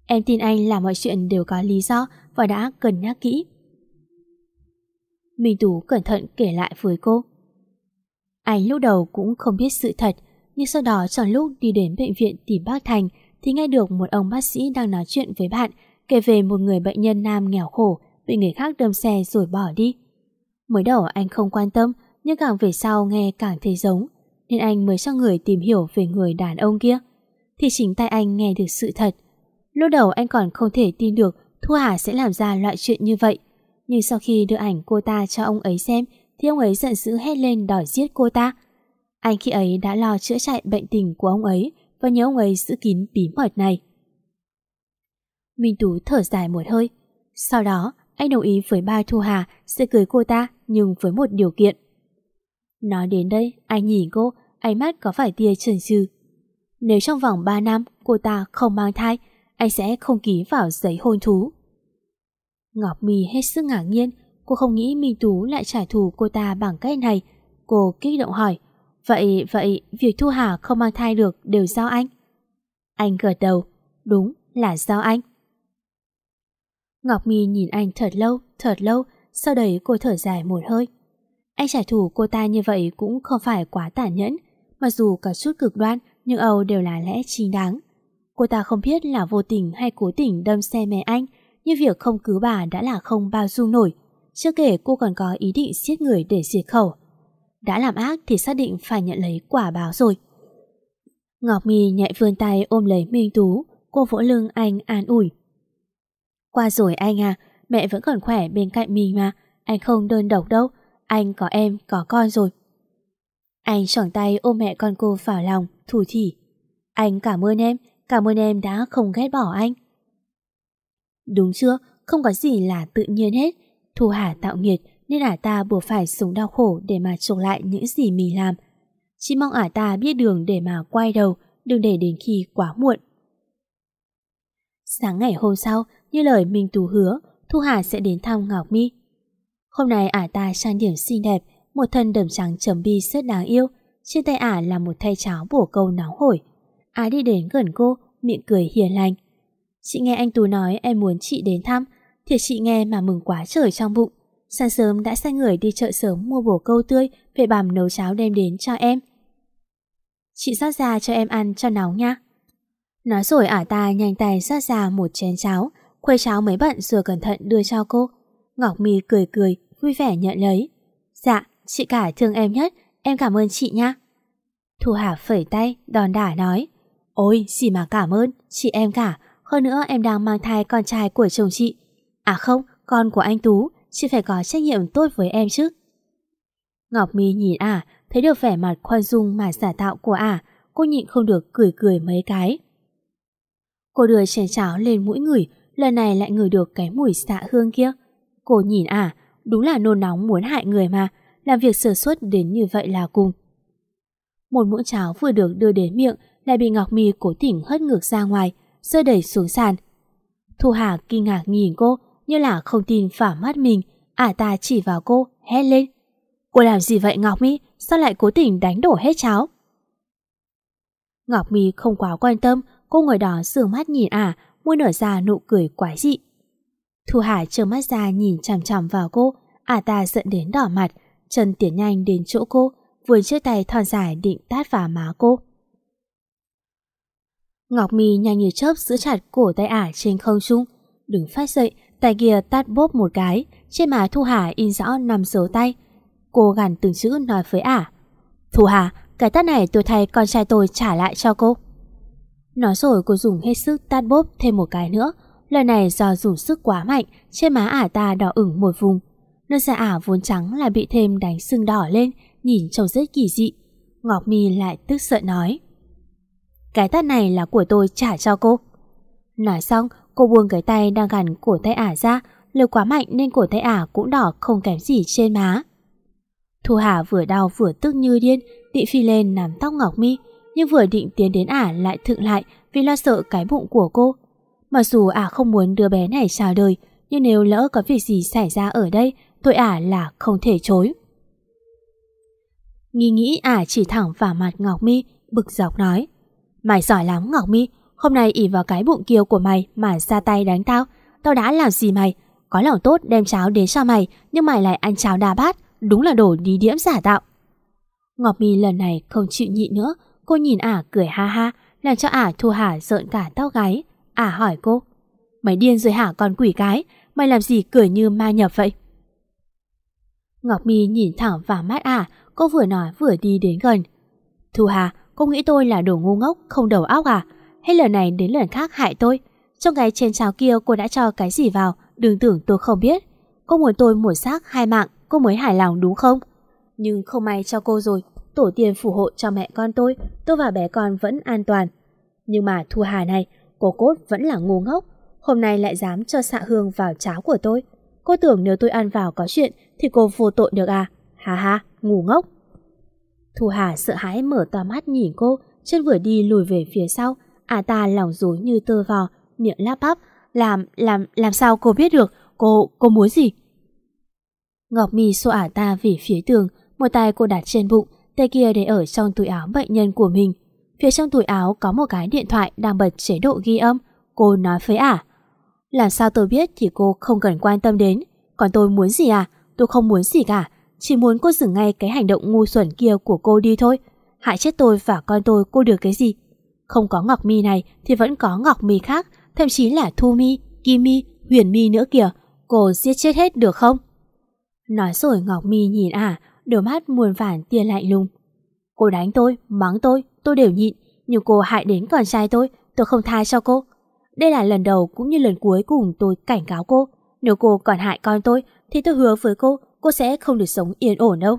Em tin anh là mọi chuyện đều có lý do và đã cân nhắc kỹ. Minh Tú cẩn thận kể lại với cô. Anh lúc đầu cũng không biết sự thật, nhưng sau đó trong lúc đi đến bệnh viện tìm bác Thành thì nghe được một ông bác sĩ đang nói chuyện với bạn kể về một người bệnh nhân nam nghèo khổ bị người khác đâm xe rồi bỏ đi. Mới đầu anh không quan tâm, nhưng càng về sau nghe càng thấy giống, nên anh mới cho người tìm hiểu về người đàn ông kia. Thì chính tay anh nghe được sự thật. Lúc đầu anh còn không thể tin được Thu Hà sẽ làm ra loại chuyện như vậy. Nhưng sau khi đưa ảnh cô ta cho ông ấy xem, thì ông ấy giận dữ hét lên đòi giết cô ta. Anh khi ấy đã lo chữa chạy bệnh tình của ông ấy và nhớ ông ấy giữ kín bí mật này. Minh Tú thở dài một hơi. Sau đó, anh đồng ý với ba Thu Hà sẽ cưới cô ta nhưng với một điều kiện. Nói đến đây, anh nhìn cô, ánh mắt có phải tia trần trừ Nếu trong vòng 3 năm cô ta không mang thai, anh sẽ không ký vào giấy hôn thú. Ngọc Mi hết sức ngạc nhiên, cô không nghĩ Minh Tú lại trả thù cô ta bằng cách này. Cô kích động hỏi, vậy, vậy, việc Thu Hà không mang thai được đều do anh? Anh gật đầu, đúng là do anh. Ngọc Mi nhìn anh thật lâu, thật lâu, sau đấy cô thở dài một hơi. Anh trả thù cô ta như vậy cũng không phải quá tàn nhẫn, mặc dù cả chút cực đoan nhưng Âu đều là lẽ chính đáng. Cô ta không biết là vô tình hay cố tình đâm xe mẹ anh, nhưng việc không cứu bà đã là không bao dung nổi. Chưa kể cô còn có ý định giết người để diệt khẩu. Đã làm ác thì xác định phải nhận lấy quả báo rồi. Ngọc Mi nhẹ vươn tay ôm lấy Minh Tú, cô vỗ lưng anh an ủi. Qua rồi anh à, mẹ vẫn còn khỏe bên cạnh mình mà, anh không đơn độc đâu, anh có em, có con rồi. Anh choàng tay ôm mẹ con cô vào lòng, thủ thỉ. Anh cảm ơn em, cảm ơn em đã không ghét bỏ anh. Đúng chưa, không có gì là tự nhiên hết. Thu Hà tạo nghiệt nên ả ta buộc phải sống đau khổ để mà chuộc lại những gì mình làm. Chỉ mong ả ta biết đường để mà quay đầu, đừng để đến khi quá muộn. Sáng ngày hôm sau, như lời Minh Tú hứa, Thu Hà sẽ đến thăm Ngọc Mi. Hôm nay ả ta trang điểm xinh đẹp, một thân đầm trắng chấm bi rất đáng yêu. Trên tay ả là một thay cháo bổ câu nóng hổi. Ả đi đến gần cô, miệng cười hiền lành. Chị nghe anh Tú nói em muốn chị đến thăm, thì chị nghe mà mừng quá trời trong bụng. Sáng sớm đã sai người đi chợ sớm mua bổ câu tươi về bằm nấu cháo đem đến cho em. Chị rót ra cho em ăn cho nóng nha. Nói rồi ả ta nhanh tay rót ra một chén cháo, khuấy cháo mấy bận rồi cẩn thận đưa cho cô. Ngọc Mi cười cười, vui vẻ nhận lấy. Dạ, chị cả thương em nhất, em cảm ơn chị nha. Thu Hà phẩy tay, đòn đả nói. Ôi, gì mà cảm ơn, chị em cả. Hơn nữa em đang mang thai con trai của chồng chị. À không, con của anh Tú, chị phải có trách nhiệm tốt với em chứ. Ngọc Mi nhìn ả, à, thấy được vẻ mặt khoan dung mà giả tạo của ả, à, cô nhịn không được cười cười mấy cái. Cô đưa chén cháo lên mũi người, lần này lại ngửi được cái mùi xạ hương kia. Cô nhìn ả, à, đúng là nôn nóng muốn hại người mà, làm việc sơ suất đến như vậy là cùng. Một muỗng cháo vừa được đưa đến miệng lại bị Ngọc Mi cố tình hất ngược ra ngoài, rơi đẩy xuống sàn. Thu Hà kinh ngạc nhìn cô, như là không tin vào mắt mình, ả ta chỉ vào cô, hét lên. Cô làm gì vậy Ngọc Mi? Sao lại cố tình đánh đổ hết cháo? Ngọc Mi không quá quan tâm, cô ngồi đó sườn mắt nhìn à, ả, môi nở ra nụ cười quái dị. Thu Hà trơ mắt ra nhìn chằm chằm vào cô, ả ta giận đến đỏ mặt, chân tiến nhanh đến chỗ cô, vươn chiếc tay thon dài định tát vào má cô. Ngọc Mi nhanh như chớp giữ chặt cổ tay ả trên không trung, đứng phát dậy, tay kia tát bốp một cái, trên má Thu Hà in rõ năm dấu tay. Cô gằn từng chữ nói với ả. Thu Hà, cái tát này tôi thay con trai tôi trả lại cho cô. Nói rồi cô dùng hết sức tát bốp thêm một cái nữa. Lần này do dùng sức quá mạnh, trên má ả ta đỏ ửng một vùng. Nơi da ả vốn trắng lại bị thêm đánh sưng đỏ lên, nhìn trông rất kỳ dị. Ngọc Mi lại tức giận nói. Cái tát này là của tôi trả cho cô. Nói xong, cô buông cái tay đang gằn cổ tay ả ra, lực quá mạnh nên cổ tay ả cũng đỏ không kém gì trên má. Thu Hà vừa đau vừa tức như điên, định phi lên nắm tóc Ngọc Mi, nhưng vừa định tiến đến ả lại thượng lại vì lo sợ cái bụng của cô. Mặc dù ả không muốn đứa bé này chào đời, nhưng nếu lỡ có việc gì xảy ra ở đây, tội ả là không thể chối. Nghi nghĩ ả chỉ thẳng vào mặt Ngọc Mi, bực dọc nói. Mày giỏi lắm Ngọc Mi, hôm nay ỉ vào cái bụng kiều của mày mà ra tay đánh tao. Tao đã làm gì mày? Có lòng tốt đem cháo đến cho mày, nhưng mày lại ăn cháo đa bát, đúng là đồ đi điểm giả tạo. Ngọc Mi lần này không chịu nhịn nữa, cô nhìn ả cười ha ha, làm cho ả thu hả rợn cả tóc gáy. Ả hỏi cô, mày điên rồi hả con quỷ cái, mày làm gì cười như ma nhập vậy? Ngọc Mi nhìn thẳng vào mắt ả, cô vừa nói vừa đi đến gần. Thu Hà, cô nghĩ tôi là đồ ngu ngốc, không đầu óc à? Hết lần này đến lần khác hại tôi. Trong cái chén cháo kia cô đã cho cái gì vào, đừng tưởng tôi không biết. Cô muốn tôi mổ xác hai mạng, cô mới hài lòng đúng không? Nhưng không may cho cô rồi, tổ tiên phù hộ cho mẹ con tôi, tôi và bé con vẫn an toàn. Nhưng mà Thu Hà này, cô cốt vẫn là ngu ngốc, hôm nay lại dám cho xạ hương vào cháo của tôi. Cô tưởng nếu tôi ăn vào có chuyện thì cô vô tội được à? Hà hà, ngu ngốc. Thu Hà sợ hãi mở to mắt nhìn cô, chân vừa đi lùi về phía sau, à ta lòng rối như tơ vò, miệng lắp bắp, làm, làm, làm sao cô biết được, cô, cô muốn gì? Ngọc Mi xô ả ta về phía tường, một tay cô đặt trên bụng, tay kia để ở trong túi áo bệnh nhân của mình. Phía trong túi áo có một cái điện thoại đang bật chế độ ghi âm, cô nói với ả. Làm sao tôi biết thì cô không cần quan tâm đến, còn tôi muốn gì à? Tôi không muốn gì cả, chỉ muốn cô dừng ngay cái hành động ngu xuẩn kia của cô đi thôi. Hại chết tôi và con tôi cô được cái gì? Không có Ngọc Mi này thì vẫn có Ngọc Mi khác, thậm chí là Thu Mi, Kim Mi, Huyền Mi nữa kìa. Cô giết chết hết được không? Nói rồi Ngọc Mi nhìn à, đôi mắt muôn vản tia lạnh lùng. Cô đánh tôi, mắng tôi, tôi đều nhịn, nhưng cô hại đến con trai tôi, tôi không tha cho cô. Đây là lần đầu cũng như lần cuối cùng tôi cảnh cáo cô. Nếu cô còn hại con tôi, thì tôi hứa với cô, cô sẽ không được sống yên ổn đâu.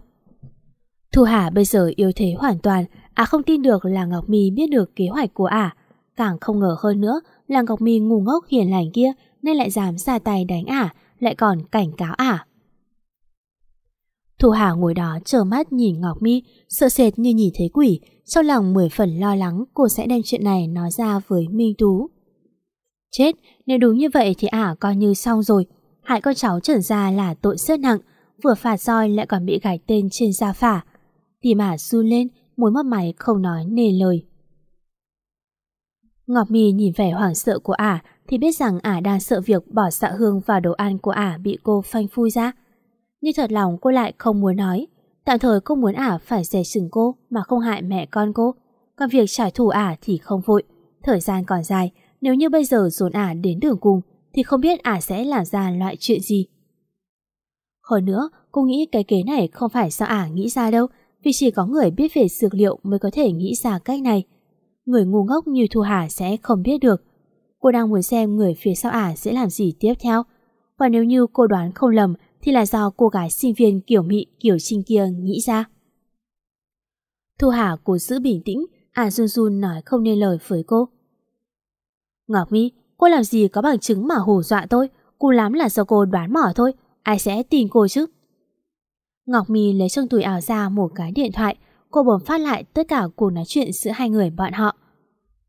Thu Hà bây giờ yêu thế hoàn toàn, à không tin được là Ngọc Mi biết được kế hoạch của ả. À. Càng không ngờ hơn nữa là Ngọc Mi ngu ngốc hiền lành kia nên lại dám ra tay đánh ả, à, lại còn cảnh cáo ả. À. Thu Hà ngồi đó chờ mắt nhìn Ngọc Mi, sợ sệt như nhìn thấy quỷ, trong lòng mười phần lo lắng cô sẽ đem chuyện này nói ra với Minh Tú. Chết, nếu đúng như vậy thì ả coi như xong rồi. Hại con cháu trần ra là tội rất nặng, vừa phả roi lại còn bị gạch tên trên da phả. Tìm ả run lên, môi mất máy không nói nề lời. Ngọc Mì nhìn vẻ hoảng sợ của ả thì biết rằng ả đang sợ việc bỏ xạ hương vào đồ ăn của ả bị cô phanh phui ra. Nhưng thật lòng cô lại không muốn nói. Tạm thời cô muốn ả phải dè chừng cô mà không hại mẹ con cô. Còn việc trả thù ả thì không vội. Thời gian còn dài, nếu như bây giờ dồn ả đến đường cùng thì không biết ả sẽ làm ra loại chuyện gì. Hơn nữa, cô nghĩ cái kế này không phải do ả nghĩ ra đâu, vì chỉ có người biết về dược liệu mới có thể nghĩ ra cách này. Người ngu ngốc như Thu Hà sẽ không biết được. Cô đang muốn xem người phía sau ả sẽ làm gì tiếp theo. Và nếu như cô đoán không lầm thì là do cô gái sinh viên kiểu mị kiểu trinh kia nghĩ ra. Thu Hà cố giữ bình tĩnh, ả run run nói không nên lời với cô. Ngọc My, cô làm gì có bằng chứng mà hù dọa tôi, cô lắm là do cô đoán mỏ thôi, ai sẽ tin cô chứ? Ngọc Mi lấy trong túi áo ra một cái điện thoại, cô bấm phát lại tất cả cuộc nói chuyện giữa hai người bọn họ.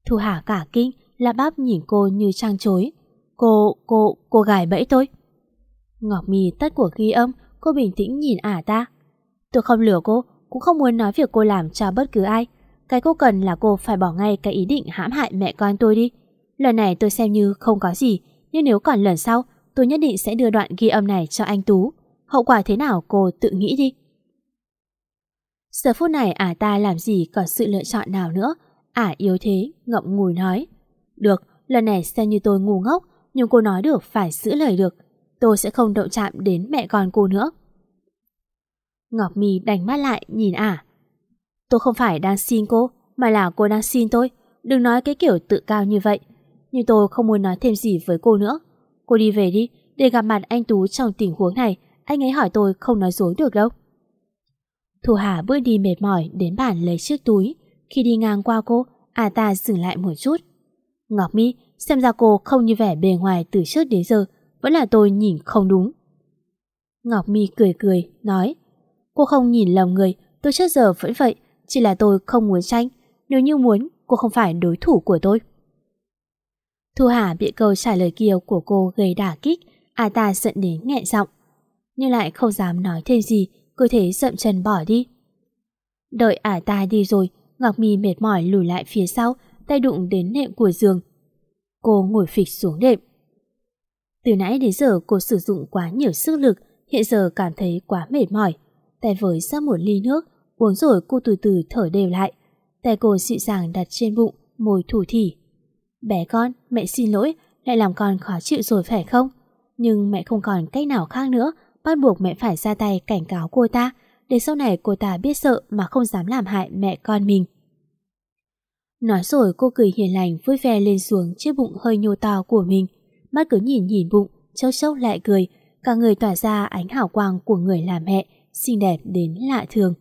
Thu Hà cả kinh, là bắp nhìn cô như trang chối. Cô, cô, cô gài bẫy tôi. Ngọc Mi tắt cuộc ghi âm, cô bình tĩnh nhìn ả ta. Tôi không lừa cô, cũng không muốn nói việc cô làm cho bất cứ ai. Cái cô cần là cô phải bỏ ngay cái ý định hãm hại mẹ con tôi đi. Lần này tôi xem như không có gì, nhưng nếu còn lần sau, tôi nhất định sẽ đưa đoạn ghi âm này cho anh Tú. Hậu quả thế nào cô tự nghĩ đi. Giờ phút này ả ta làm gì còn sự lựa chọn nào nữa. Ả yếu thế, ngậm ngùi nói. Được, lần này xem như tôi ngu ngốc, nhưng cô nói được phải giữ lời được. Tôi sẽ không động chạm đến mẹ con cô nữa. Ngọc mì đánh mắt lại nhìn ả. Tôi không phải đang xin cô, mà là cô đang xin tôi. Đừng nói cái kiểu tự cao như vậy. Nhưng tôi không muốn nói thêm gì với cô nữa. Cô đi về đi, để gặp mặt anh Tú trong tình huống này. Anh ấy hỏi tôi không nói dối được đâu. Thu Hà bước đi mệt mỏi đến bàn lấy chiếc túi. Khi đi ngang qua cô, à ta dừng lại một chút. Ngọc mi xem ra cô không như vẻ bề ngoài từ trước đến giờ, vẫn là tôi nhìn không đúng. Ngọc mi cười cười, nói Cô không nhìn lầm người, tôi trước giờ vẫn vậy, chỉ là tôi không muốn tranh. Nếu như muốn, cô không phải đối thủ của tôi. Thu Hà bị câu trả lời kia của cô gây đả kích, à ta giận đến nghẹn giọng. Nhưng lại không dám nói thêm gì, cứ thế dậm chân bỏ đi. Đợi ả ta đi rồi, Ngọc Mi mệt mỏi lùi lại phía sau, tay đụng đến nệm của giường. Cô ngồi phịch xuống đệm. Từ nãy đến giờ cô sử dụng quá nhiều sức lực, hiện giờ cảm thấy quá mệt mỏi. Tay với ra một ly nước, uống rồi cô từ từ thở đều lại. Tay cô dịu dàng đặt trên bụng, môi thủ thỉ. Bé con, mẹ xin lỗi, lại làm con khó chịu rồi phải không? Nhưng mẹ không còn cách nào khác nữa, bắt buộc mẹ phải ra tay cảnh cáo cô ta, để sau này cô ta biết sợ mà không dám làm hại mẹ con mình. Nói rồi cô cười hiền lành vui vẻ lên xuống chiếc bụng hơi nhô to của mình, mắt cứ nhìn nhìn bụng, châu chốc lại cười, cả người tỏa ra ánh hào quang của người làm mẹ, xinh đẹp đến lạ thường.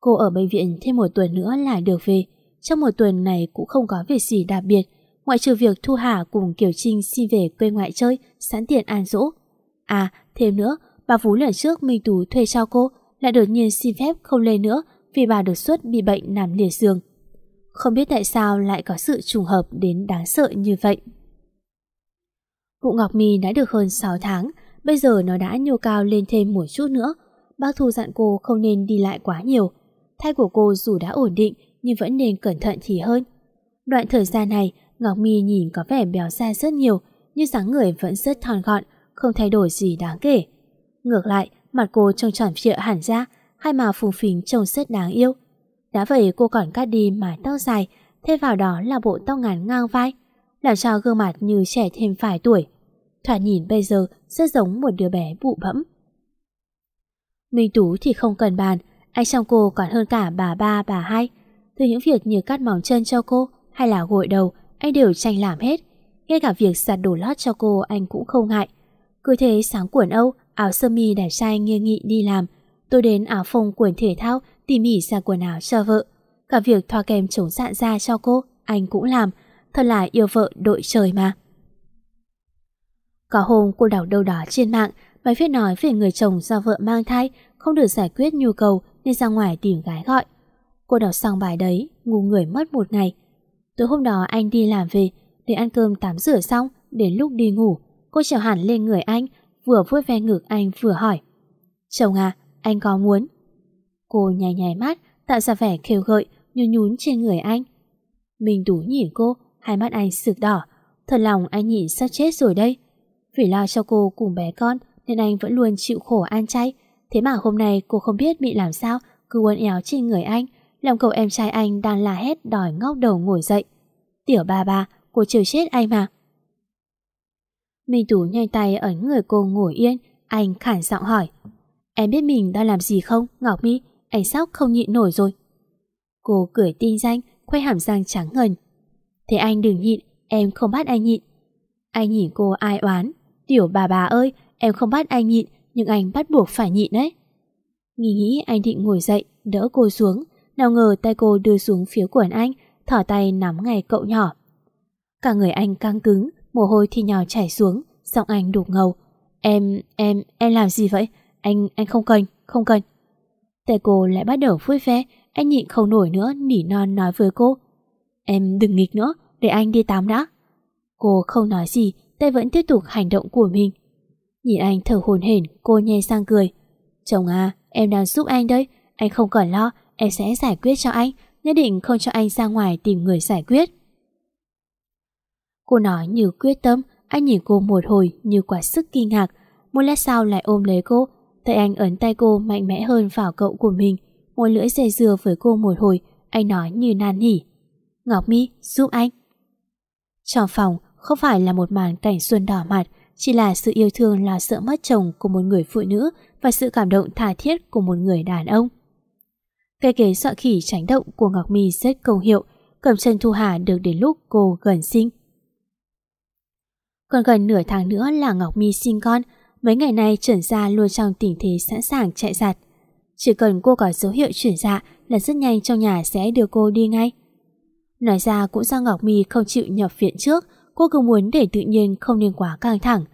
Cô ở bệnh viện thêm một tuần nữa là được về, trong một tuần này cũng không có việc gì đặc biệt, ngoại trừ việc Thu Hà cùng Kiều Trinh xin về quê ngoại chơi, sẵn tiện an dỗ. À, thêm nữa, bà vũ lần trước Minh Tú thuê cho cô lại đột nhiên xin phép không lên nữa vì bà đột xuất bị bệnh nằm liệt giường. Không biết tại sao lại có sự trùng hợp đến đáng sợ như vậy. vụ Ngọc Mi đã được hơn 6 tháng, bây giờ nó đã nhô cao lên thêm một chút nữa. Bác Thu dặn cô không nên đi lại quá nhiều. Thai của cô dù đã ổn định nhưng vẫn nên cẩn thận thì hơn. Đoạn thời gian này, Ngọc Mi nhìn có vẻ béo ra rất nhiều, nhưng dáng người vẫn rất thon gọn, không thay đổi gì đáng kể. Ngược lại, mặt cô trông tròn trịa hẳn ra, hai má phùng phình trông rất đáng yêu. Đã vậy cô còn cắt đi mái tóc dài, thêm vào đó là bộ tóc ngắn ngang vai, làm cho gương mặt như trẻ thêm vài tuổi. Thoạt nhìn bây giờ rất giống một đứa bé bụ bẫm. Minh Tú thì không cần bàn, anh trong cô còn hơn cả bà ba bà hai. Từ những việc như cắt mỏng chân cho cô hay là gội đầu, anh đều tranh làm hết. Ngay cả việc giặt đồ lót cho cô anh cũng không ngại. Cứ thế sáng quần Âu, áo sơ mi đẹp trai nghiêng nghị đi làm. Tôi đến áo phông quần thể thao tỉ mỉ ra quần áo cho vợ. Cả việc thoa kem chống dạn da cho cô, anh cũng làm. Thật là yêu vợ đội trời mà. Có hôm cô đọc đâu đó trên mạng bài viết nói về người chồng do vợ mang thai không được giải quyết nhu cầu nên ra ngoài tìm gái gọi. Cô đọc xong bài đấy, ngu người mất một ngày. Tối hôm đó anh đi làm về, để ăn cơm tắm rửa xong, đến lúc đi ngủ, cô trèo hẳn lên người anh, vừa vuốt ve ngực anh vừa hỏi. Chồng à, anh có muốn? Cô nhảy nhảy mắt, tạo ra vẻ khêu gợi, nhún nhún trên người anh. Mình đủ nhìn cô, hai mắt anh sực đỏ. Thật lòng anh nhịn sắp chết rồi đây. Vì lo cho cô cùng bé con nên anh vẫn luôn chịu khổ ăn chay. Thế mà hôm nay cô không biết bị làm sao, cứ uốn éo trên người anh, lòng cậu em trai anh đang la hét đòi ngóc đầu ngồi dậy. Tiểu ba ba, cô trừ chết anh mà. Minh Tú nhanh tay ấn người cô ngồi yên, anh khản giọng hỏi. Em biết mình đang làm gì không, Ngọc Mi? Anh sóc không nhịn nổi rồi. Cô cười tinh danh, khoe hàm răng trắng ngần. Thế anh đừng nhịn, em không bắt anh nhịn. Anh nhìn cô ai oán. Tiểu bà bà ơi, em không bắt anh nhịn, nhưng anh bắt buộc phải nhịn đấy. Nghĩ nghĩ anh định ngồi dậy, đỡ cô xuống. Nào ngờ tay cô đưa xuống phía quần anh, thỏ tay nắm ngay cậu nhỏ. Cả người anh căng cứng, mồ hôi thì nhào chảy xuống, giọng anh đục ngầu. Em, em, em làm gì vậy? Anh, anh không cần, không cần. Tay cô lại bắt đầu vui vẻ, anh nhịn không nổi nữa, nỉ non nói với cô. Em đừng nghịch nữa, để anh đi tắm đã. Cô không nói gì, tay vẫn tiếp tục hành động của mình. Nhìn anh thở hồn hển, cô nhe sang cười. Chồng à, em đang giúp anh đấy, anh không cần lo, em sẽ giải quyết cho anh, nhất định không cho anh ra ngoài tìm người giải quyết. Cô nói như quyết tâm, anh nhìn cô một hồi như quả sức kinh ngạc, một lát sau lại ôm lấy cô, tay anh ấn tay cô mạnh mẽ hơn vào cậu của mình, một lưỡi dây dừa với cô một hồi, anh nói như nan nỉ. Ngọc Mi, giúp anh. Trong phòng không phải là một màn cảnh xuân đỏ mặt, chỉ là sự yêu thương là sợ mất chồng của một người phụ nữ và sự cảm động tha thiết của một người đàn ông. Cây ghế sợ khỉ tránh động của Ngọc Mi rất công hiệu, cầm chân Thu Hà được đến lúc cô gần sinh. Còn gần nửa tháng nữa là Ngọc Mi sinh con, mấy ngày nay Trần Gia luôn trong tình thế sẵn sàng chạy giặt. Chỉ cần cô có dấu hiệu chuyển dạ là rất nhanh trong nhà sẽ đưa cô đi ngay. Nói ra cũng do Ngọc Mi không chịu nhập viện trước, cô cứ muốn để tự nhiên không nên quá căng thẳng.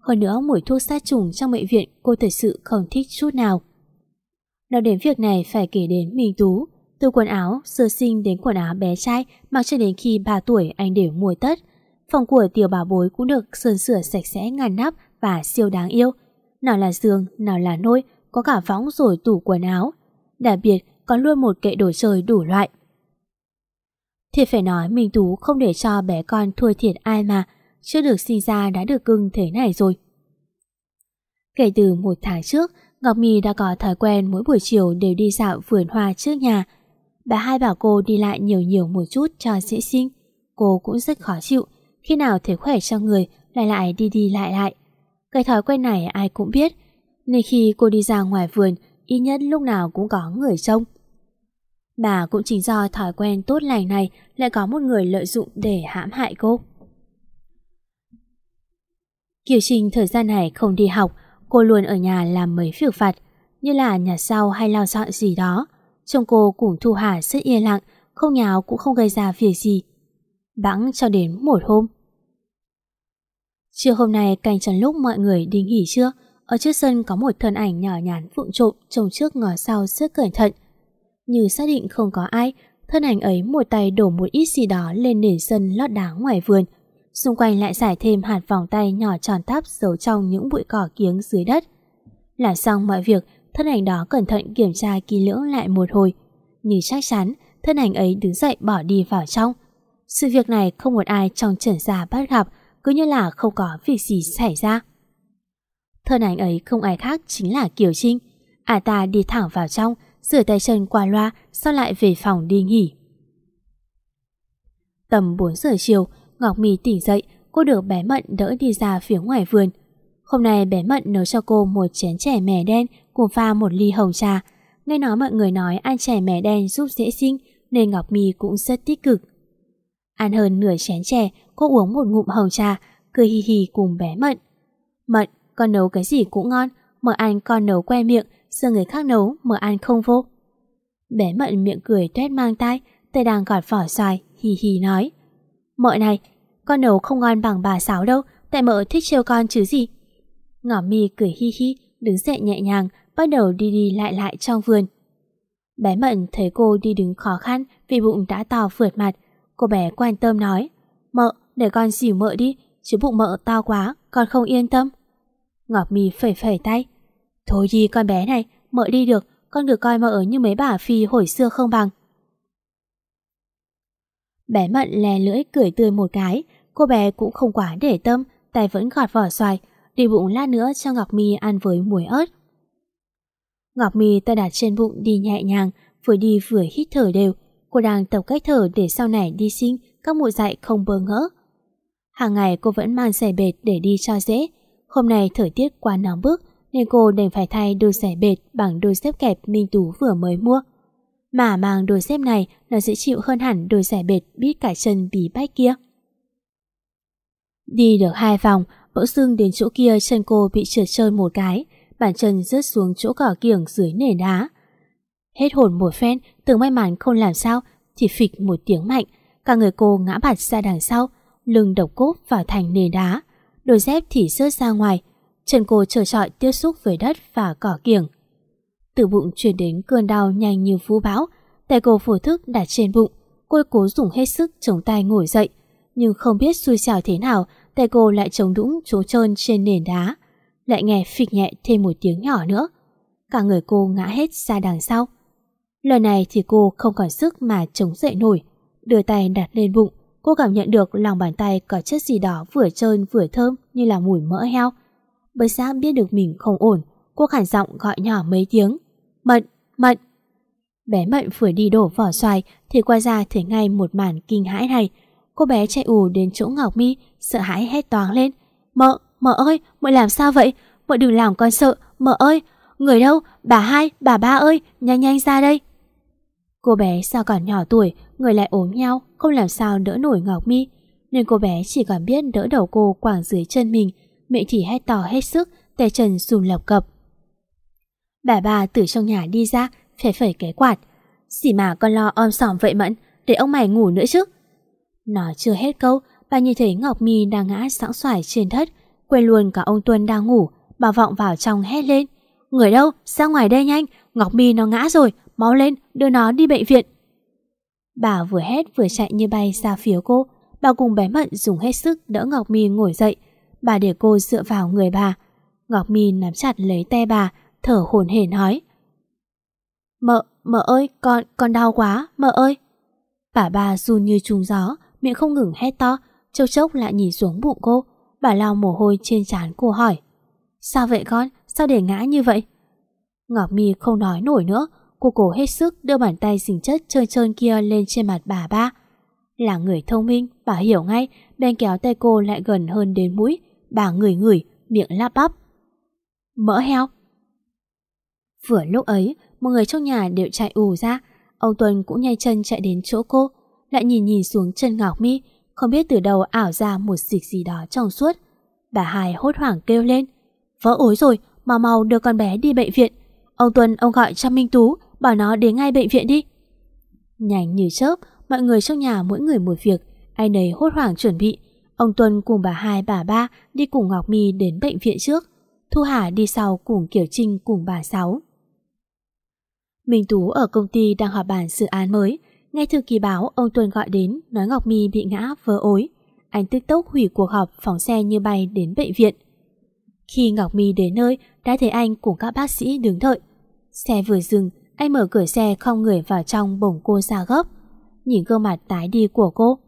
Hơn nữa mùi thuốc sát trùng trong bệnh viện cô thật sự không thích chút nào. Nói đến việc này phải kể đến Minh Tú, từ quần áo sơ sinh đến quần áo bé trai mặc cho đến khi 3 tuổi anh đều mua tất. Phòng của tiểu bà bối cũng được sơn sửa sạch sẽ ngăn nắp và siêu đáng yêu. Nào là giường, nào là nôi, có cả võng rồi tủ quần áo. Đặc biệt có luôn một kệ đồ chơi đủ loại. Thì phải nói Minh Tú không để cho bé con thua thiệt ai mà, chưa được sinh ra đã được cưng thế này rồi. Kể từ một tháng trước, Ngọc Mì đã có thói quen mỗi buổi chiều đều đi dạo vườn hoa trước nhà. Bà hai bảo cô đi lại nhiều nhiều một chút cho dễ sinh. Cô cũng rất khó chịu, khi nào thấy khỏe cho người lại lại đi đi lại lại. Cái thói quen này ai cũng biết, nên khi cô đi ra ngoài vườn, ít nhất lúc nào cũng có người trông. Bà cũng chính do thói quen tốt lành này lại có một người lợi dụng để hãm hại cô. Kiều Trinh thời gian này không đi học, cô luôn ở nhà làm mấy việc vặt, như là nhà sau hay lau dọn gì đó. Trông cô cùng Thu Hà rất yên lặng, không nháo cũng không gây ra việc gì. Bẵng cho đến một hôm. Trưa hôm nay canh trần lúc mọi người đi nghỉ trưa, ở trước sân có một thân ảnh nhỏ nhắn vụng trộm trông trước ngó sau rất cẩn thận. Như xác định không có ai, thân ảnh ấy một tay đổ một ít gì đó lên nền sân lót đá ngoài vườn. Xung quanh lại giải thêm hạt vòng tay nhỏ tròn thắp giấu trong những bụi cỏ kiếng dưới đất. Làm xong mọi việc, thân ảnh đó cẩn thận kiểm tra kỹ lưỡng lại một hồi. Như chắc chắn, thân ảnh ấy đứng dậy bỏ đi vào trong. Sự việc này không một ai trong trần gia bắt gặp, cứ như là không có việc gì xảy ra. Thân ảnh ấy không ai khác chính là Kiều Trinh. À ta đi thẳng vào trong, rửa tay chân qua loa, sau lại về phòng đi nghỉ. Tầm 4 giờ chiều, Ngọc Mì tỉnh dậy, cô được bé Mận đỡ đi ra phía ngoài vườn. Hôm nay bé Mận nấu cho cô một chén chè mè đen cùng pha một ly hồng trà. Nghe nói mọi người nói ăn chè mè đen giúp dễ sinh nên Ngọc Mì cũng rất tích cực. Ăn hơn nửa chén chè, cô uống một ngụm hồng trà, cười hì hì cùng bé Mận. Mận, con nấu cái gì cũng ngon, mở ăn con nấu que miệng, giờ người khác nấu mở ăn không vô. Bé Mận miệng cười tuét mang tai, tay đang gọt vỏ xoài, hì hì nói. Mợ này, con nấu không ngon bằng bà Sáu đâu, tại mợ thích trêu con chứ gì. Ngỏ mi cười hi hi, đứng dậy nhẹ nhàng, bắt đầu đi đi lại lại trong vườn. Bé Mận thấy cô đi đứng khó khăn vì bụng đã to vượt mặt. Cô bé quan tâm nói, mợ, để con xỉu mợ đi, chứ bụng mợ to quá, con không yên tâm. Ngọc Mi phẩy phẩy tay. Thôi đi con bé này, mợ đi được, con được coi mợ như mấy bà phi hồi xưa không bằng. Bé Mận lè lưỡi cười tươi một cái, cô bé cũng không quá để tâm, tay vẫn gọt vỏ xoài, đi bụng lát nữa cho Ngọc Mi ăn với muối ớt. Ngọc Mi tay đặt trên bụng đi nhẹ nhàng, vừa đi vừa hít thở đều. Cô đang tập cách thở để sau này đi sinh, các mụ dạy không bơ ngỡ. Hàng ngày cô vẫn mang giày bệt để đi cho dễ. Hôm nay thời tiết quá nóng bức nên cô đành phải thay đôi giày bệt bằng đôi dép kẹp Minh Tú vừa mới mua. Mà mang đôi dép này nó dễ chịu hơn hẳn đôi giày bệt bít cả chân bí bách kia. Đi được hai vòng, bỗng dưng đến chỗ kia chân cô bị trượt trơn một cái, bàn chân rớt xuống chỗ cỏ kiểng dưới nền đá. Hết hồn một phen, tưởng may mắn không làm sao, thì phịch một tiếng mạnh, cả người cô ngã bạt ra đằng sau, lưng độc cốt vào thành nền đá, đôi dép thì rớt ra ngoài, chân cô trở trọi tiếp xúc với đất và cỏ kiểng. Từ bụng truyền đến cơn đau nhanh như vũ bão, tay cô vô thức đặt trên bụng, cô cố dùng hết sức chống tay ngồi dậy, nhưng không biết xui xẻo thế nào, tay cô lại chống đũng trố trơn trên nền đá, lại nghe phịch nhẹ thêm một tiếng nhỏ nữa. Cả người cô ngã hết ra đằng sau. Lần này thì cô không còn sức mà chống dậy nổi, đưa tay đặt lên bụng, cô cảm nhận được lòng bàn tay có chất gì đó vừa trơn vừa thơm như là mùi mỡ heo. Bởi giác biết được mình không ổn, cô khản giọng gọi nhỏ mấy tiếng. Mận, mận. Bé Mận vừa đi đổ vỏ xoài thì quay ra thấy ngay một màn kinh hãi này. Cô bé chạy ù đến chỗ Ngọc Mi, sợ hãi hét toáng lên. Mợ, mợ ơi, mợ làm sao vậy? Mợ đừng làm con sợ, mợ ơi. Người đâu? Bà hai, bà ba ơi, nhanh nhanh ra đây. Cô bé sao còn nhỏ tuổi, người lại ốm nhau, không làm sao đỡ nổi Ngọc Mi. Nên cô bé chỉ còn biết đỡ đầu cô quảng dưới chân mình, miệng thì hét to hết sức, tay chân rùm lập cập. Bà bà từ trong nhà đi ra, phải phẩy cái quạt. Gì mà con lo om sòm vậy Mẫn, để ông mày ngủ nữa chứ. Nó chưa hết câu, bà nhìn thấy Ngọc Mi đang ngã sẵn xoài trên thất, quên luôn cả ông Tuân đang ngủ, bà vọng vào trong hét lên. Người đâu, ra ngoài đây nhanh, Ngọc Mi nó ngã rồi, máu lên, đưa nó đi bệnh viện. Bà vừa hét vừa chạy như bay ra phía cô, bà cùng bé Mận dùng hết sức đỡ Ngọc Mi ngồi dậy. Bà để cô dựa vào người bà. Ngọc Mi nắm chặt lấy tay bà, thở hổn hển nói. Mợ, mợ ơi, con, con đau quá, mợ ơi. Bà bà run như trùng gió, miệng không ngừng hét to, chốc chốc lại nhìn xuống bụng cô. Bà lau mồ hôi trên trán cô hỏi. Sao vậy con? Sao để ngã như vậy? Ngọc Mi không nói nổi nữa, cô cố hết sức đưa bàn tay dính chất trơn trơn kia lên trên mặt bà ba. Là người thông minh, bà hiểu ngay, bên kéo tay cô lại gần hơn đến mũi, bà ngửi ngửi, miệng lắp bắp. Mỡ heo. Vừa lúc ấy, mọi người trong nhà đều chạy ù ra, ông Tuấn cũng nhanh chân chạy đến chỗ cô, lại nhìn nhìn xuống chân Ngọc Mi, không biết từ đâu ảo ra một dịch gì đó trong suốt. Bà Hai hốt hoảng kêu lên. Vỡ ối rồi, mau mau đưa con bé đi bệnh viện. Ông Tuấn ông gọi cho Minh Tú, bảo nó đến ngay bệnh viện đi. Nhanh như chớp, mọi người trong nhà mỗi người một việc, ai nấy hốt hoảng chuẩn bị. Ông Tuân cùng bà hai bà ba đi cùng Ngọc mi đến bệnh viện trước. Thu Hà đi sau cùng Kiều Trinh cùng bà Sáu. Minh Tú ở công ty đang họp bàn dự án mới. Nghe thư ký báo, ông Tuân gọi đến nói Ngọc Mi bị ngã vỡ ối. Anh tức tốc hủy cuộc họp phóng xe như bay đến bệnh viện. Khi Ngọc Mi đến nơi, đã thấy anh cùng các bác sĩ đứng đợi. Xe vừa dừng, anh mở cửa xe không người vào trong bổng cô ra gấp. Nhìn gương mặt tái đi của cô.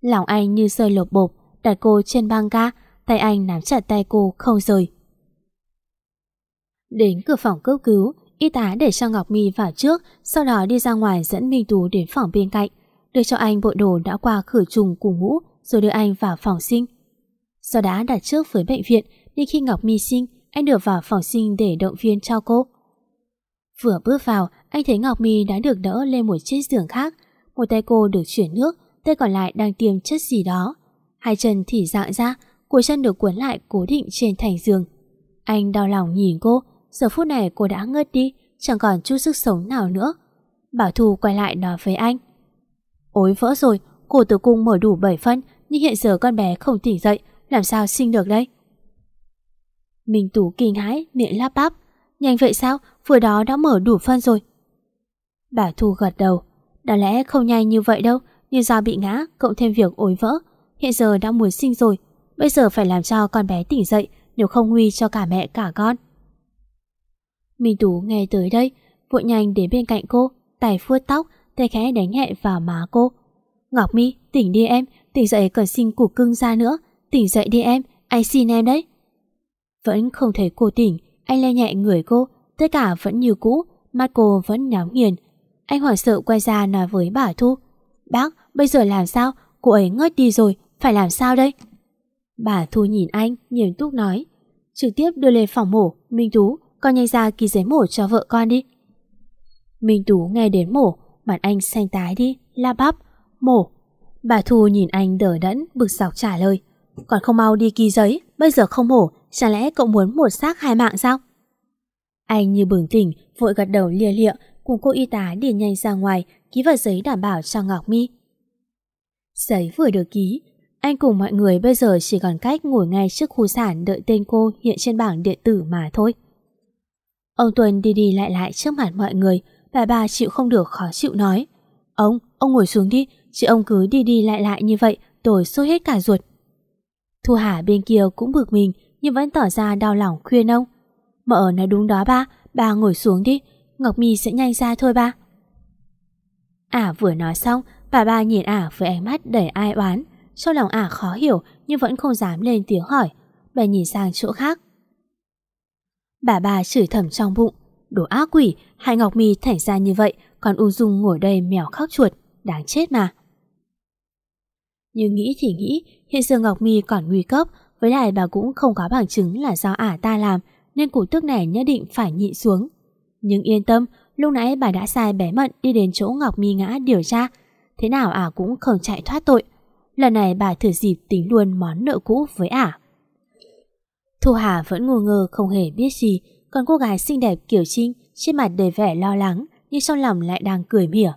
Lòng anh như rơi lột bột, đặt cô trên băng ca, tay anh nắm chặt tay cô không rời. Đến cửa phòng cấp cứu, y tá để cho Ngọc Mi vào trước, sau đó đi ra ngoài dẫn Minh Tú đến phòng bên cạnh, đưa cho anh bộ đồ đã qua khử trùng cùng mũ, rồi đưa anh vào phòng sinh. Do đã đặt trước với bệnh viện, Nhưng khi Ngọc Mi sinh, anh được vào phòng sinh để động viên cho cô. Vừa bước vào, anh thấy Ngọc Mi đã được đỡ lên một chiếc giường khác. Một tay cô được chuyển nước, tay còn lại đang tiêm chất gì đó. Hai chân thì dạng ra, cổ chân được cuốn lại cố định trên thành giường. Anh đau lòng nhìn cô, giờ phút này cô đã ngất đi, chẳng còn chút sức sống nào nữa. Bảo Thu quay lại nói với anh. Ôi vỡ rồi, cổ tử cung mở đủ 7 phân, nhưng hiện giờ con bé không tỉnh dậy, làm sao sinh được đây? Minh Tú kinh hãi, miệng lắp bắp. Nhanh vậy sao? Vừa đó đã mở đủ phân rồi. Bảo Thu gật đầu. Đáng lẽ không nhanh như vậy đâu, nhưng do bị ngã, cộng thêm việc ối vỡ. Hiện giờ đã muốn sinh rồi. Bây giờ phải làm cho con bé tỉnh dậy, nếu không nguy cho cả mẹ cả con. Minh Tú nghe tới đây, vội nhanh đến bên cạnh cô, tay vuốt tóc, tay khẽ đánh nhẹ vào má cô. Ngọc Mi, tỉnh đi em, tỉnh dậy còn xin củ cưng ra nữa. Tỉnh dậy đi em, anh xin em đấy. Vẫn không thấy cô tỉnh, anh le nhẹ người cô, tất cả vẫn như cũ, mắt cô vẫn nhắm nghiền. Anh hoảng sợ quay ra nói với bà Thu. Bác, bây giờ làm sao? Cô ấy ngất đi rồi, phải làm sao đây? Bà Thu nhìn anh, nghiêm túc nói. Trực tiếp đưa lên phòng mổ, Minh Tú, con nhanh ra ký giấy mổ cho vợ con đi. Minh Tú nghe đến mổ, mặt anh xanh tái đi, la bắp, mổ. Bà Thu nhìn anh đỡ đẫn, bực dọc trả lời. Còn không mau đi ký giấy, bây giờ không mổ, chẳng lẽ cậu muốn một xác hai mạng sao? Anh như bừng tỉnh, vội gật đầu lia lịa, cùng cô y tá điền nhanh ra ngoài, ký vào giấy đảm bảo cho Ngọc Mi. Giấy vừa được ký, anh cùng mọi người bây giờ chỉ còn cách ngồi ngay trước khu sản đợi tên cô hiện trên bảng điện tử mà thôi. Ông Tuấn đi đi lại lại trước mặt mọi người, bà bà chịu không được khó chịu nói. Ông, ông ngồi xuống đi, chứ ông cứ đi đi lại lại như vậy, tôi sốt hết cả ruột. Thu Hà bên kia cũng bực mình, nhưng vẫn tỏ ra đau lòng khuyên ông. Mợ nói đúng đó ba, ba ngồi xuống đi, Ngọc Mi sẽ nhanh ra thôi ba. Ả vừa nói xong, bà ba nhìn Ả với ánh mắt đầy ai oán. Trong lòng Ả khó hiểu nhưng vẫn không dám lên tiếng hỏi. Bà nhìn sang chỗ khác. Bà bà chửi thầm trong bụng. Đồ ác quỷ, hai Ngọc Mi thành ra như vậy, còn U Dung ngồi đây mèo khóc chuột. Đáng chết mà. Nhưng nghĩ thì nghĩ, hiện giờ Ngọc Mi còn nguy cấp, với lại bà cũng không có bằng chứng là do ả ta làm, nên củ tức này nhất định phải nhịn xuống. Nhưng yên tâm, lúc nãy bà đã sai bé Mận đi đến chỗ Ngọc Mi ngã điều tra. Thế nào ả cũng không chạy thoát tội. Lần này bà thử dịp tính luôn món nợ cũ với ả. Thu Hà vẫn ngu ngơ không hề biết gì, còn cô gái xinh đẹp kiểu Trinh trên mặt đầy vẻ lo lắng nhưng trong lòng lại đang cười mỉa.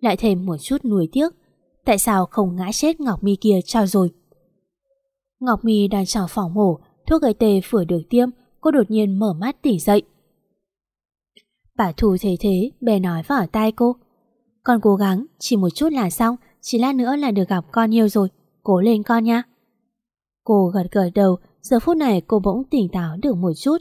Lại thêm một chút nuối tiếc. Tại sao không ngã chết Ngọc Mi kia cho rồi? Ngọc Mi đang trong phòng mổ, thuốc gây tê vừa được tiêm, cô đột nhiên mở mắt tỉnh dậy. Bà Thu thấy thế, bè nói vào tai cô. Con cố gắng, chỉ một chút là xong, chỉ lát nữa là được gặp con nhiều rồi, cố lên con nha. Cô gật gật đầu, giờ phút này cô bỗng tỉnh táo được một chút.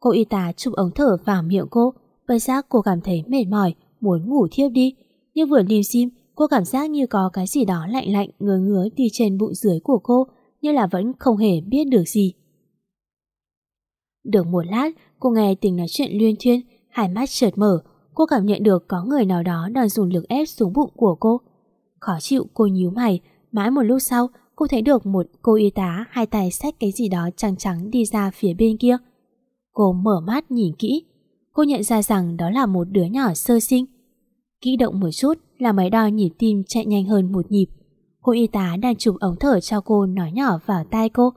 Cô y tá chụp ống thở vào miệng cô, bây giác cô cảm thấy mệt mỏi, muốn ngủ thiếp đi. Nhưng vừa lim sim, cô cảm giác như có cái gì đó lạnh lạnh ngứa ngứa đi trên bụng dưới của cô, như là vẫn không hề biết được gì. Được một lát, cô nghe tiếng nói chuyện luyên thuyên, hai mắt chợt mở, cô cảm nhận được có người nào đó đang dùng lực ép xuống bụng của cô. Khó chịu cô nhíu mày, mãi một lúc sau, cô thấy được một cô y tá hai tay xách cái gì đó trắng trắng đi ra phía bên kia. Cô mở mắt nhìn kỹ, cô nhận ra rằng đó là một đứa nhỏ sơ sinh. Kỹ động một chút là máy đo nhịp tim chạy nhanh hơn một nhịp. Cô y tá đang chụp ống thở cho cô nói nhỏ vào tai cô.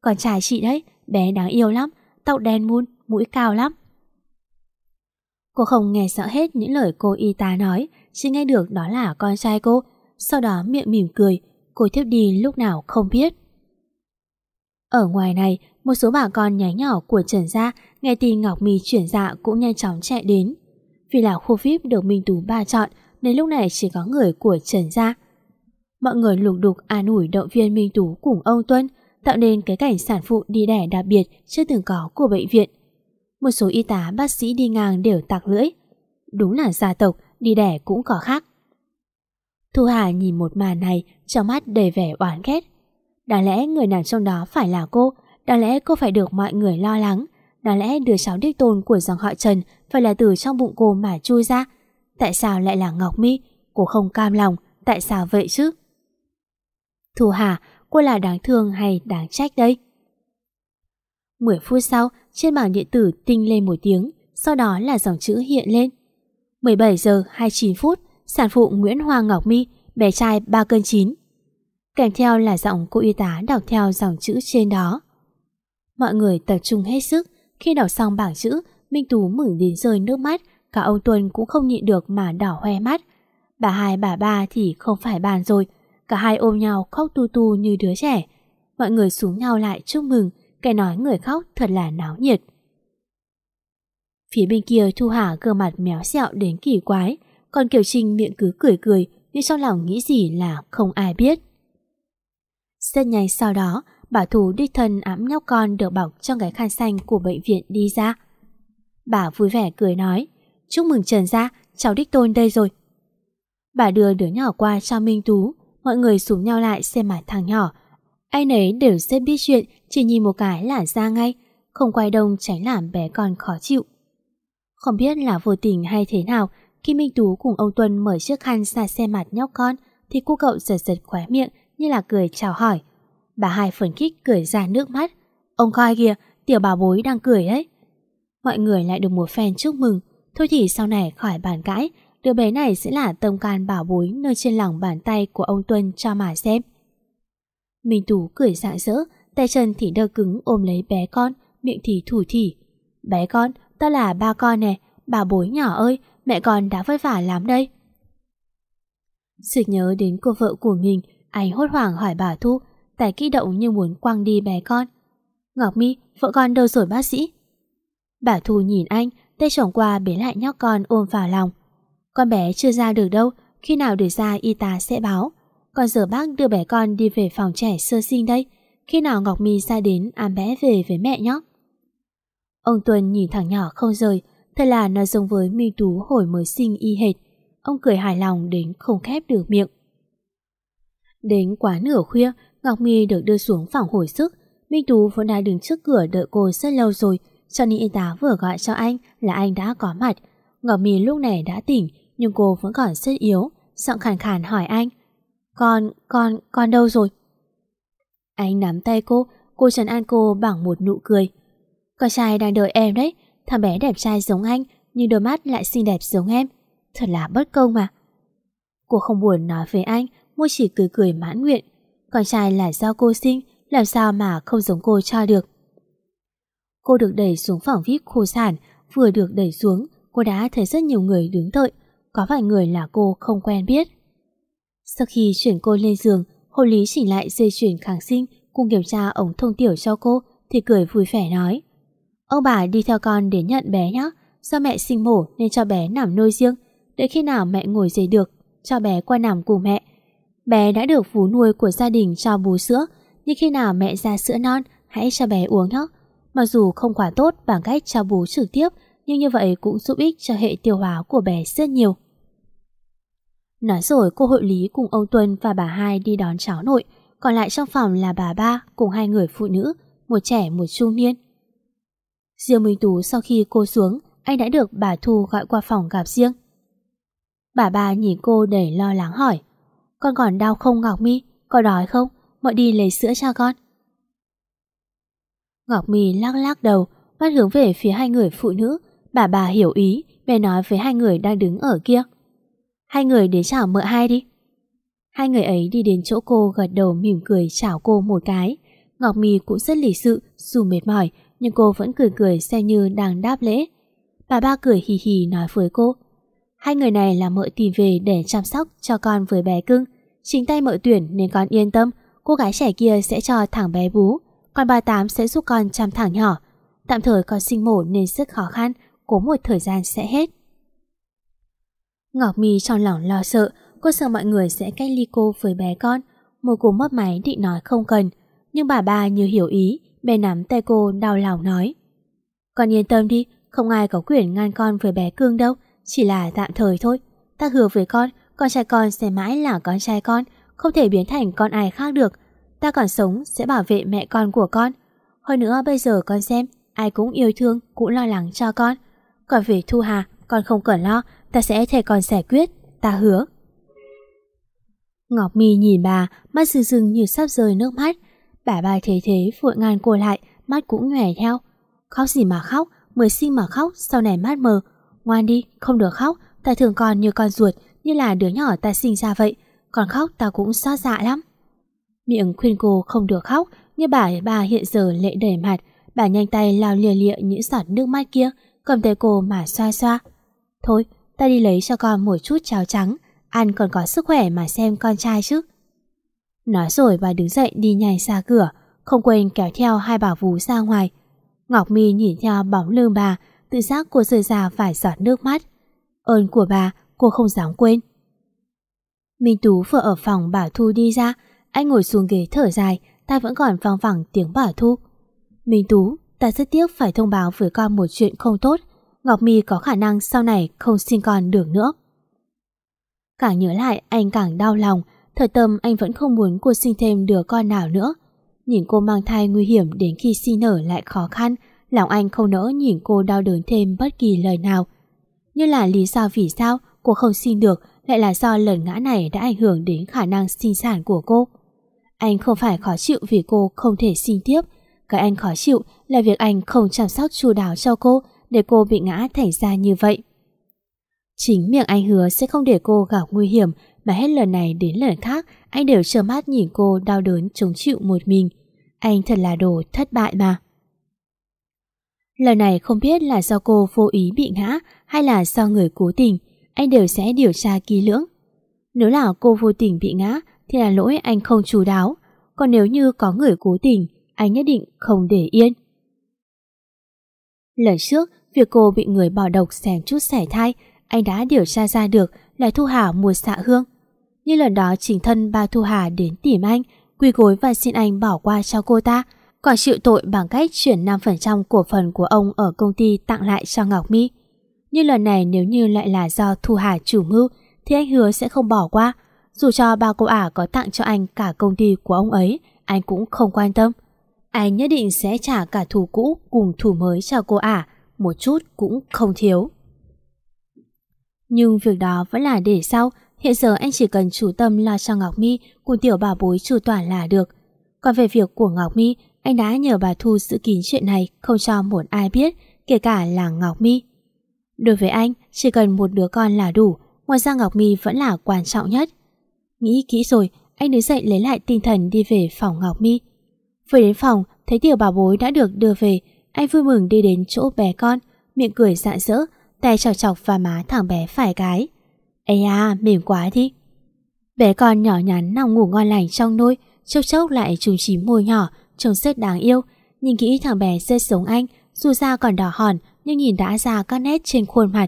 Con trai chị đấy, bé đáng yêu lắm, tóc đen muôn, mũi cao lắm. Cô không nghe rõ hết những lời cô y tá nói, chỉ nghe được đó là con trai cô. Sau đó miệng mỉm cười, cô thiếp đi lúc nào không biết. Ở ngoài này, một số bà con nhánh nhỏ của Trần Gia nghe tin Ngọc Mi chuyển dạ cũng nhanh chóng chạy đến. Vì là khu VIP được Minh Tú ba chọn nên lúc này chỉ có người của Trần Gia. Mọi người lục đục an ủi động viên Minh Tú cùng ông Tuân tạo nên cái cảnh sản phụ đi đẻ đặc biệt chưa từng có của bệnh viện. Một số y tá bác sĩ đi ngang đều tạc lưỡi. Đúng là gia tộc, đi đẻ cũng có khác. Thu Hà nhìn một màn này trong mắt đầy vẻ oán ghét. Đáng lẽ người nào trong đó phải là cô, đáng lẽ cô phải được mọi người lo lắng, đáng lẽ đứa cháu đích tôn của dòng họ Trần phải là từ trong bụng cô mà chui ra. Tại sao lại là Ngọc Mi? Cô không cam lòng, tại sao vậy chứ? Thu Hà, cô là đáng thương hay đáng trách đây? 10 phút sau, trên bảng điện tử tinh lên một tiếng, sau đó là dòng chữ hiện lên. 17 giờ 29 phút, sản phụ Nguyễn Hoa Ngọc mi bé trai 3 cân 9. Kèm theo là giọng cô y tá đọc theo dòng chữ trên đó. Mọi người tập trung hết sức, khi đọc xong bảng chữ, Minh Tú mừng đến rơi nước mắt, cả ông Tuân cũng không nhịn được mà đỏ hoe mắt. Bà hai bà ba thì không phải bàn rồi, cả hai ôm nhau khóc tu tu như đứa trẻ. Mọi người xuống nhau lại chúc mừng, cái nói người khóc thật là náo nhiệt. Phía bên kia Thu Hà gương mặt méo xẹo đến kỳ quái, còn Kiều Trinh miệng cứ cười cười nhưng trong lòng nghĩ gì là không ai biết. Rất nhanh sau đó, bà Thù đích thân ám nhóc con được bọc trong cái khăn xanh của bệnh viện đi ra. Bà vui vẻ cười nói, chúc mừng Trần gia, cháu đích tôn đây rồi. Bà đưa đứa nhỏ qua cho Minh Tú, mọi người xuống nhau lại xem mặt thằng nhỏ. Ai nấy đều rất biết chuyện, chỉ nhìn một cái là ra ngay, không quay đông tránh làm bé con khó chịu. Không biết là vô tình hay thế nào, khi Minh Tú cùng ông Tuân mở chiếc khăn ra xem mặt nhóc con, thì cô cậu giật giật khóe miệng như là cười chào hỏi. Bà hai phấn khích cười ra nước mắt. Ông coi kìa, tiểu bà bối đang cười đấy. Mọi người lại được một phen chúc mừng. Thôi thì sau này khỏi bàn cãi, đứa bé này sẽ là tâm can bảo bối nơi trên lòng bàn tay của ông Tuân cho mà xem. Minh Tú cười rạng rỡ, tay chân thì đơ cứng ôm lấy bé con, miệng thì thủ thỉ. Bé con, ta là ba con nè, bà bối nhỏ ơi, mẹ con đã vất vả lắm đây. Sực nhớ đến cô vợ của mình, anh hốt hoảng hỏi bà Thu, tài kích động như muốn quăng đi bé con. Ngọc Mi, vợ con đâu rồi bác sĩ? Bà Thu nhìn anh, tay chồng qua bế lại nhóc con ôm vào lòng. Con bé chưa ra được đâu, khi nào được ra y tá sẽ báo. Còn giờ bác đưa bé con đi về phòng trẻ sơ sinh đây. Khi nào Ngọc Mi ra đến ám bé về với mẹ nhóc. Ông Tuân nhìn thằng nhỏ không rời, thật là nó giống với Minh Tú hồi mới sinh y hệt. Ông cười hài lòng đến không khép được miệng. Đến quá nửa khuya, Ngọc Mi được đưa xuống phòng hồi sức. Minh Tú vẫn đã đứng trước cửa đợi cô rất lâu rồi, cho nên y tá vừa gọi cho anh là anh đã có mặt. Ngọc Mi lúc này đã tỉnh, nhưng cô vẫn còn rất yếu, giọng khàn khàn hỏi anh. Con, con, con đâu rồi? Anh nắm tay cô, cô trấn an cô bằng một nụ cười. Con trai đang đợi em đấy, thằng bé đẹp trai giống anh, nhưng đôi mắt lại xinh đẹp giống em. Thật là bất công mà. Cô không buồn nói với anh, môi chỉ cười cười mãn nguyện. Con trai là do cô sinh, làm sao mà không giống cô cho được. Cô được đẩy xuống phòng VIP khô sản, vừa được đẩy xuống, cô đã thấy rất nhiều người đứng đợi, có vài người là cô không quen biết. Sau khi chuyển cô lên giường, hộ lý chỉnh lại dây chuyển kháng sinh cùng kiểm tra ống thông tiểu cho cô thì cười vui vẻ nói. Ông bà đi theo con để nhận bé nhé, do mẹ sinh mổ nên cho bé nằm nơi riêng, để khi nào mẹ ngồi dậy được, cho bé qua nằm cùng mẹ. Bé đã được vú nuôi của gia đình cho bú sữa, nhưng khi nào mẹ ra sữa non, hãy cho bé uống nhé. Mặc dù không quá tốt bằng cách cho bú trực tiếp, nhưng như vậy cũng giúp ích cho hệ tiêu hóa của bé rất nhiều. Nói rồi cô hội lý cùng ông Tuân và bà hai đi đón cháu nội, còn lại trong phòng là bà ba cùng hai người phụ nữ, một trẻ một trung niên. Diêu Minh Tú sau khi cô xuống, anh đã được bà Thu gọi qua phòng gặp riêng. Bà ba nhìn cô đầy lo lắng hỏi, con còn đau không Ngọc Mi, có đói không, Mọi đi lấy sữa cho con. Ngọc Mi lắc lắc đầu, mắt hướng về phía hai người phụ nữ, bà bà hiểu ý, bèn nói với hai người đang đứng ở kia. Hai người đến chào mợ hai đi. Hai người ấy đi đến chỗ cô gật đầu mỉm cười chào cô một cái. Ngọc Mi cũng rất lịch sự, dù mệt mỏi, nhưng cô vẫn cười cười xem như đang đáp lễ. Bà ba cười hì hì nói với cô. Hai người này là mợ tìm về để chăm sóc cho con với bé cưng. Chính tay mợ tuyển nên con yên tâm, cô gái trẻ kia sẽ cho thằng bé bú, còn bà Tám sẽ giúp con chăm thẳng nhỏ. Tạm thời con sinh mổ nên rất khó khăn, cố một thời gian sẽ hết. Ngọc Mi trong lòng lo sợ, cô sợ mọi người sẽ cách ly cô với bé con. Một cô mất máy định nói không cần, nhưng bà ba như hiểu ý, bé nắm tay cô đau lòng nói. Con yên tâm đi, không ai có quyền ngăn con với bé Cương đâu, chỉ là tạm thời thôi. Ta hứa với con, con trai con sẽ mãi là con trai con, không thể biến thành con ai khác được. Ta còn sống sẽ bảo vệ mẹ con của con. Hơn nữa bây giờ con xem, ai cũng yêu thương, cũng lo lắng cho con. Còn về Thu Hà, con không cần lo, ta sẽ thay con giải quyết, ta hứa. Ngọc Mi nhìn bà, mắt rưng rưng như sắp rơi nước mắt. Bà ba thế thế vội ngăn cô lại, mắt cũng nhòe theo. Khóc gì mà khóc, mới sinh mà khóc, sau này mắt mờ. Ngoan đi, không được khóc, ta thường con như con ruột, như là đứa nhỏ ta sinh ra vậy. Còn khóc ta cũng xót dạ lắm. Miệng khuyên cô không được khóc, như bà bà hiện giờ lệ đầy mặt, bà nhanh tay lao lìa lịa những giọt nước mắt kia, cầm tay cô mà xoa xoa. Thôi, ta đi lấy cho con một chút cháo trắng, ăn còn có sức khỏe mà xem con trai chứ. Nói rồi bà đứng dậy đi nhảy ra cửa, không quên kéo theo hai bảo vú ra ngoài. Ngọc Mi nhìn theo bóng lưng bà, tự giác cô rơi ra vài giọt nước mắt. Ơn của bà, cô không dám quên. Minh Tú vừa ở phòng bà Thu đi ra, anh ngồi xuống ghế thở dài, tai vẫn còn vang vẳng tiếng bà Thu. Minh Tú, ta rất tiếc phải thông báo với con một chuyện không tốt. Ngọc Mi có khả năng sau này không sinh con được nữa. Càng nhớ lại anh càng đau lòng, thật tâm anh vẫn không muốn cô sinh thêm đứa con nào nữa. Nhìn cô mang thai nguy hiểm đến khi sinh nở lại khó khăn, lòng anh không nỡ nhìn cô đau đớn thêm bất kỳ lời nào. Như là lý do vì sao cô không sinh được lại là do lần ngã này đã ảnh hưởng đến khả năng sinh sản của cô. Anh không phải khó chịu vì cô không thể sinh tiếp, cái anh khó chịu là việc anh không chăm sóc chu đáo cho cô để cô bị ngã thành ra như vậy. Chính miệng anh hứa sẽ không để cô gặp nguy hiểm mà hết lần này đến lần khác anh đều trơ mắt nhìn cô đau đớn chống chịu một mình. Anh thật là đồ thất bại mà. Lần này không biết là do cô vô ý bị ngã hay là do người cố tình, anh đều sẽ điều tra kỹ lưỡng. Nếu là cô vô tình bị ngã thì là lỗi anh không chú đáo, còn nếu như có người cố tình, anh nhất định không để yên. Lần trước, việc cô bị người bỏ độc xèm chút sẻ thai, anh đã điều tra ra được là Thu Hà mua xạ hương. Như lần đó chính thân ba Thu Hà đến tìm anh, quỳ gối và xin anh bỏ qua cho cô ta, còn chịu tội bằng cách chuyển 5% cổ phần của ông ở công ty tặng lại cho Ngọc My. Như lần này nếu như lại là do Thu Hà chủ mưu thì anh hứa sẽ không bỏ qua. Dù cho ba cô ả có tặng cho anh cả công ty của ông ấy, anh cũng không quan tâm. Anh nhất định sẽ trả cả thù cũ cùng thù mới cho cô ả, một chút cũng không thiếu. Nhưng việc đó vẫn là để sau, hiện giờ anh chỉ cần chủ tâm lo cho Ngọc mi cùng tiểu bảo bối chủ toàn là được. Còn về việc của Ngọc mi, anh đã nhờ bà Thu giữ kín chuyện này không cho một ai biết, kể cả là Ngọc mi. Đối với anh, chỉ cần một đứa con là đủ, ngoài ra Ngọc mi vẫn là quan trọng nhất. Nghĩ kỹ rồi, anh đứng dậy lấy lại tinh thần đi về phòng Ngọc mi. Vừa đến phòng, thấy tiểu bảo bối đã được đưa về, anh vui mừng đi đến chỗ bé con, miệng cười rạng rỡ, tay chọc chọc và má thằng bé phải cái. Ê à, mềm quá đi. Bé con nhỏ nhắn nằm ngủ ngon lành trong nôi, chốc chốc lại trùng chím môi nhỏ, trông rất đáng yêu. Nhìn kỹ thằng bé rất giống anh, dù da còn đỏ hòn nhưng nhìn đã ra các nét trên khuôn mặt.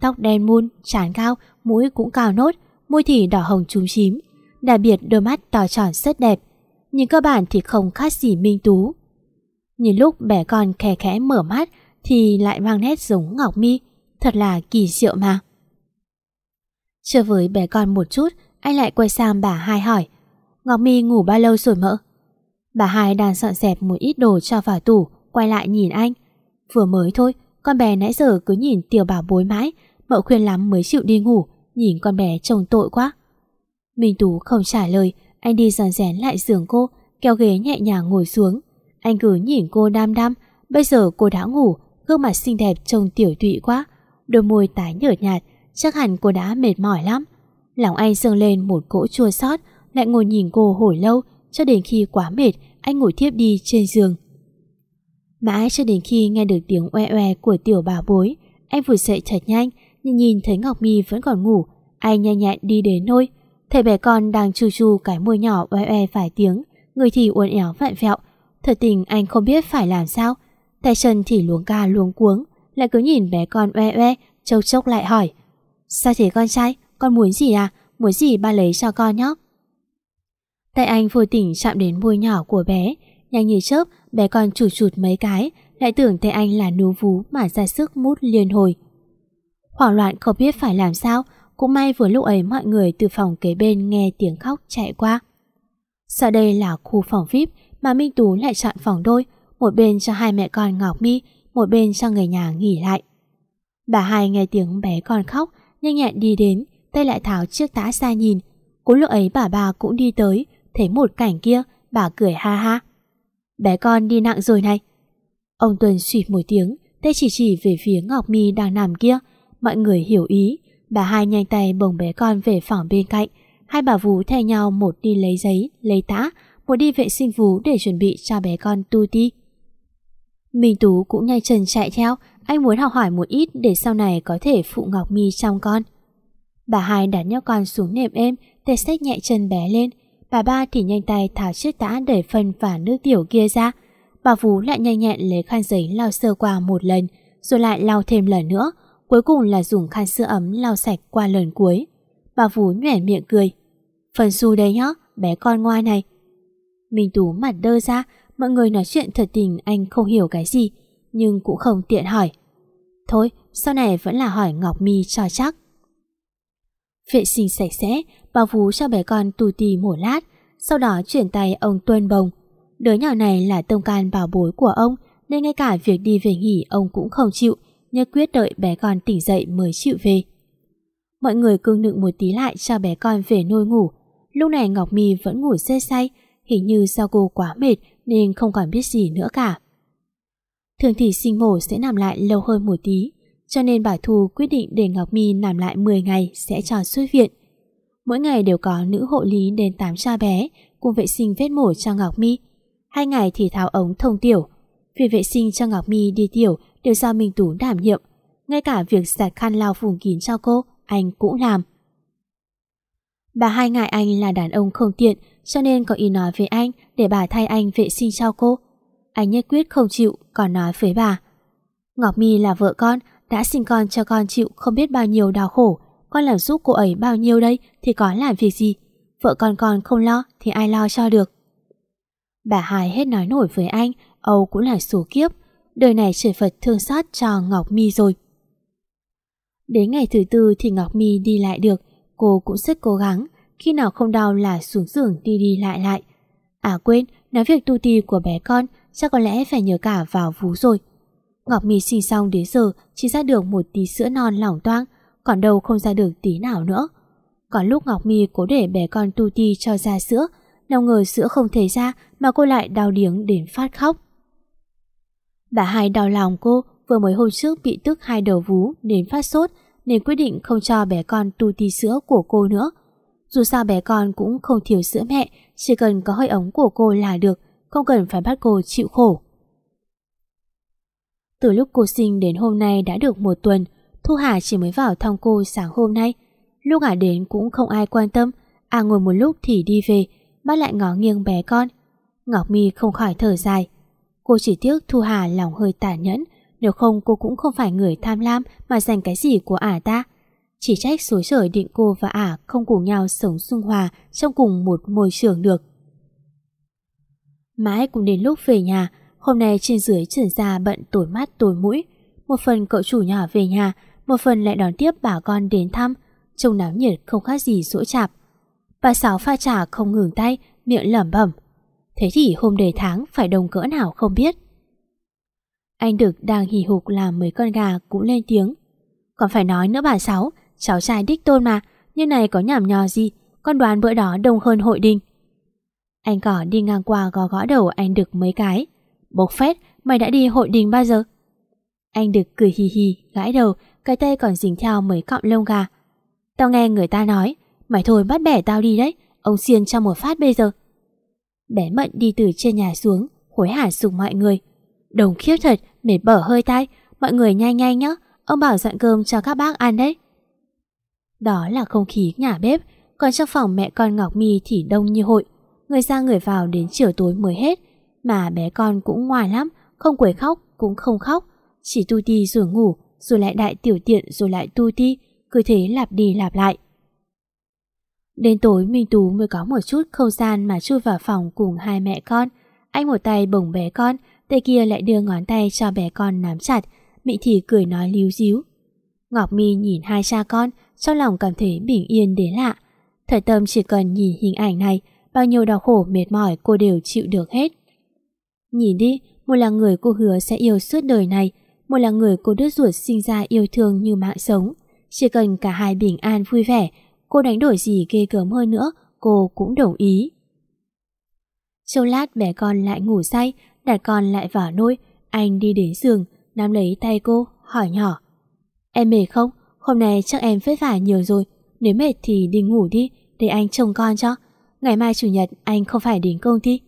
Tóc đen mun, trán cao, mũi cũng cao nốt, môi thì đỏ hồng trúng chím. Đặc biệt đôi mắt to tròn rất đẹp. Nhưng cơ bản thì không khác gì Minh Tú. Nhìn lúc bé con khẽ khẽ mở mắt thì lại mang nét giống Ngọc Mi. Thật là kỳ diệu mà. Chưa với bé con một chút, anh lại quay sang bà hai hỏi. Ngọc Mi ngủ bao lâu rồi mỡ? Bà hai đang dọn dẹp một ít đồ cho vào tủ, quay lại nhìn anh. Vừa mới thôi, con bé nãy giờ cứ nhìn tiểu bảo bối mãi, mợ khuyên lắm mới chịu đi ngủ, nhìn con bé trông tội quá. Minh Tú không trả lời, anh đi dọn rén lại giường cô, kéo ghế nhẹ nhàng ngồi xuống. Anh cứ nhìn cô đam đam, bây giờ cô đã ngủ, gương mặt xinh đẹp trông tiểu tụy quá, đôi môi tái nhợt nhạt, chắc hẳn cô đã mệt mỏi lắm. Lòng anh dâng lên một cỗ chua xót, lại ngồi nhìn cô hồi lâu, cho đến khi quá mệt, anh ngồi thiếp đi trên giường. Mãi cho đến khi nghe được tiếng oe oe của tiểu bà bối, anh vừa dậy thật nhanh, nhìn nhìn thấy Ngọc mi vẫn còn ngủ, anh nhanh nhẹn đi đến nôi. Thấy bé con đang chu chu cái môi nhỏ oe oe vài tiếng, người thì uốn éo vặn vẹo. Thật tình anh không biết phải làm sao, tay chân thì luống ca luống cuống, lại cứ nhìn bé con oe oe, châu chốc lại hỏi. Sao thế con trai, con muốn gì à, muốn gì ba lấy cho con nhóc. Tay anh vô tình chạm đến môi nhỏ của bé, nhanh như chớp, bé con chụt chụt mấy cái, lại tưởng tay anh là nú vú mà ra sức mút liên hồi. Hoảng loạn không biết phải làm sao, cũng may vừa lúc ấy mọi người từ phòng kế bên nghe tiếng khóc chạy qua. Sau đây là khu phòng VIP mà Minh Tú lại chọn phòng đôi, một bên cho hai mẹ con Ngọc Mi, một bên cho người nhà nghỉ lại. Bà hai nghe tiếng bé con khóc, nhanh nhẹn đi đến, tay lại tháo chiếc tã ra nhìn. Cũng lúc ấy bà bà cũng đi tới, thấy một cảnh kia, bà cười ha ha. Bé con đi nặng rồi này, Ông Tuần suy một tiếng, tay chỉ chỉ về phía Ngọc Mi đang nằm kia. Mọi người hiểu ý, bà hai nhanh tay bồng bé con về phòng bên cạnh. Hai bà vú thay nhau một đi lấy giấy, lấy tã, một đi vệ sinh vú để chuẩn bị cho bé con tu ti. Minh Tú cũng nhanh chân chạy theo, anh muốn học hỏi một ít để sau này có thể phụ Ngọc Mi trong con. Bà hai đặt nhóc con xuống nệm êm, tay xách nhẹ chân bé lên. Bà ba thì nhanh tay tháo chiếc tã để phân và nước tiểu kia ra. Bà Vú lại nhanh nhẹn lấy khăn giấy lau sơ qua một lần, rồi lại lau thêm lần nữa. Cuối cùng là dùng khăn sữa ấm lau sạch qua lần cuối. Bà Vú nhoẻn miệng cười. Phần su đây nhá, bé con ngoan này. Minh Tú mặt đơ ra, mọi người nói chuyện thật tình anh không hiểu cái gì, nhưng cũng không tiện hỏi. Thôi, sau này vẫn là hỏi Ngọc Mi cho chắc. Vệ sinh sạch sẽ, bao vú cho bé con tù tì một lát, sau đó chuyển tay ông tuân bồng. Đứa nhỏ này là tông can bảo bối của ông, nên ngay cả việc đi về nghỉ ông cũng không chịu, nhất quyết đợi bé con tỉnh dậy mới chịu về. Mọi người cương nựng một tí lại cho bé con về nôi ngủ. Lúc này Ngọc Mi vẫn ngủ say say, hình như do cô quá mệt nên không còn biết gì nữa cả. Thường thì sinh mổ sẽ nằm lại lâu hơn một tí, cho nên bà Thu quyết định để Ngọc Mi nằm lại 10 ngày sẽ cho xuất viện. Mỗi ngày đều có nữ hộ lý đến tắm cha bé, cùng vệ sinh vết mổ cho Ngọc Mi. Hai ngày thì tháo ống thông tiểu. Việc vệ sinh cho Ngọc Mi đi tiểu đều do Minh Tú đảm nhiệm. Ngay cả việc giặt khăn lau vùng kín cho cô, anh cũng làm. Bà hai ngại anh là đàn ông không tiện cho nên có ý nói với anh để bà thay anh vệ sinh cho cô. Anh nhất quyết không chịu còn nói với bà. Ngọc My là vợ con, đã sinh con cho con chịu không biết bao nhiêu đau khổ. Con làm giúp cô ấy bao nhiêu đây thì có làm việc gì. Vợ con con không lo thì ai lo cho được. Bà hài hết nói nổi với anh, Âu cũng là số kiếp. Đời này trời Phật thương xót cho Ngọc My rồi. Đến ngày thứ tư thì Ngọc My đi lại được, cô cũng rất cố gắng, khi nào không đau là xuống giường đi đi lại lại. À quên, nói việc tu ti của bé con chắc có lẽ phải nhờ cả vào vú rồi. Ngọc Mi sinh xong đến giờ chỉ ra được một tí sữa non lỏng toang, còn đâu không ra được tí nào nữa. Còn lúc Ngọc Mi cố để bé con tu ti cho ra sữa, nào ngờ sữa không thể ra mà cô lại đau điếng đến phát khóc. Bà hai đau lòng cô vừa mới hôm trước bị tức hai đầu vú đến phát sốt nên quyết định không cho bé con tu ti sữa của cô nữa. Dù sao bé con cũng không thiếu sữa mẹ, chỉ cần có hơi ống của cô là được, không cần phải bắt cô chịu khổ. Từ lúc cô sinh đến hôm nay đã được một tuần, Thu Hà chỉ mới vào thăm cô sáng hôm nay. Lúc ả đến cũng không ai quan tâm, à ngồi một lúc thì đi về, bắt lại ngó nghiêng bé con. Ngọc Mi không khỏi thở dài. Cô chỉ tiếc Thu Hà lòng hơi tàn nhẫn, nếu không cô cũng không phải người tham lam mà dành cái gì của ả ta. Chỉ trách số trời định cô và ả không cùng nhau sống xung hòa trong cùng một môi trường được. Mãi cũng đến lúc về nhà, hôm nay trên dưới trần ra bận tối mắt tối mũi. Một phần cậu chủ nhỏ về nhà, một phần lại đón tiếp bà con đến thăm, trông náo nhiệt không khác gì sỗ chạp. Bà Sáu pha trà không ngừng tay, miệng lẩm bẩm. Thế thì hôm đầy tháng phải đồng cỡ nào không biết. Anh Đực đang hì hục làm mấy con gà cũng lên tiếng. Còn phải nói nữa bà Sáu, cháu trai đích tôn mà, như này có nhảm nhò gì, con đoán bữa đó đông hơn hội đình. Anh cỏ đi ngang qua gõ gõ đầu anh Đực mấy cái. Bốc phét, mày đã đi hội đình bao giờ? Anh Đực cười hì hì, gãi đầu, cái tay còn dính theo mấy cọng lông gà. Tao nghe người ta nói, mày thôi bắt bẻ tao đi đấy, ông xiên cho một phát bây giờ. Bé Mận đi từ trên nhà xuống, hối hả sùng mọi người. Đồng khiếp thật, mệt bở hơi tay, mọi người nhanh nhanh nhá, ông bảo dặn cơm cho các bác ăn đấy. Đó là không khí nhà bếp, còn trong phòng mẹ con Ngọc Mi thì đông như hội. Người ra người vào đến chiều tối mới hết, mà bé con cũng ngoài lắm, không quấy khóc cũng không khóc, chỉ tu ti rồi ngủ, rồi lại đại tiểu tiện rồi lại tu ti, cứ thế lặp đi lặp lại. Đến tối Minh Tú mới có một chút không gian mà chui vào phòng cùng hai mẹ con. Anh một tay bồng bé con, tay kia lại đưa ngón tay cho bé con nắm chặt, Mỹ Thì cười nói líu díu. Ngọc Mi nhìn hai cha con, trong lòng cảm thấy bình yên đến lạ. Thời tâm chỉ cần nhìn hình ảnh này, bao nhiêu đau khổ mệt mỏi cô đều chịu được hết. Nhìn đi, một là người cô hứa sẽ yêu suốt đời này, một là người cô đứt ruột sinh ra yêu thương như mạng sống. Chỉ cần cả hai bình an vui vẻ, cô đánh đổi gì ghê gớm hơn nữa, cô cũng đồng ý. Châu lát bé con lại ngủ say, đặt con lại vào nôi, Anh đi đến giường, nắm lấy tay cô, hỏi nhỏ. Em mệt không? Hôm nay chắc em vất vả nhiều rồi. Nếu mệt thì đi ngủ đi, để anh trông con cho. Ngày mai chủ nhật anh không phải đến công ty.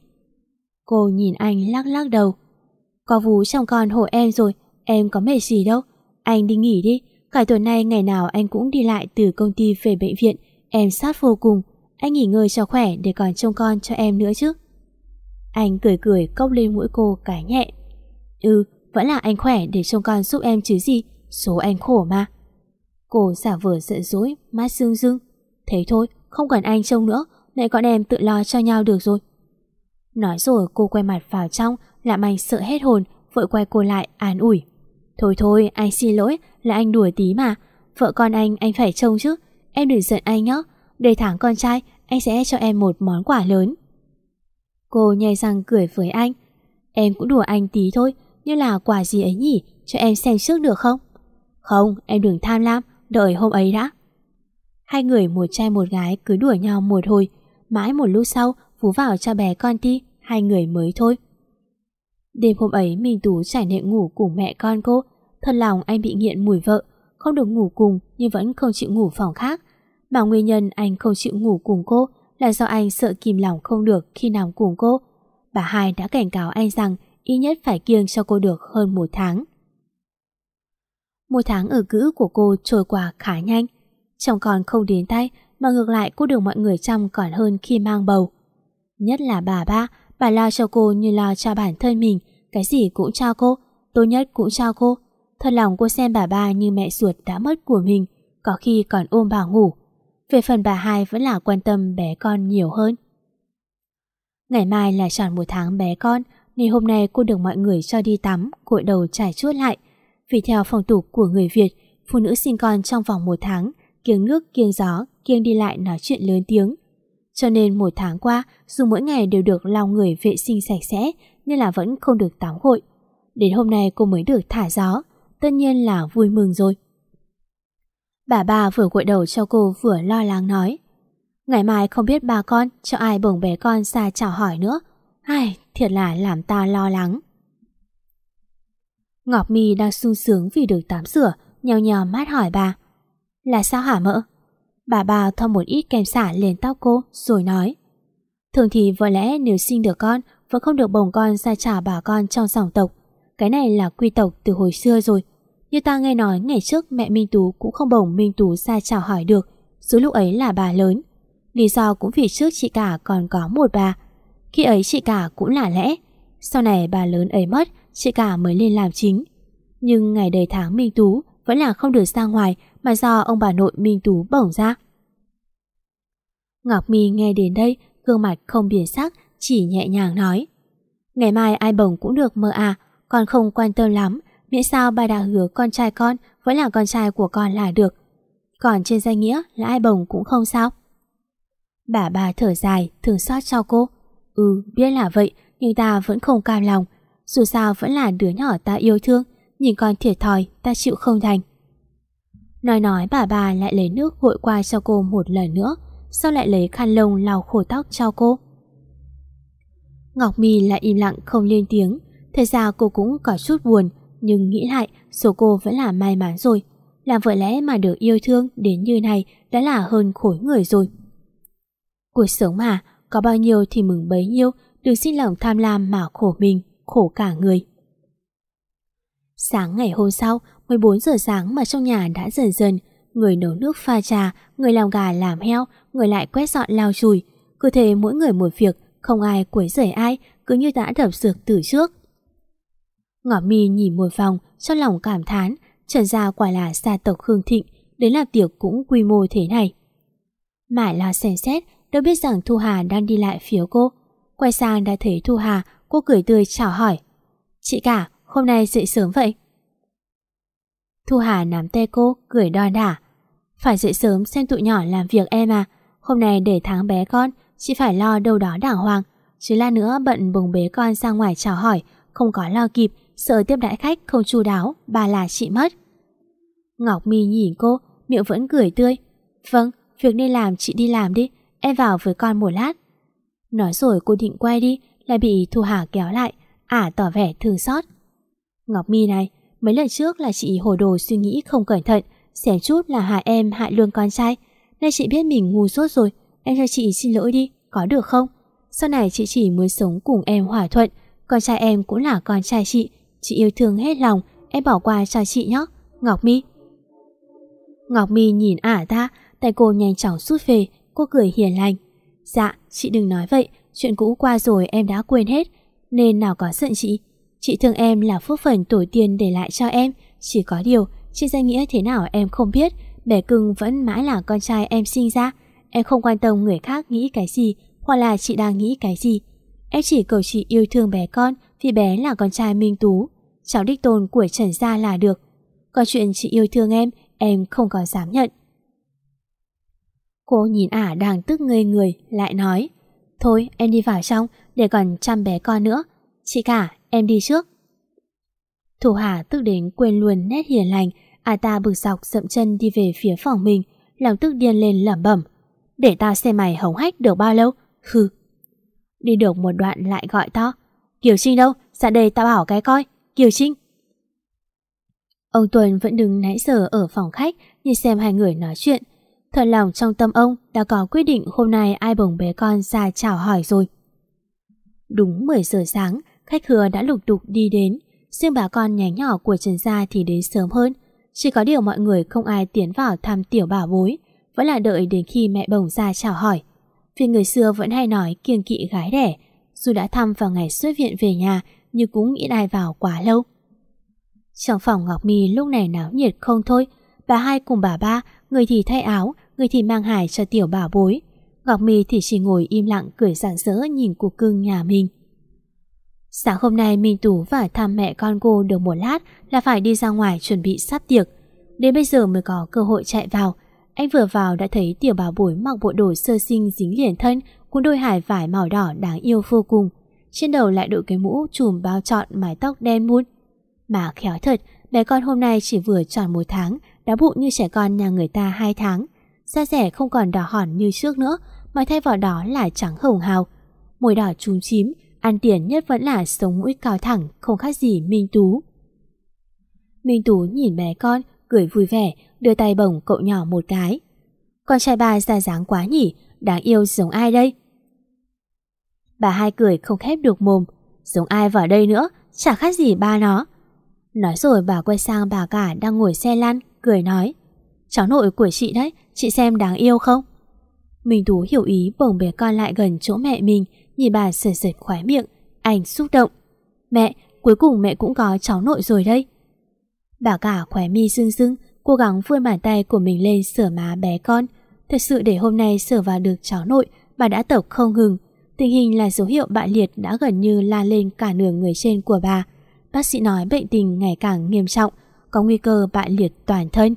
Cô nhìn anh lắc lắc đầu. Có vú trong con hộ em rồi, em có mệt gì đâu. Anh đi nghỉ đi, cả tuần nay ngày nào anh cũng đi lại từ công ty về bệnh viện, em sát vô cùng. Anh nghỉ ngơi cho khỏe để còn trông con cho em nữa chứ. Anh cười cười cốc lên mũi cô cái nhẹ. Ừ, vẫn là anh khỏe để trông con giúp em chứ gì, số anh khổ mà. Cô giả vờ giận dỗi, mắt rưng dưng Thế thôi, không cần anh trông nữa, mẹ con em tự lo cho nhau được rồi. Nói rồi cô quay mặt vào trong, làm anh sợ hết hồn, vội quay cô lại an ủi. Thôi thôi, anh xin lỗi, là anh đùa tí mà. Vợ con anh, anh phải trông chứ. Em đừng giận anh nhé. Để tháng con trai, anh sẽ cho em một món quà lớn. Cô nhai răng cười với anh. Em cũng đùa anh tí thôi, như là quà gì ấy nhỉ, cho em xem trước được không? Không, em đừng tham lam, đợi hôm ấy đã. Hai người một trai một gái cứ đùa nhau một hồi, mãi một lúc sau phú vào cho bé con đi, hai người mới thôi. Đêm hôm ấy Minh Tú trải nệm ngủ cùng mẹ con cô, thật lòng anh bị nghiện mùi vợ, không được ngủ cùng nhưng vẫn không chịu ngủ phòng khác. Mà nguyên nhân anh không chịu ngủ cùng cô là do anh sợ kìm lòng không được khi nằm cùng cô. Bà hai đã cảnh cáo anh rằng ít nhất phải kiêng cho cô được hơn một tháng. Một tháng ở cữ của cô trôi qua khá nhanh. Chồng còn không đến tay mà ngược lại cô được mọi người chăm còn hơn khi mang bầu. Nhất là bà ba, bà lo cho cô như lo cho bản thân mình, cái gì cũng cho cô, tốt nhất cũng cho cô. Thật lòng cô xem bà ba như mẹ ruột đã mất của mình, có khi còn ôm bà ngủ. Về phần bà hai vẫn là quan tâm bé con nhiều hơn. Ngày mai là tròn một tháng bé con, nên hôm nay cô được mọi người cho đi tắm, cội đầu trải chuốt lại. Vì theo phong tục của người Việt, phụ nữ sinh con trong vòng một tháng, kiêng nước, kiêng gió, kiêng đi lại nói chuyện lớn tiếng. Cho nên một tháng qua, dù mỗi ngày đều được lau người vệ sinh sạch sẽ, nên là vẫn không được tắm gội. Đến hôm nay cô mới được thả gió, tất nhiên là vui mừng rồi. Bà bà vừa gội đầu cho cô vừa lo lắng nói. Ngày mai không biết bà con cho ai bồng bé con ra chào hỏi nữa. Ai, thiệt là làm ta lo lắng. Ngọc Mi đang sung sướng vì được tắm rửa, nhèo nhèo mát hỏi bà. Là sao hả mợ? Bà bà thoa một ít kem xả lên tóc cô rồi nói. Thường thì vợ lẽ nếu sinh được con vẫn không được bồng con ra trả bà con trong dòng tộc. Cái này là quy tộc từ hồi xưa rồi. Như ta nghe nói ngày trước mẹ Minh Tú cũng không bồng Minh Tú ra chào hỏi được. Dù lúc ấy là bà lớn. Lý do cũng vì trước chị cả còn có một bà. Khi ấy chị cả cũng là lẽ. Sau này bà lớn ấy mất, chị cả mới lên làm chính. Nhưng ngày đầy tháng Minh Tú vẫn là không được ra ngoài mà do ông bà nội Minh Tú bổng ra. Ngọc Mi nghe đến đây, gương mặt không biến sắc, chỉ nhẹ nhàng nói. Ngày mai ai bổng cũng được mơ à, con không quan tâm lắm, miễn sao bà đã hứa con trai con vẫn là con trai của con là được. Còn trên danh nghĩa là ai bổng cũng không sao. Bà bà thở dài, thường xót cho cô. Ừ, biết là vậy, nhưng ta vẫn không cam lòng. Dù sao vẫn là đứa nhỏ ta yêu thương, nhìn con thiệt thòi, ta chịu không thành. Nói nói bà bà lại lấy nước gội qua cho cô một lần nữa, sau lại lấy khăn lông lau khô tóc cho cô. Ngọc My lại im lặng không lên tiếng, thật ra cô cũng có chút buồn, nhưng nghĩ lại số cô vẫn là may mắn rồi. Làm vợ lẽ mà được yêu thương đến như này đã là hơn khối người rồi. Cuộc sống mà, có bao nhiêu thì mừng bấy nhiêu, đừng xin lòng tham lam mà khổ mình, khổ cả người. Sáng ngày hôm sau, 14 giờ sáng mà trong nhà đã dần dần, người nấu nước pha trà, người làm gà làm heo, người lại quét dọn lau chùi. Cứ thế mỗi người một việc, không ai quấy rầy ai, cứ như đã đập dược từ trước. Ngọc Mi nhìn một vòng, trong lòng cảm thán, trần gia quả là gia tộc Khương Thịnh, đến làm tiệc cũng quy mô thế này. Mãi lo xem xét, đâu biết rằng Thu Hà đang đi lại phía cô. Quay sang đã thấy Thu Hà, cô cười tươi chào hỏi. Chị cả, hôm nay dậy sớm vậy? Thu Hà nắm tay cô, cười đo đả. Phải dậy sớm xem tụi nhỏ làm việc em à. Hôm nay để tháng bé con, chị phải lo đâu đó đàng hoàng. Chứ là nữa bận bồng bế con ra ngoài chào hỏi, không có lo kịp, sợ tiếp đãi khách không chu đáo, bà là chị mất. Ngọc Mi nhìn cô, miệng vẫn cười tươi. Vâng, việc nên làm chị đi làm đi, em vào với con một lát. Nói rồi cô định quay đi, lại bị Thu Hà kéo lại, ả tỏ vẻ thương xót. Ngọc Mi này, mấy lần trước là chị hồ đồ suy nghĩ không cẩn thận, xém chút là hại em hại luôn con trai. Nay chị biết mình ngu dốt rồi, em cho chị xin lỗi đi, có được không? Sau này chị chỉ muốn sống cùng em hòa thuận, con trai em cũng là con trai chị, chị yêu thương hết lòng, em bỏ qua cho chị nhé, Ngọc Mi. Ngọc Mi nhìn ả ta, tay cô nhanh chóng rút về, cô cười hiền lành. Dạ, chị đừng nói vậy, chuyện cũ qua rồi em đã quên hết, nên nào có giận chị. Chị thương em là phúc phần tổ tiên để lại cho em, chỉ có điều, trên danh nghĩa thế nào em không biết, bé cưng vẫn mãi là con trai em sinh ra. Em không quan tâm người khác nghĩ cái gì, hoặc là chị đang nghĩ cái gì. Em chỉ cầu chị yêu thương bé con vì bé là con trai Minh Tú, cháu đích tôn của Trần Gia là được. Còn chuyện chị yêu thương em, em không có dám nhận. Cô nhìn ả đang tức ngây người, lại nói Thôi em đi vào trong để còn chăm bé con nữa. Chị cả, em đi trước. Thủ Hà tức đến quên luôn nét hiền lành, à ta bực dọc dậm chân đi về phía phòng mình, lòng tức điên lên lẩm bẩm. Để ta xem mày hống hách được bao lâu? Hừ. Đi được một đoạn lại gọi to. Kiều Trinh đâu? Ra đây ta bảo cái coi. Kiều Trinh. Ông Tuần vẫn đứng nãy giờ ở phòng khách nhìn xem hai người nói chuyện. Thật lòng trong tâm ông đã có quyết định hôm nay ai bồng bé con ra chào hỏi rồi. Đúng 10 giờ sáng, khách hứa đã lục tục đi đến. Riêng bà con nhánh nhỏ của Trần Gia thì đến sớm hơn. Chỉ có điều mọi người không ai tiến vào thăm tiểu bảo bối, vẫn là đợi đến khi mẹ bồng ra chào hỏi. Vì người xưa vẫn hay nói kiêng kỵ gái đẻ, dù đã thăm vào ngày xuất viện về nhà nhưng cũng nghĩ ai vào quá lâu. Trong phòng Ngọc Mi lúc này náo nhiệt không thôi, bà hai cùng bà ba, người thì thay áo, người thì mang hải cho tiểu bảo bối. Ngọc Mi thì chỉ ngồi im lặng cười rạng rỡ nhìn cuộc cưng nhà mình. Sáng hôm nay Minh Tú và thăm mẹ con cô được một lát là phải đi ra ngoài chuẩn bị sắp tiệc. Đến bây giờ mới có cơ hội chạy vào. Anh vừa vào đã thấy tiểu bảo bối mặc bộ đồ sơ sinh dính liền thân cùng đôi hải vải màu đỏ đáng yêu vô cùng. Trên đầu lại đội cái mũ trùm bao trọn mái tóc đen mút. Mà khéo thật, bé con hôm nay chỉ vừa tròn một tháng, đã bụng như trẻ con nhà người ta hai tháng. Da rẻ không còn đỏ hòn như trước nữa, mà thay vào đó là trắng hồng hào. Môi đỏ trúng chím, ăn tiền nhất vẫn là sống mũi cao thẳng, không khác gì Minh Tú. Minh Tú nhìn bé con, cười vui vẻ, đưa tay bổng cậu nhỏ một cái. Con trai bà ra dáng quá nhỉ, đáng yêu giống ai đây? Bà hai cười không khép được mồm, giống ai vào đây nữa, chả khác gì ba nó. Nói rồi bà quay sang bà cả đang ngồi xe lăn, cười nói. Cháu nội của chị đấy, chị xem đáng yêu không? Minh Tú hiểu ý bồng bé con lại gần chỗ mẹ mình, nhìn bà sờ sệt khóe miệng, anh xúc động. Mẹ, cuối cùng mẹ cũng có cháu nội rồi đây. Bà cả khóe mi rưng rưng cố gắng vươn bàn tay của mình lên sửa má bé con. Thật sự để hôm nay sửa vào được cháu nội, bà đã tập không ngừng. Tình hình là dấu hiệu bại liệt đã gần như la lên cả nửa người trên của bà. Bác sĩ nói bệnh tình ngày càng nghiêm trọng, có nguy cơ bại liệt toàn thân.